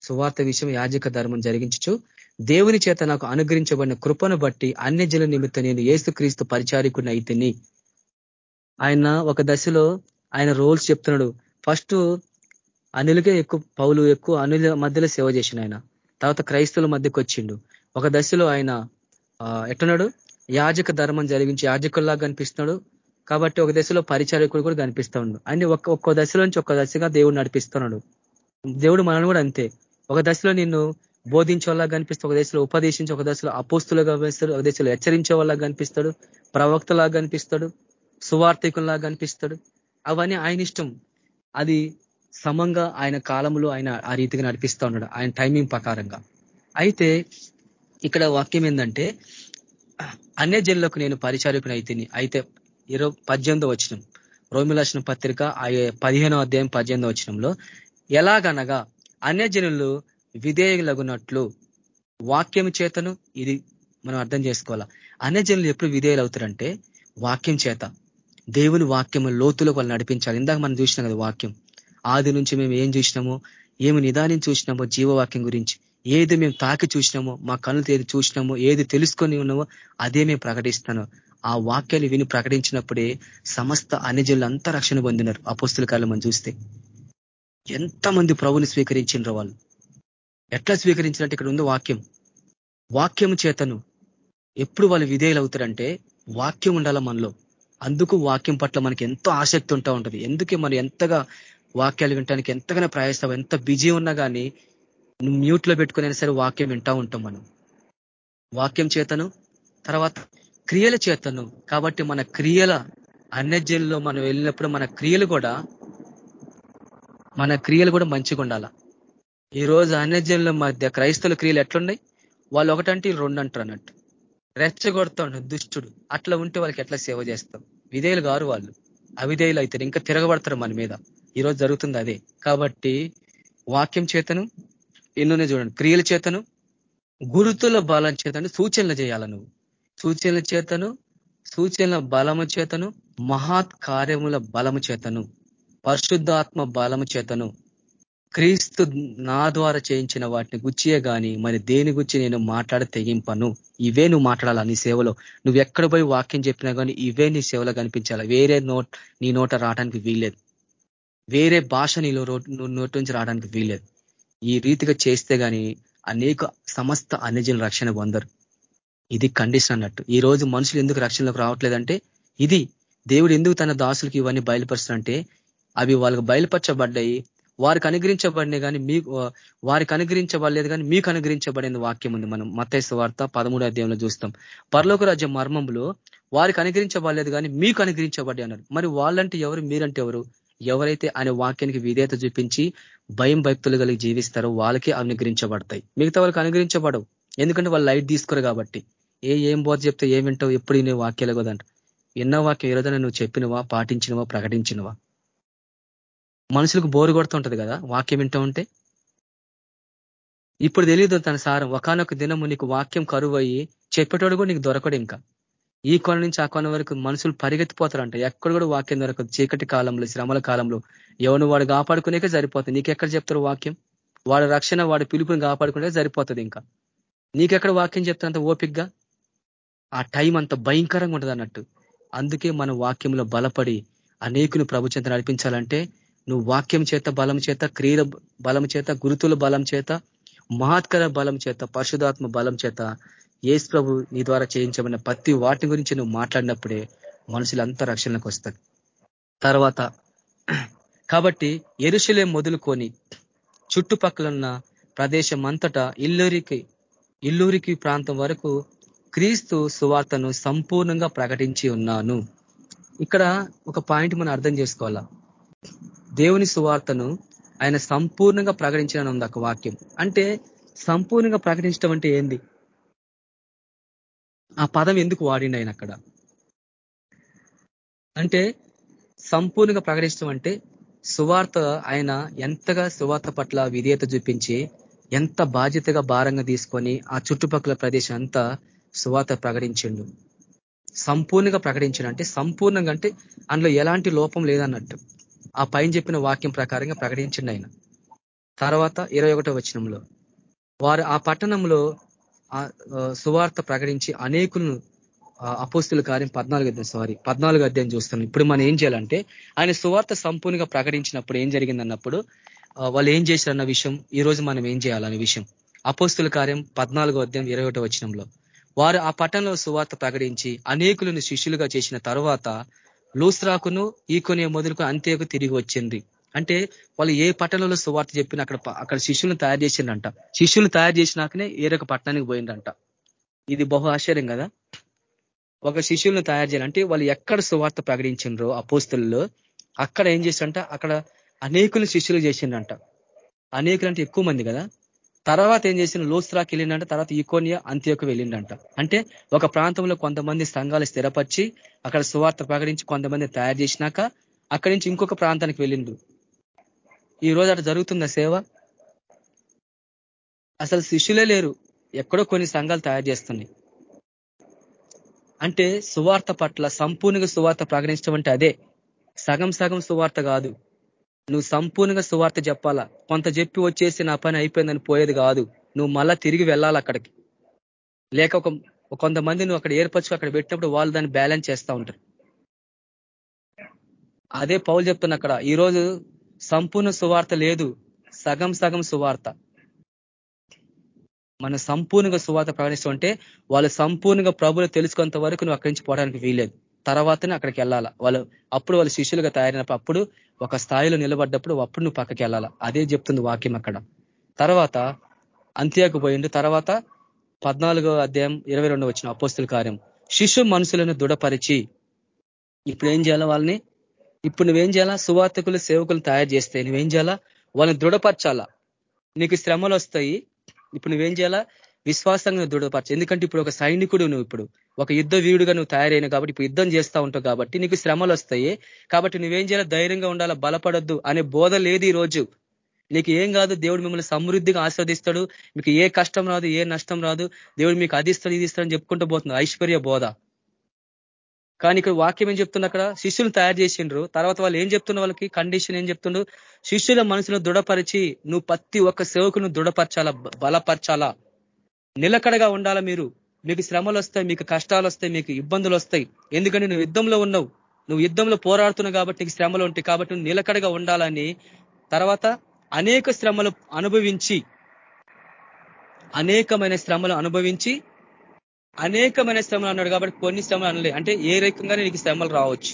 Speaker 3: సువార్త విషయం యాజక ధర్మం జరిగించచ్చు దేవుని చేత నాకు అనుగ్రహించబడిన కృపను బట్టి అన్యజల నిమిత్తం నేను ఏసుక్రీస్తు పరిచారికుని అయితేని. ఆయన ఒక దశలో ఆయన రోల్స్ చెప్తున్నాడు. ఫస్ట్ అనిలకే ఎక్కువ పౌలు ఎక్కువ అనుల మధ్యలో సేవ చేసిన ఆయన. తర్వాత క్రైస్తవుల మధ్యకు వచ్చిండు. ఒక దశలో ఆయన ఎట్టున్నాడు? యాజక ధర్మం జరిగించి యాజకుల్లాగా కనిపిస్తున్నాడు కాబట్టి ఒక దశలో పరిచారకుడు కూడా కనిపిస్తూ ఉన్నాడు అన్ని ఒక్క ఒక్క దశలో నుంచి ఒక్క దశగా దేవుడు నడిపిస్తున్నాడు. దేవుడు మనల్ని కూడా అంతే. ఒక దశలో నిన్ను బోధించే కనిపిస్తే ఒక దశలో ఉపదేశించి ఒక దశలో అపోస్తులుగా కనిపిస్తాడు. ఒక దశలో హెచ్చరించే వాళ్ళ కనిపిస్తాడు. ప్రవక్తలాగా కనిపిస్తాడు. సువార్థికుల్లాగా కనిపిస్తాడు. అవన్నీ ఆయన ఇష్టం. అది సమంగా ఆయన కాలంలో ఆయన ఆ రీతిగా నడిపిస్తూ ఉన్నాడు. ఆయన టైమింగ్ ప్రకారంగా. అయితే ఇక్కడ వాక్యం ఏంటంటే అన్య జనులకు నేను పరిచారకుని అయితే అయితే ఇరవై పద్దెనిమిదో వచ్చినం రోమిలాసిన పత్రిక పదిహేనో అధ్యాయం పద్దెనిమిదో వచ్చినంలో ఎలాగనగా అన్యజనులు విధేయులగునట్లు వాక్యం చేతను ఇది మనం అర్థం చేసుకోవాలా? అన్యజనులు ఎప్పుడు విధేయులు అవుతారంటే వాక్యం చేత. దేవుని వాక్యం లోతులకు వాళ్ళు నడిపించాలి. ఇందాక మనం చూసినాం కదా వాక్యం. ఆది నుంచి మేము ఏం చూసినామో ఏమి నిదానం చూసినామో జీవవాక్యం గురించి ఏది మేము తాకి చూసినామో మా కళ్ళు ఏది చూసినామో ఏది తెలుసుకొని ఉన్నామో అదే మేము ప్రకటిస్తాను. ఆ వాక్యాలు విని ప్రకటించినప్పుడే సమస్త అనిజులు అంతా రక్షణ పొందినారు. అపోస్తుల కాలం మనం చూస్తే. ఎంతమంది ప్రభుని స్వీకరించినారు వాళ్ళు. ఎట్లా స్వీకరించినట్టు ఇక్కడ ఉంది వాక్యం. వాక్యం చేతను ఎప్పుడు వాళ్ళు విధేయులు అవుతారంటే వాక్యం ఉండాల మనలో. అందుకు వాక్యం పట్ల మనకి ఎంతో ఆసక్తి ఉంటా ఉంటుంది. ఎందుకే మనం ఎంతగా వాక్యాలు వినటానికి ఎంతగానో ప్రయాస్తాం ఎంత బిజీ ఉన్నా కానీ మ్యూట్లో పెట్టుకునే సరే వాక్యం వింటా ఉంటాం మనం. వాక్యం చేతను తర్వాత క్రియల చేతను. కాబట్టి మన క్రియల అన్యజల్లో మనం వెళ్ళినప్పుడు మన క్రియలు కూడా మన క్రియలు కూడా మంచిగా ఉండాలా ఈ రోజు అన్యజనుల మధ్య క్రైస్తవుల క్రియలు ఎట్లున్నాయి? వాళ్ళు ఒకటంటే రెండు అంటారు అన్నట్టు రెచ్చగొడతాడు దుష్టుడు. అట్లా ఉంటే వాళ్ళకి ఎట్లా సేవ చేస్తాం? విధేయులు గారు వాళ్ళు. అవిధేయులు అయితే ఇంకా తిరగబడతారు మన మీద. ఈరోజు జరుగుతుంది అదే. కాబట్టి వాక్యం చేతను ఎన్నోనే చూడండి. క్రియల చేతను గురుతుల బలం చేతను సూచనలు చేయాల నువ్వు? సూచనల చేతను సూచనల బలము చేతను మహాత్ కార్యముల బలము చేతను పరిశుద్ధాత్మ బలము చేతను. క్రీస్తు నా ద్వారా చేయించిన వాటిని గుచ్చియే గాని మరి దేని గుచ్చి నేను మాట్లాడ తెగింపను? ఇవే నువ్వు మాట్లాడాలా నీ సేవలో? నువ్వు ఎక్కడ పోయి వాక్యం చెప్పినా కానీ ఇవే నీ సేవలో కనిపించాలి? వేరే నోట్ నీ నోట రావడానికి వీల్లేదు. వేరే భాష నీలో నోటి నుంచి రావడానికి వీల్లేదు. ఈ రీతిగా చేస్తే కానీ అనేక సమస్త అన్యజనులు రక్షణ పొందరు. ఇది కండిషన్ అన్నట్టు. ఈ రోజు మనుషులు ఎందుకు రక్షణలోకి రావట్లేదంటే ఇది దేవుడు ఎందుకు తన దాసులకి ఇవన్నీ బయలుపరుస్తారంటే అవి వాళ్ళకి బయలుపరచబడ్డాయి వారికి అనుగ్రహించబడినే కానీ మీకు వారికి అనుగ్రహించబడలేదు కానీ మీకు అనుగ్రహించబడిన వాక్యం ఉంది మనం మత్తైసు వార్త పదమూడు అధ్యాయంలో చూస్తాం. పరలోక రాజ్య మర్మంలో వారికి అనుగ్రహించబడలేదు కానీ మీకు అనుగ్రహించబడి అన్నారు మరి వాళ్ళంటే ఎవరు? మీరంటే ఎవరు? ఎవరైతే ఆయన వాక్యానికి విధేయత చూపించి భయం భక్తులు కలిగి జీవిస్తారో వాళ్ళకే అనుగ్రహించబడతాయి. మిగతా వాళ్ళకి అనుగ్రహించబడవు. ఎందుకంటే వాళ్ళు లైట్ తీసుకోరు కాబట్టి. ఏ ఏం బోధ చెప్తే ఏం ఎప్పుడు నీ వాక్యాలు కదంట ఎన్నో వాక్యం ఏ నువ్వు చెప్పినవా? పాటించినవా? ప్రకటించినవా? మనుషులకు బోరు కొడుతుంటది కదా వాక్యం వింటూ ఉంటే. ఇప్పుడు తెలియదు తన సారం ఒకనొక దినము నీకు వాక్యం కరువు అయ్యి చెప్పేటోడు కూడా నీకు దొరకడు ఇంకా. ఈ కొన నుంచి ఆ కొన వరకు మనుషులు పరిగెత్తిపోతారంట. ఎక్కడ కూడా వాక్యం దొరకదు. చీకటి కాలంలో శ్రమల కాలంలో ఎవరు వాడు కాపాడుకునేకే సరిపోతుంది. నీకెక్కడ చెప్తారు వాక్యం? వాడు రక్షణ వాడి పిలుపుని కాపాడుకునే సరిపోతుంది ఇంకా. నీకెక్కడ వాక్యం చెప్తారంత ఓపిక్గా ఆ టైం అంత భయంకరంగా ఉంటుంది అన్నట్టు అందుకే మన వాక్యంలో బలపడి అనేకుని ప్రభుత్వం నడిపించాలంటే నువ్వు వాక్యం చేత బలం చేత క్రియల బలం చేత గురుతుల బలం చేత మహాత్కర బలం చేత పరిశుధాత్మ బలం చేత ఏసు ప్రభు నీ ద్వారా చేయించబడిన ప్రతి వాటి గురించి నువ్వు మాట్లాడినప్పుడే మనుషులంతా రక్షణకు వస్తారు. తర్వాత కాబట్టి ఎరుశలే మొదలుకొని చుట్టుపక్కలున్న ప్రదేశం అంతటా ఇల్లూరికి ఇల్లూరికి ప్రాంతం వరకు క్రీస్తు సువార్తను సంపూర్ణంగా ప్రకటించి ఉన్నాను. ఇక్కడ ఒక పాయింట్ మనం అర్థం చేసుకోవాలా? దేవుని సువార్తను ఆయన సంపూర్ణంగా ప్రకటించిన ఉంది ఒక వాక్యం. అంటే సంపూర్ణంగా ప్రకటించడం అంటే ఏంది? ఆ పదం ఎందుకు వాడిండి ఆయన అక్కడ? అంటే సంపూర్ణంగా ప్రకటించడం అంటే సువార్త ఆయన ఎంతగా సువార్త పట్ల విధేయత చూపించి ఎంత బాధ్యతగా భారంగా తీసుకొని ఆ చుట్టుపక్కల ప్రదేశం అంతా సువార్త ప్రకటించిండు. సంపూర్ణంగా ప్రకటించడం. అంటే సంపూర్ణంగా అంటే అందులో ఎలాంటి లోపం లేదన్నట్టు. ఆ పైన చెప్పిన వాక్యం ప్రకారంగా ప్రకటించండి ఆయన. తర్వాత ఇరవై ఒకటో వచనంలో వారు ఆ పట్టణంలో సువార్త ప్రకటించి అనేకులను అపోస్తుల కార్యం పద్నాలుగు అధ్యాయం సారీ పద్నాలుగు అధ్యాయం చూస్తున్నాం ఇప్పుడు మనం ఏం చేయాలంటే ఆయన సువార్త సంపూర్ణంగా ప్రకటించినప్పుడు ఏం జరిగిందన్నప్పుడు వాళ్ళు ఏం చేశారన్న విషయం ఈ రోజు మనం ఏం చేయాలనే విషయం. అపోస్తుల కార్యం పద్నాలుగో అధ్యాయం ఇరవై ఒకటో వచనంలో వారు ఆ పట్టణంలో సువార్త ప్రకటించి అనేకులను శిష్యులుగా చేసిన తర్వాత లూస్రాకును ఈకొనే మొదలుకు అంతేకు తిరిగి వచ్చింది. అంటే వాళ్ళు ఏ పట్టణంలో సువార్త చెప్పిన అక్కడ అక్కడ శిష్యులను తయారు చేసిండంట శిష్యులు తయారు చేసినాకనే ఏరొక పట్టణానికి పోయిందంట ఇది బహు ఆశ్చర్యం కదా? ఒక శిష్యులను తయారు చేయాలంటే వాళ్ళు ఎక్కడ సువార్త ప్రకటించిండ్రో అపోస్తుల్లో అక్కడ ఏం చేసిండంట అక్కడ అనేకులు శిష్యులు చేసిండంట అనేకులు అంటే ఎక్కువ మంది కదా? తర్వాత ఏం చేసిన లోస్త్రాకి వెళ్ళిండంట తర్వాత ఈకోనియా అంత్యకు వెళ్ళిండంట. అంటే ఒక ప్రాంతంలో కొంతమంది సంఘాలు స్థిరపరిచి అక్కడ సువార్త ప్రకటించి కొంతమంది తయారు చేసినాక అక్కడి నుంచి ఇంకొక ప్రాంతానికి వెళ్ళిండు. ఈ రోజు అటు జరుగుతున్న సేవ? అసలు శిష్యులే లేరు. ఎక్కడో కొన్ని సంఘాలు తయారు చేస్తున్నాయి. అంటే సువార్త పట్ల సంపూర్ణంగా సువార్త ప్రకటించడం అంటే అదే. సగం సగం సువార్త కాదు. నువ్వు సంపూర్ణంగా సువార్త చెప్పాలా? కొంత చెప్పి వచ్చేసి నా పని అయిపోయిందని పోయేది కాదు. నువ్వు మళ్ళా తిరిగి వెళ్ళాలి అక్కడికి? లేక ఒక కొంతమంది నువ్వు అక్కడ ఏర్పరచుకు అక్కడ పెట్టినప్పుడు వాళ్ళు దాన్ని బ్యాలెన్స్ చేస్తూ ఉంటారు. అదే పౌలు చెప్తున్నా అక్కడ ఈరోజు సంపూర్ణ సువార్త లేదు. సగం సగం సువార్త. మన సంపూర్ణంగా సువార్త ప్రకటిస్తుంటే వాళ్ళు సంపూర్ణంగా ప్రభులు తెలుసుకునేంత వరకు నువ్వు అక్కడి నుంచి పోవడానికి వీలేదు తర్వాతనే అక్కడికి వెళ్ళాలా? వాళ్ళు అప్పుడు వాళ్ళు శిష్యులుగా తయారైనప్పుడు అప్పుడు ఒక స్థాయిలో నిలబడ్డప్పుడు అప్పుడు నువ్వు పక్కకి వెళ్ళాలా? అదే చెప్తుంది వాక్యం అక్కడ. తర్వాత అంత్యాకు పోయిండు. తర్వాత పద్నాలుగో అధ్యాయం ఇరవై రెండు వచ్చిన అపోస్తుల కార్యం. శిశు మనుషులను దృఢపరిచి ఇప్పుడు ఏం చేయాలా వాళ్ళని? ఇప్పుడు నువ్వేం చేయాలా? సువార్తకులు సేవకులు తయారు చేస్తే నువ్వేం చేయాలా? వాళ్ళని దృఢపరచాలా? నీకు శ్రమలు వస్తాయి. ఇప్పుడు నువ్వేం చేయాలా? విశ్వాసంగా దృఢపరచు. ఎందుకంటే ఇప్పుడు ఒక సైనికుడు నువ్వు ఇప్పుడు. ఒక యుద్ధ వీరుడుగా నువ్వు తయారైన కాబట్టి ఇప్పుడు యుద్ధం చేస్తూ ఉంటావు కాబట్టి నీకు శ్రమలు వస్తాయి. కాబట్టి నువ్వేం చేయాలి? ధైర్యంగా ఉండాలా? బలపడొద్దు అనే బోధ లేదు ఈ రోజు. నీకు ఏం కాదు? దేవుడు మిమ్మల్ని సమృద్ధిగా ఆస్వాదిస్తాడు మీకు ఏ కష్టం రాదు ఏ నష్టం రాదు. దేవుడు మీకు అది ఇస్తాడు ఇది ఇస్తాడని చెప్పుకుంటూ పోతుంది. ఐశ్వర్య బోధ. కానీ ఇక్కడ వాక్యం ఏం చెప్తుంది అక్కడ? శిష్యులు తయారు చేసిండ్రు. తర్వాత వాళ్ళు ఏం చెప్తున్న వాళ్ళకి? కండిషన్ ఏం చెప్తుండ్రు శిష్యుల మనసును దృఢపరిచి నువ్వు ప్రతి ఒక్క సేవకును దృఢపరచాలా? బలపరచాలా? నిలకడగా ఉండాలా మీరు? మీకు శ్రమలు వస్తాయి మీకు కష్టాలు వస్తాయి మీకు ఇబ్బందులు వస్తాయి ఎందుకంటే నువ్వు యుద్ధంలో ఉన్నావు. నువ్వు యుద్ధంలో పోరాడుతున్నావు కాబట్టి నీకు శ్రమలు ఉంటాయి. కాబట్టి నువ్వు నిలకడగా ఉండాలని తర్వాత అనేక శ్రమలు అనుభవించి అనేకమైన శ్రమలు అనుభవించి అనేకమైన శ్రమలు అన్నాడు కాబట్టి కొన్ని శ్రమలు అనలే. అంటే ఏ రకంగానే నీకు శ్రమలు రావచ్చు.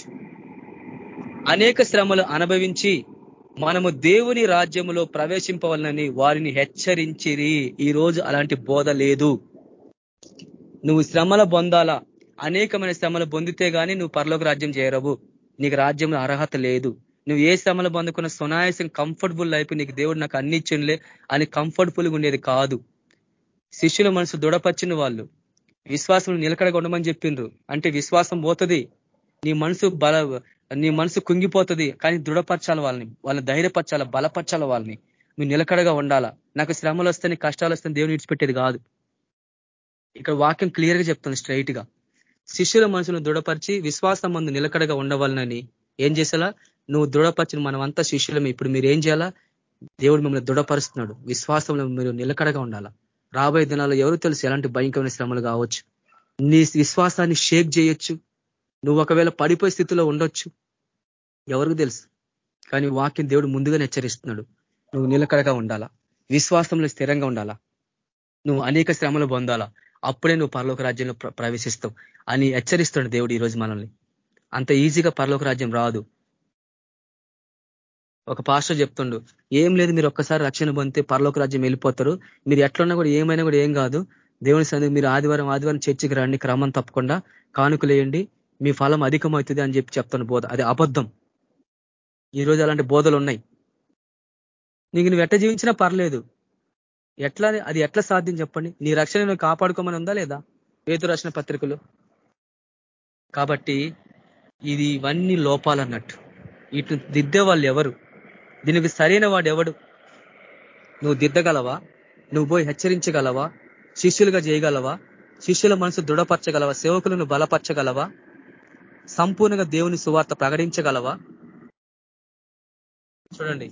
Speaker 3: అనేక శ్రమలు అనుభవించి మనము దేవుని రాజ్యములో ప్రవేశింపవలనని వారిని హెచ్చరించిరి. ఈ రోజు అలాంటి బోధ లేదు. నువ్వు శ్రమల పొందాలా అనేకమైన శ్రమలు పొందితే గానీ నువ్వు పరలోక రాజ్యం చేయరవు నీకు రాజ్యంలో అర్హత లేదు. నువ్వు ఏ శ్రమలు పొందుకున్న సునాయాసం కంఫర్టబుల్ లైఫ్ నీకు దేవుడు నాకు అన్ని ఇచ్చిండే అని కంఫర్టబుల్గా ఉండేది కాదు. శిష్యుల మనసు దృఢపరిచిన వాళ్ళు విశ్వాసం నిలకడగా ఉండమని చెప్పిండ్రు. అంటే విశ్వాసం పోతుంది నీ మనసు బల నీ మనసు కుంగిపోతుంది కానీ దృఢపరచాలి వాళ్ళని. వాళ్ళని ధైర్యపరచాల బలపరచాల వాళ్ళని. నువ్వు నిలకడగా ఉండాలా? నాకు శ్రమలు వస్తే కష్టాలు వస్తే దేవుని విడిచిపెట్టేది కాదు. ఇక్కడ వాక్యం క్లియర్గా చెప్తుంది స్ట్రైట్గా శిష్యుల మనసును దృఢపరిచి విశ్వాసం మందు నిలకడగా ఉండవాలనని ఏం చేసేలా? నువ్వు దృఢపరిచిన మనమంతా శిష్యులం ఇప్పుడు మీరు ఏం చేయాలా? దేవుడు మిమ్మల్ని దృఢపరుస్తున్నాడు. విశ్వాసంలో మీరు నిలకడగా ఉండాలా? రాబోయే దినాల్లో ఎవరు తెలుసు ఎలాంటి భయంకరమైన శ్రమలు కావచ్చు? నీ విశ్వాసాన్ని షేక్ చేయొచ్చు. నువ్వు ఒకవేళ పడిపోయే స్థితిలో ఉండొచ్చు. ఎవరికి తెలుసు? కానీ వాక్యం దేవుడు ముందుగానే హెచ్చరిస్తున్నాడు. నువ్వు నిలకడగా ఉండాలా? విశ్వాసంలో స్థిరంగా ఉండాలా? నువ్వు అనేక శ్రమలు పొందాలా? అప్పుడే నువ్వు పరలోక రాజ్యంలో ప్రవేశిస్తావు అని హెచ్చరిస్తాడు దేవుడు ఈరోజు మనల్ని. అంత ఈజీగా పరలోక రాజ్యం రాదు. ఒక పాస్టర్ చెప్తుండు ఏం లేదు మీరు ఒక్కసారి రక్షణ పొందితే పరలోక రాజ్యం వెళ్ళిపోతారు. మీరు ఎట్లున్నా కూడా ఏమైనా కూడా ఏం కాదు. దేవుని సంది మీరు ఆదివారం ఆదివారం చర్చికి రండి క్రమం తప్పకుండా కానుకలేయండి మీ ఫలం అధికమవుతుంది అని చెప్పి చెప్తాను బోధ. అది అబద్ధం. ఈరోజు అలాంటి బోధలు ఉన్నాయి. నీకు నువ్వు ఎట్ట జీవించినా పర్లేదు. ఎట్లా అది ఎట్లా సాధ్యం చెప్పండి? నీ రక్షణ నువ్వు కాపాడుకోమని ఉందా లేదా? వేతు రచన పత్రికలు. కాబట్టి ఇది ఇవన్నీ లోపాలన్నట్టు ఇటు దిద్దే వాళ్ళు ఎవరు? దీనికి సరైన వాడు ఎవడు? నువ్వు దిద్దగలవా? నువ్వు పోయి హెచ్చరించగలవా? శిష్యులుగా చేయగలవా? శిష్యుల మనసు దృఢపరచగలవా? సేవకులను బలపరచగలవా? సంపూర్ణంగా దేవుని సువార్త ప్రకటించగలవా? చూడండి.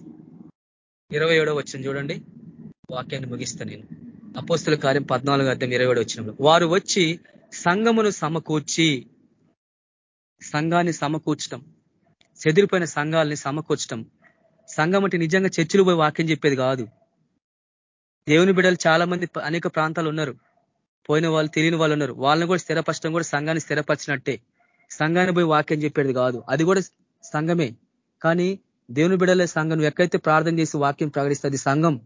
Speaker 3: ఇరవై ఏడో వచ్చింది చూడండి. వాక్యాన్ని ముగిస్తా నేను. అపోస్తుల కార్యం పద్నాలుగు అర్థం ఇరవై వచ్చినప్పుడు వారు వచ్చి సంఘమును సమకూర్చి సంఘాన్ని సమకూర్చడం చెదిరిపోయిన సంఘాలని సమకూర్చడం సంఘం అంటే నిజంగా చర్చిలు పోయి వాక్యం చెప్పేది కాదు. దేవుని బిడ్డలు చాలా మంది అనేక ప్రాంతాలు ఉన్నారు. పోయిన వాళ్ళు తెలియని వాళ్ళు ఉన్నారు. వాళ్ళని కూడా స్థిరపరచడం కూడా సంఘాన్ని స్థిరపరిచినట్టే. సంఘాన్ని పోయి వాక్యం చెప్పేది కాదు. అది కూడా సంఘమే. కానీ దేవుని బిడలే సంఘం. ఎక్కడైతే ప్రార్థన చేసి వాక్యం ప్రకటిస్తుంది సంఘం.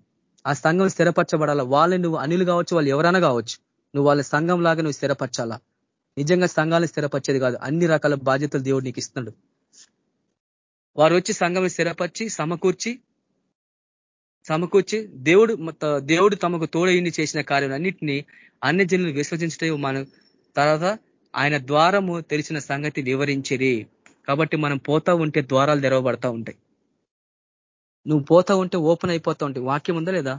Speaker 3: ఆ సంఘం స్థిరపరచబడాలా? వాళ్ళని నువ్వు అనిలు కావచ్చు వాళ్ళు ఎవరైనా కావచ్చు నువ్వు వాళ్ళ సంఘం లాగా నువ్వు స్థిరపరచాలా? నిజంగా సంఘాలను స్థిరపరిచేది కాదు. అన్ని రకాల బాధ్యతలు దేవుడు నీకు ఇస్తున్నాడు. వారు వచ్చి సంఘం స్థిరపరిచి సమకూర్చి సమకూర్చి దేవుడు దేవుడు తమకు తోడయింది చేసిన కార్యం అన్నింటినీ అన్ని జనులు విశ్వసించడం మనం తర్వాత ఆయన ద్వారము తెలిసిన సంగతి వివరించిరి. కాబట్టి మనం పోతా ఉంటే ద్వారాలు తెరవబడతా ఉంటాయి. నువ్వు పోతా ఉంటే ఓపెన్ అయిపోతా ఉంటే వాక్యం ఉందా లేదా?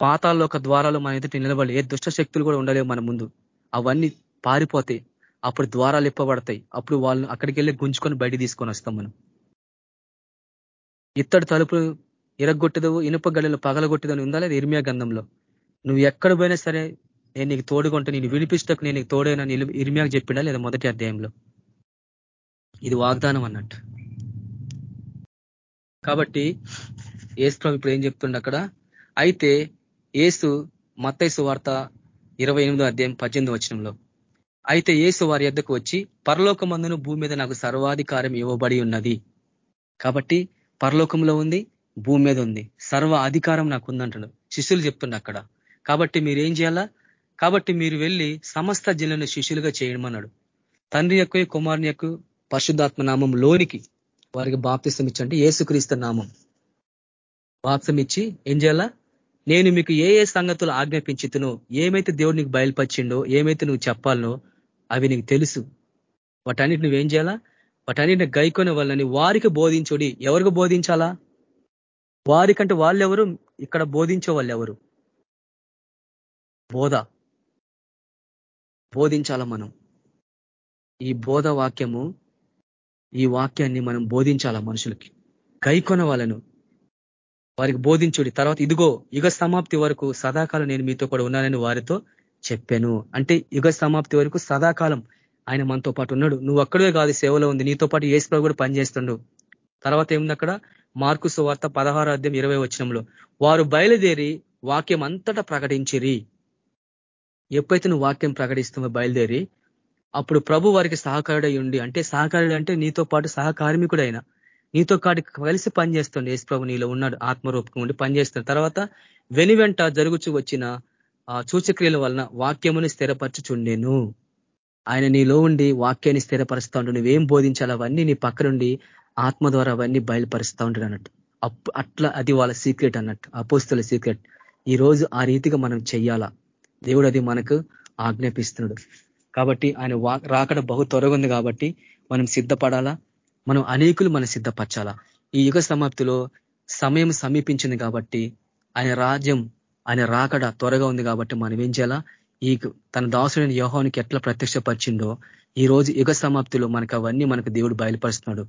Speaker 3: పాతాల్లో ఒక ద్వారాలు మన ఎదుటి నిలబడి ఏ దుష్ట శక్తులు కూడా ఉండలేవు మన ముందు. అవన్నీ పారిపోతాయి అప్పుడు ద్వారాలు ఇప్పబడతాయి. అప్పుడు వాళ్ళని అక్కడికి వెళ్ళి గుంజుకొని బయట తీసుకొని వస్తాం మనం. ఇత్తడి తలుపులు ఇరగొట్టదు ఇనుప గడిలో పగలగొట్టదని ఉందా లేదా ఇర్మియా గంధంలో నువ్వు ఎక్కడ పోయినా సరే నేను నీకు తోడుకుంటే నేను వినిపిస్తకు నేను నీకు తోడైనా ఇర్మియాకు చెప్పిండా లేదా మొదటి అధ్యాయంలో? ఇది వాగ్దానం అన్నట్టు. కాబట్టి ఏసు ఇప్పుడు ఏం చెప్తుండ అక్కడ? అయితే ఏసు మత్తైసు వార్త ఇరవై ఎనిమిదో అధ్యాయం పద్దెనిమిది వచనంలో అయితే ఏసు వారి ఎద్దకు వచ్చి పరలోకమందును భూమి మీద నాకు సర్వాధికారం ఇవ్వబడి ఉన్నది. కాబట్టి పరలోకంలో ఉంది భూమి మీద ఉంది. సర్వ అధికారం నాకు ఉందంటాడు శిష్యులు చెప్తుండ అక్కడ. కాబట్టి మీరు ఏం చేయాలా? కాబట్టి మీరు వెళ్ళి సమస్త జిల్లను శిష్యులుగా చేయమన్నాడు. తండ్రి యొక్క కుమారుని యొక్క పరిశుద్ధాత్మ నామం లోనికి వారికి బాప్తిసం ఇచ్చంటే ఏసుక్రీస్తు నామం. బాప్సం ఇచ్చి ఏం చేయాలా? నేను మీకు ఏ ఏ సంగతులు ఆజ్ఞాపించుతునో ఏమైతే దేవుడు నీకు బయలుపరిచిండో ఏమైతే నువ్వు చెప్పాలనో అవి నీకు తెలుసు. వాటన్నిటి నువ్వేం చేయాలా? వాటన్నిటిని గైకొని వాళ్ళని వారికి బోధించుడి. ఎవరికి బోధించాలా? వారికంటే వాళ్ళు ఎవరు ఇక్కడ బోధించే వాళ్ళు ఎవరు బోధ. బోధించాల మనం? ఈ బోధ వాక్యము ఈ వాక్యాన్ని మనం బోధించాల మనుషులకి? గైకొన వాళ్ళను వారికి బోధించుడి. తర్వాత ఇదిగో యుగ సమాప్తి వరకు సదాకాలం నేను మీతో కూడా ఉన్నానని వారితో చెప్పాను. అంటే యుగ సమాప్తి వరకు సదాకాలం ఆయన మనతో పాటు ఉన్నాడు. నువ్వు అక్కడే కాదు సేవలో ఉంది. నీతో పాటు ఏసుప్రభు కూడా పనిచేస్తుండు. తర్వాత ఏముంది అక్కడ? మార్కు సువార్త పదహారు అధ్యాయం ఇరవై వచనంలో. వారు బయలుదేరి వాక్యం అంతటా ప్రకటించిరి. ఎప్పుడైతే నువ్వు వాక్యం ప్రకటిస్తావో బయలుదేరి అప్పుడు ప్రభు వారికి సహకారుడై ఉండి అంటే సహకారుడు అంటే నీతో పాటు సహకార్మికుడైన నీతో కాడి కలిసి పనిచేస్తుండే యేసు ప్రభు నీలో ఉన్నాడు ఆత్మరూపకం ఉండి పనిచేస్తున్నాడు తర్వాత వెని వెంట జరుగుచు వచ్చిన ఆ సూచక్రియల వలన వాక్యముని స్థిరపరచుచుండేను. ఆయన నీలో ఉండి వాక్యాన్ని స్థిరపరుస్తూ ఉండు నువ్వేం బోధించాలి అవన్నీ నీ పక్కనుండి ఆత్మ ద్వారా అవన్నీ బయలుపరుస్తూ ఉంటాడు అన్నట్టు. అట్లా అది వాళ్ళ సీక్రెట్ అన్నట్టు అపోస్తుల సీక్రెట్. ఈ రోజు ఆ రీతిగా మనం చెయ్యాలా? దేవుడు అది మనకు ఆజ్ఞాపిస్తున్నాడు. కాబట్టి ఆయన రాకడ బహు త్వరగా ఉంది కాబట్టి మనం సిద్ధపడాలా? మనం అనేకులు మనం సిద్ధపరచాలా? ఈ యుగ సమాప్తిలో సమయం సమీపించింది కాబట్టి ఆయన రాజ్యం ఆయన రాకడ త్వరగా ఉంది కాబట్టి మనం ఏం చేయాలా? ఈ తన దాసుడైన యోహానికి ఎట్లా ప్రత్యక్షపరిచిండో ఈ రోజు యుగ సమాప్తిలో మనకు అవన్నీ మనకు దేవుడు బయలుపరుస్తున్నాడు.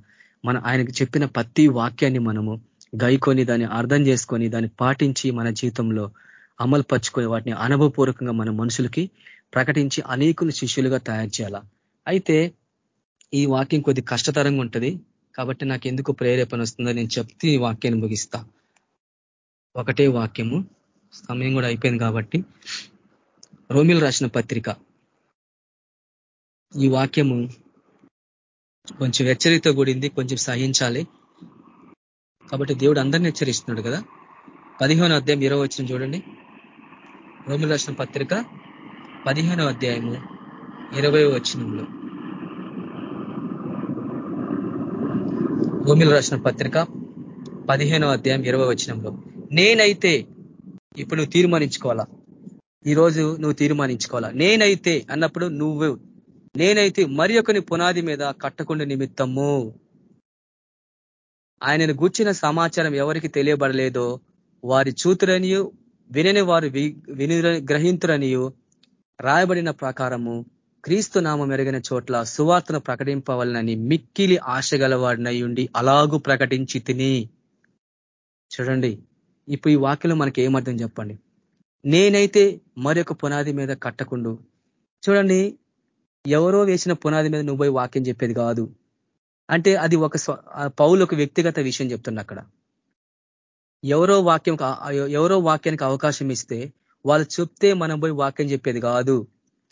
Speaker 3: మన ఆయనకు చెప్పిన ప్రతి వాక్యాన్ని మనము గైకొని దాన్ని అర్థం చేసుకొని దాన్ని పాటించి మన జీవితంలో అమలు పరుచుకొని వాటిని అనుభవపూర్వకంగా మన మనుషులకి ప్రకటించి అనేకుని శిష్యులుగా తయారు చేయాలా? అయితే ఈ వాక్యం కొద్ది కష్టతరంగా ఉంటుంది. కాబట్టి నాకు ఎందుకు ప్రేరేపణ వస్తుందో నేను చెప్తే ఈ వాక్యాన్ని ముగిస్తా. ఒకటే వాక్యము. సమయం కూడా అయిపోయింది కాబట్టి. రోమిల్ రాసిన పత్రిక. ఈ వాక్యము కొంచెం హెచ్చరికతో కూడింది కొంచెం సహించాలి. కాబట్టి దేవుడు అందరిని హెచ్చరిస్తున్నాడు కదా. పదిహేను అధ్యాయం ఇరవై వచ్చిన చూడండి. రోమిల్ రాసిన పత్రిక పదిహేనో అధ్యాయము ఇరవై వచనంలో భూమిలో రాసిన పత్రిక పదిహేనో అధ్యాయం ఇరవై వచనంలో నేనైతే ఇప్పుడు నువ్వు తీర్మానించుకోవాలా? ఈరోజు నువ్వు తీర్మానించుకోవాలా? నేనైతే అన్నప్పుడు నువ్వు నేనైతే మరి ఒకని పునాది మీద కట్టకుండా నిమిత్తము. ఆయనను గూర్చిన సమాచారం ఎవరికి తెలియబడలేదో వారి చూతురనియు వినని వారు గ్రహింతురనియు రాయబడిన ప్రకారము క్రీస్తు నామం మెరుగిన చోట్ల సువార్తను ప్రకటింపవలనని మిక్కిలి ఆశ ఉండి అలాగూ ప్రకటించి తిని. చూడండి ఇప్పుడు ఈ వాక్యంలో మనకి ఏమర్థం చెప్పండి? నేనైతే మరొక పునాది మీద కట్టకుండు. చూడండి ఎవరో వేసిన పునాది మీద నువ్వు పోయి వాక్యం చెప్పేది కాదు. అంటే అది ఒక పౌలు ఒక వ్యక్తిగత విషయం చెప్తున్నా అక్కడ ఎవరో వాక్యం ఎవరో వాక్యానికి అవకాశం ఇస్తే వాళ్ళు చెప్తే మనం పోయి వాక్యం చెప్పేది కాదు.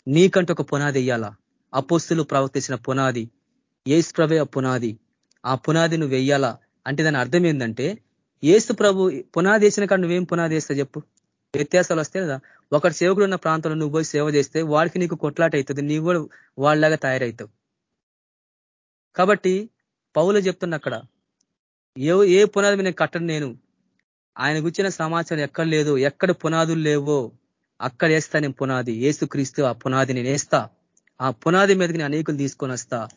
Speaker 3: నీకంటే ఒక పునాది వేయాలా? అపోస్తులు ప్రవర్తించిన పునాది ఏసు ప్రభే పునాది. ఆ పునాది నువ్వు వెయ్యాలా అంటే దాని అర్థం ఏంటంటే ఏసు ప్రభు పునాది వేసిన కాడ నువ్వేం పునాది వేస్తా చెప్పు? వ్యత్యాసాలు వస్తే కదా. ఒకటి సేవకుడు ఉన్న ప్రాంతంలో నువ్వు పోయి సేవ చేస్తే వాడికి నీకు కొట్లాట అవుతుంది నీవు కూడా వాళ్ళలాగా తయారవుతావు. కాబట్టి పౌలు చెప్తున్న అక్కడ ఏ ఏ పునాది మీద కట్టను నేను ఆయన గుచ్చిన సమాచారం ఎక్కడ లేదు ఎక్కడ పునాదులు లేవో అక్కడ వేస్తా నేను పునాది. ఏసు క్రీస్తు ఆ పునాది నేను వేస్తా. ఆ పునాది మీదకి నేను అనేకులు తీసుకొని వస్తా.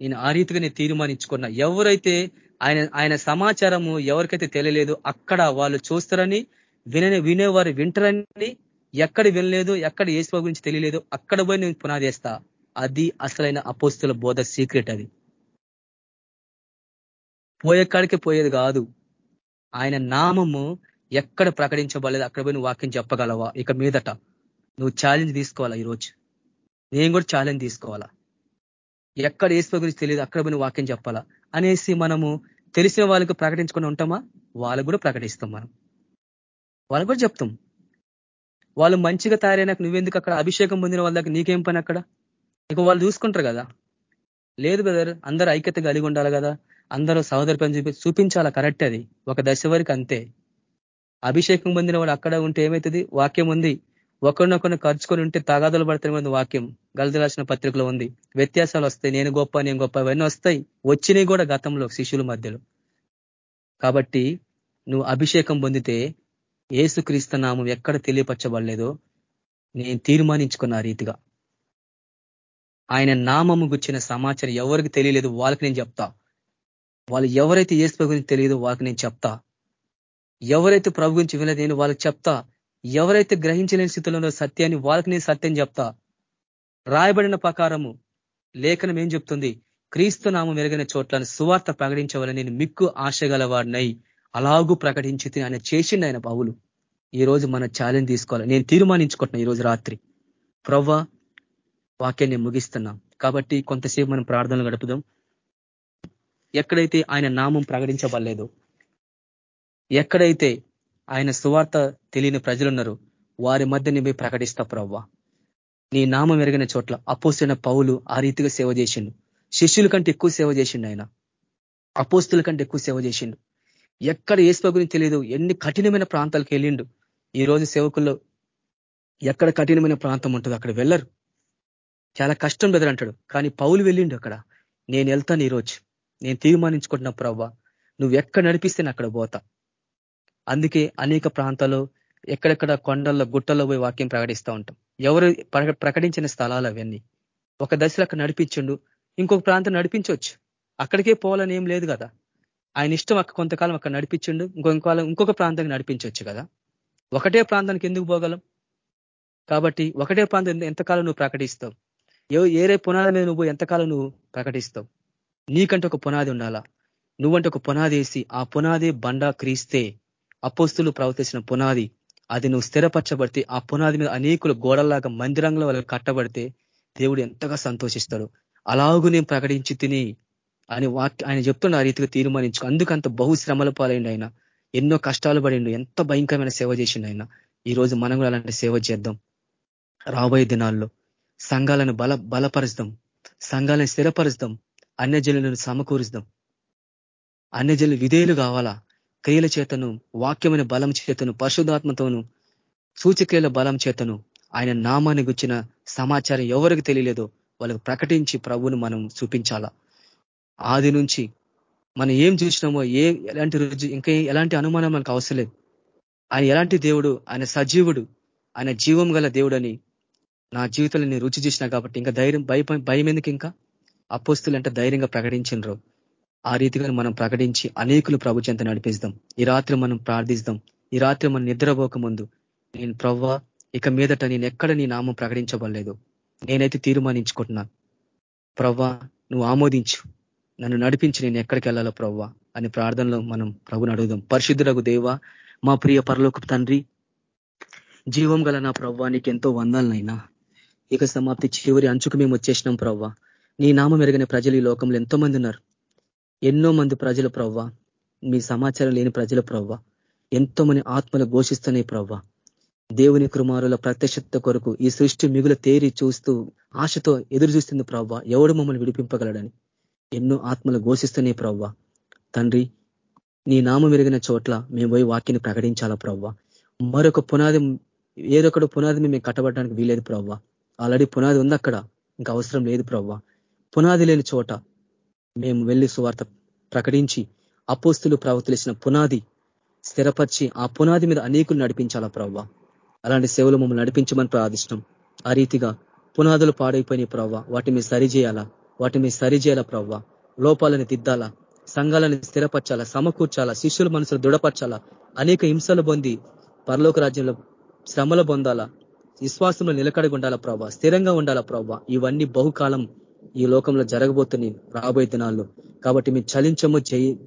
Speaker 3: నేను ఆ రీతిగా నేను తీర్మానించుకున్నా. ఎవరైతే ఆయన ఆయన సమాచారము ఎవరికైతే తెలియలేదు అక్కడ వాళ్ళు చూస్తారని వినని వినేవారు వింటారని ఎక్కడ వినలేదు ఎక్కడ ఏసు గురించి తెలియలేదు అక్కడ పోయి నేను పునాది వేస్తా. అది అసలైన అపోస్తుల బోధ సీక్రెట్ అది. పోయేకాడికి పోయేది కాదు. ఆయన నామము ఎక్కడ ప్రకటించబడలేదు అక్కడ పోయి నువ్వు వాక్యం చెప్పగలవా? ఇక మీదట నువ్వు ఛాలెంజ్ తీసుకోవాలా ఈరోజు? నేను కూడా ఛాలెంజ్ తీసుకోవాలా? ఎక్కడ ఏసుప గురించి తెలియదు అక్కడ పోయి వాక్యం చెప్పాలా? అనేసి మనము తెలిసిన వాళ్ళకి ప్రకటించుకొని ఉంటామా? వాళ్ళకు కూడా ప్రకటిస్తాం మనం. వాళ్ళకు కూడా చెప్తాం. వాళ్ళు మంచిగా తయారైనాక నువ్వెందుకు అక్కడ అభిషేకం పొందిన వాళ్ళ దగ్గర నీకేం పని అక్కడ? ఇక వాళ్ళు చూసుకుంటారు కదా. లేదు బ్రదర్ అందరూ ఐక్యత కలిగి ఉండాలి కదా. అందరూ సహోదరి పని చూపి చూపించాలా? కరెక్ట్ అది. ఒక దశ వరకు అంతే. అభిషేకం పొందిన వాడు అక్కడ ఉంటే ఏమవుతుంది వాక్యం ఉంది. ఒకరినొకరిని ఖర్చుకొని ఉంటే తగాదులు పడుతున్న వాక్యం. గలదలాసిన పత్రికలో ఉంది. వ్యత్యాసాలు వస్తాయి. నేను గొప్ప నేను గొప్ప. ఇవన్నీ వస్తాయి. వచ్చినాయి కూడా గతంలో శిష్యుల మధ్యలో. కాబట్టి నువ్వు అభిషేకం పొందితే ఏసుక్రీస్తు నామం ఎక్కడ తెలియపరచబడలేదో నేను తీర్మానించుకున్న రీతిగా. ఆయన నామము గుచ్చిన సమాచారం ఎవరికి తెలియలేదు? వాళ్ళకి నేను చెప్తా. వాళ్ళు ఎవరైతే ఏసు గురించి తెలియదు వాళ్ళకి నేను చెప్తా. ఎవరైతే ప్రభు గురించి వినలేదు నేను వాళ్ళకి చెప్తా. ఎవరైతే గ్రహించలేని స్థితిలో సత్యాన్ని వాళ్ళకి నేను సత్యం చెప్తా. రాయబడిన ప్రకారము లేఖనం ఏం చెప్తుంది? క్రీస్తు నామం మెరుగైన చోట్లను సువార్త ప్రకటించవాలని నేను మిక్కు ఆశగలవాడినై అలాగూ ప్రకటించి ఆయన చేసిండు ఆయన పౌలు. ఈ రోజు మన ఛాలెంజ్ తీసుకోవాలి. నేను తీర్మానించుకుంటున్నా ఈరోజు రాత్రి. ప్రవ్వ వాక్యాన్ని ముగిస్తున్నాం. కాబట్టి కొంతసేపు మనం ప్రార్థనలు గడుపుదాం. ఎక్కడైతే ఆయన నామం ప్రకటించబడలేదు ఎక్కడైతే ఆయన సువార్త తెలియని ప్రజలున్నారు వారి మధ్య నేను ప్రకటిస్తా ప్రవ్వా. నీ నామం ఎరిగిన చోట్ల అపోసిన పౌలు ఆ రీతిగా సేవ చేసిండు. శిష్యుల కంటే ఎక్కువ సేవ చేసిండు ఆయన. అపోస్తుల కంటే ఎక్కువ సేవ చేసిండు. ఎక్కడ ఏసుప గురించి తెలియదు ఎన్ని కఠినమైన ప్రాంతాలకు వెళ్ళిండు. ఈ రోజు సేవకుల్లో ఎక్కడ కఠినమైన ప్రాంతం ఉంటుందో అక్కడ వెళ్ళరు. చాలా కష్టం బెదర్ అంటాడు. కానీ పౌలు వెళ్ళిండు అక్కడ. నేను వెళ్తాను ఈరోజు. నేను తీర్మానించుకుంటున్నా ప్రవ్వా. నువ్వు ఎక్కడ నడిపిస్తే అక్కడ పోతా. అందుకే అనేక ప్రాంతాల్లో ఎక్కడెక్కడ కొండల్లో గుట్టల్లో పోయి వాక్యం ప్రకటిస్తూ ఉంటాం. ఎవరు ప్రకటించిన స్థలాలు అవన్నీ. ఒక దశలో అక్కడ నడిపించండు ఇంకొక ప్రాంతం నడిపించవచ్చు అక్కడికే పోవాలని ఏం లేదు కదా. ఆయన ఇష్టం అక్కడ కొంతకాలం అక్కడ నడిపించండు ఇంకొక ఇంకొక ప్రాంతానికి నడిపించవచ్చు కదా. ఒకటే ప్రాంతానికి ఎందుకు పోగలం? కాబట్టి ఒకటే ప్రాంతం ఎంతకాలం నువ్వు ప్రకటిస్తావు? ఏరే పునాది మీద నువ్వు ఎంతకాలం నువ్వు ప్రకటిస్తావు? నీకంటే ఒక పునాది ఉండాలా? నువ్వంటే ఒక పునాది వేసి ఆ పునాది బండ క్రీస్తే. అపోస్తులు ప్రవర్తించిన పునాది అది నువ్వు స్థిరపరచబడితే ఆ పునాది మీద అనేకులు గోడల్లాగా మందిరంలో వాళ్ళకి కట్టబడితే దేవుడు ఎంతగా సంతోషిస్తాడు. అలాగూ నేను ప్రకటించి తిని అని వాక్య ఆయన చెప్తున్న ఆ రీతిగా తీర్మానించు అందుకంత బహు శ్రమల పాలైండు ఆయన. ఎన్నో కష్టాలు పడిండు. ఎంత భయంకరమైన సేవ చేసిండు ఆయన. ఈ రోజు మనం కూడా అలాంటి సేవ చేద్దాం. రాబోయే దినాల్లో సంఘాలను బల బలపరుస్తాం. సంఘాలను స్థిరపరుస్తాం. అన్యజనులను సమకూరుస్తాం. అన్యజనులు విధేయులు కావాలా? క్రియల చేతను వాక్యమైన బలం చేతను పరిశుధాత్మతోను సూచక్రియల బలం చేతను ఆయన నామాన్ని గుచ్చిన సమాచారం ఎవరికి తెలియలేదో వాళ్ళకు ప్రకటించి ప్రభువును మనం చూపించాలా? ఆది నుంచి మనం ఏం చూసినామో ఏ ఎలాంటి రుజు ఇంకా ఎలాంటి అనుమానం మనకు అవసరం లేదు. ఆయన ఎలాంటి దేవుడు? ఆయన సజీవుడు. ఆయన జీవం గల దేవుడని నా జీవితంలో నేను రుచి చూసినా కాబట్టి ఇంకా ధైర్యం భయం భయం ఎందుకు ఇంకా? అపోస్తులు అంటే ధైర్యంగా ప్రకటించరు ఆ రీతిగా మనం ప్రకటించి అనేకులు ప్రభు చెంత నడిపిస్తాం. ఈ రాత్రి మనం ప్రార్థిస్తాం. ఈ రాత్రి మనం నిద్రపోక ముందు నేను ప్రవ్వ ఇక మీదట నేను ఎక్కడ నీ నామం ప్రకటించబడలేదు. నేనైతే తీర్మానించుకుంటున్నా. ప్రవ్వ నువ్వు ఆమోదించు. నన్ను నడిపించి నేను ఎక్కడికి వెళ్ళాలో ప్రవ్వ అని ప్రార్థనలో మనం ప్రభుని అడుగుదాం. పరిశుద్ధులకు దేవ మా ప్రియ పరలోక తండ్రి జీవం గల నా ప్రవ్వ నీకు ఎంతో వందాలనైనా ఇక సమాప్తి చివరి అంచుకు మేము వచ్చేసినాం ప్రవ్వా. నీ నామం ఎరగిన ప్రజలు ఈ లోకంలో ఎంతో మంది ఉన్నారు. ఎన్నో మంది ప్రజలు ప్రవ్వ. మీ సమాచారం లేని ప్రజల ప్రవ్వ. ఎంతో మంది ఆత్మలు ఘోషిస్తున్నాయి ప్రవ్వ. దేవుని కుమారుల ప్రత్యక్షత కొరకు ఈ సృష్టి మిగుల తేరి చూస్తూ ఆశతో ఎదురు చూస్తుంది ప్రవ్వ. ఎవడు మమ్మల్ని విడిపింపగలడని? ఎన్నో ఆత్మలు ఘోషిస్తున్నాయి ప్రవ్వ. తండ్రి నీ నామం ఎరిగిన చోట్ల మేము పోయి వాక్యాన్ని ప్రకటించాలా ప్రవ్వ? మరొక పునాది ఏదొకడు పునాది మేము కట్టబడడానికి వీలేదు ప్రవ్వ. ఆల్రెడీ పునాది ఉంది అక్కడ. ఇంకా అవసరం లేదు ప్రవ్వ. పునాది లేని చోట మేము వెళ్ళి సువార్త ప్రకటించి అపోస్తులు ప్రవర్తించిన పునాది స్థిరపరిచి ఆ పునాది మీద అనేకులు నడిపించాలా ప్రవ్వ? అలాంటి సేవలు మమ్మల్ని నడిపించమని ప్రార్థిష్టం ఆ రీతిగా పునాదులు పాడైపోయినాయి ప్రవ్వ. వాటి మీద సరిచేయాలా వాటి మీద సరి ప్రవ్వ? లోపాలను దిద్దాలా? సంఘాలను స్థిరపరచాలా? సమకూర్చాలా? శిష్యుల మనసులు దృఢపరచాలా? అనేక హింసలు పొంది పరలోక రాజ్యంలో శ్రమలు పొందాలా? విశ్వాసంలో నిలకడగా ఉండాలా ప్రవ్వ? స్థిరంగా ఉండాలా ప్రవ్వ? ఇవన్నీ బహుకాలం ఈ లోకంలో జరగబోతున్నాయి రాబోయే దినాల్లో. కాబట్టి మేము చలించము చేయి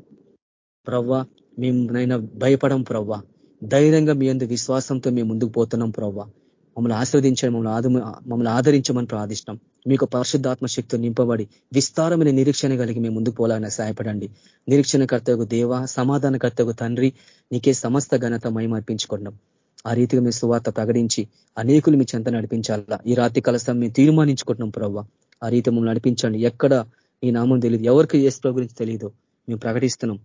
Speaker 3: ప్రవ్వ మేము నైనా భయపడం ప్రవ్వ. ధైర్యంగా మీ అందు విశ్వాసంతో మేము ముందుకు పోతున్నాం ప్రవ్వ. మమ్మల్ని ఆశ్రవదించడం మమ్మల్ని ఆద మమ్మల్ని ఆదరించమని ప్రార్థిష్టం. మీకు పరిశుద్ధాత్మ శక్తి నింపబడి విస్తారమైన నిరీక్షణ కలిగి మేము ముందుకు పోలాలని సహాయపడండి. నిరీక్షణ కర్తకు దేవ సమాధాన కర్తకు తండ్రి నీకే సమస్త ఘనత మహిమర్పించుకున్నాం ఆ రీతిగా మీ సువార్త ప్రకటించి అనేకులు మీ చెంత నడిపించాలా? ఈ రాత్రి కలసం మేము తీర్మానించుకుంటున్నాం ప్రవ్వ. ఆ రీతి మమ్మల్ని నడిపించండి. ఎక్కడ ఈ నామం తెలియదు. ఎవరికి ఏసు గురించి తెలియదు. మేము ప్రకటిస్తున్నాం.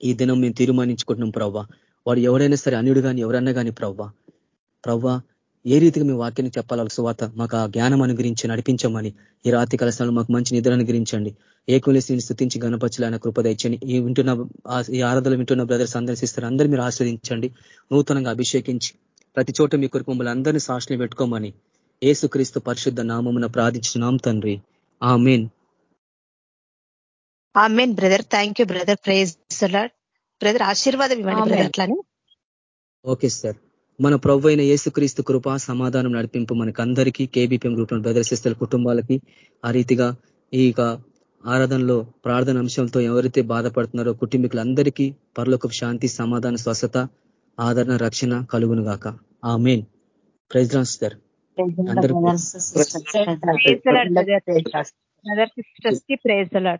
Speaker 3: ఈ దినం మేము తీర్మానించుకుంటున్నాం ప్రవ్వ. వాడు ఎవడైనా సరే అన్యుడు కానీ ఎవరన్నా కానీ ప్రవ్వ. ప్రవ్వ ఏ రీతిగా మీ వాక్యాన్ని చెప్పాలి? సువాత మాకు ఆ జ్ఞానం అనుగ్రహించి నడిపించమని ఈ రాత్రి కలశాలను మాకు మంచి నిద్ర అనుగ్రహించండి. ఏకులేసి స్థుతించి గణపరచాలన్న కృపదించండి ఈ వింటున్న ఈ ఆరాధనలు వింటున్న బ్రదర్స్ సందర్శిస్తారు అందరూ మీరు ఆస్వాదించండి నూతనంగా అభిషేకించి ప్రతి చోట మీ కొరకు మమ్మల్ని అందరినీ సాక్షిని పెట్టుకోమని ఏసుక్రీస్తు పరిశుద్ధ నామమున ప్రార్థించినాం తండ్రి.
Speaker 1: Amen amen brother. Thank you brother praise brother ఆశీర్వాదం ఇవ్వండి అట్లానే.
Speaker 3: Okay sir. మన ప్రభు అయిన యేసుక్రీస్తు కృప సమాధానం నడిపింపు మనకు అందరికీ కేబీపీఎం గ్రూప్ బ్రదర్ సిస్టర్ కుటుంబాలకి ఆ రీతిగా ఈ ఆరాధనలో ప్రార్థన అంశంతో ఎవరైతే బాధపడుతున్నారో కుటుంబీకులందరికీ పరలోక శాంతి సమాధాన స్వస్థత ఆదరణ రక్షణ కలుగును గాక ఆ మెయిన్ ప్రైజ్ సార్
Speaker 1: ప్రేజ్కి ప్రేజ్ అలాడ్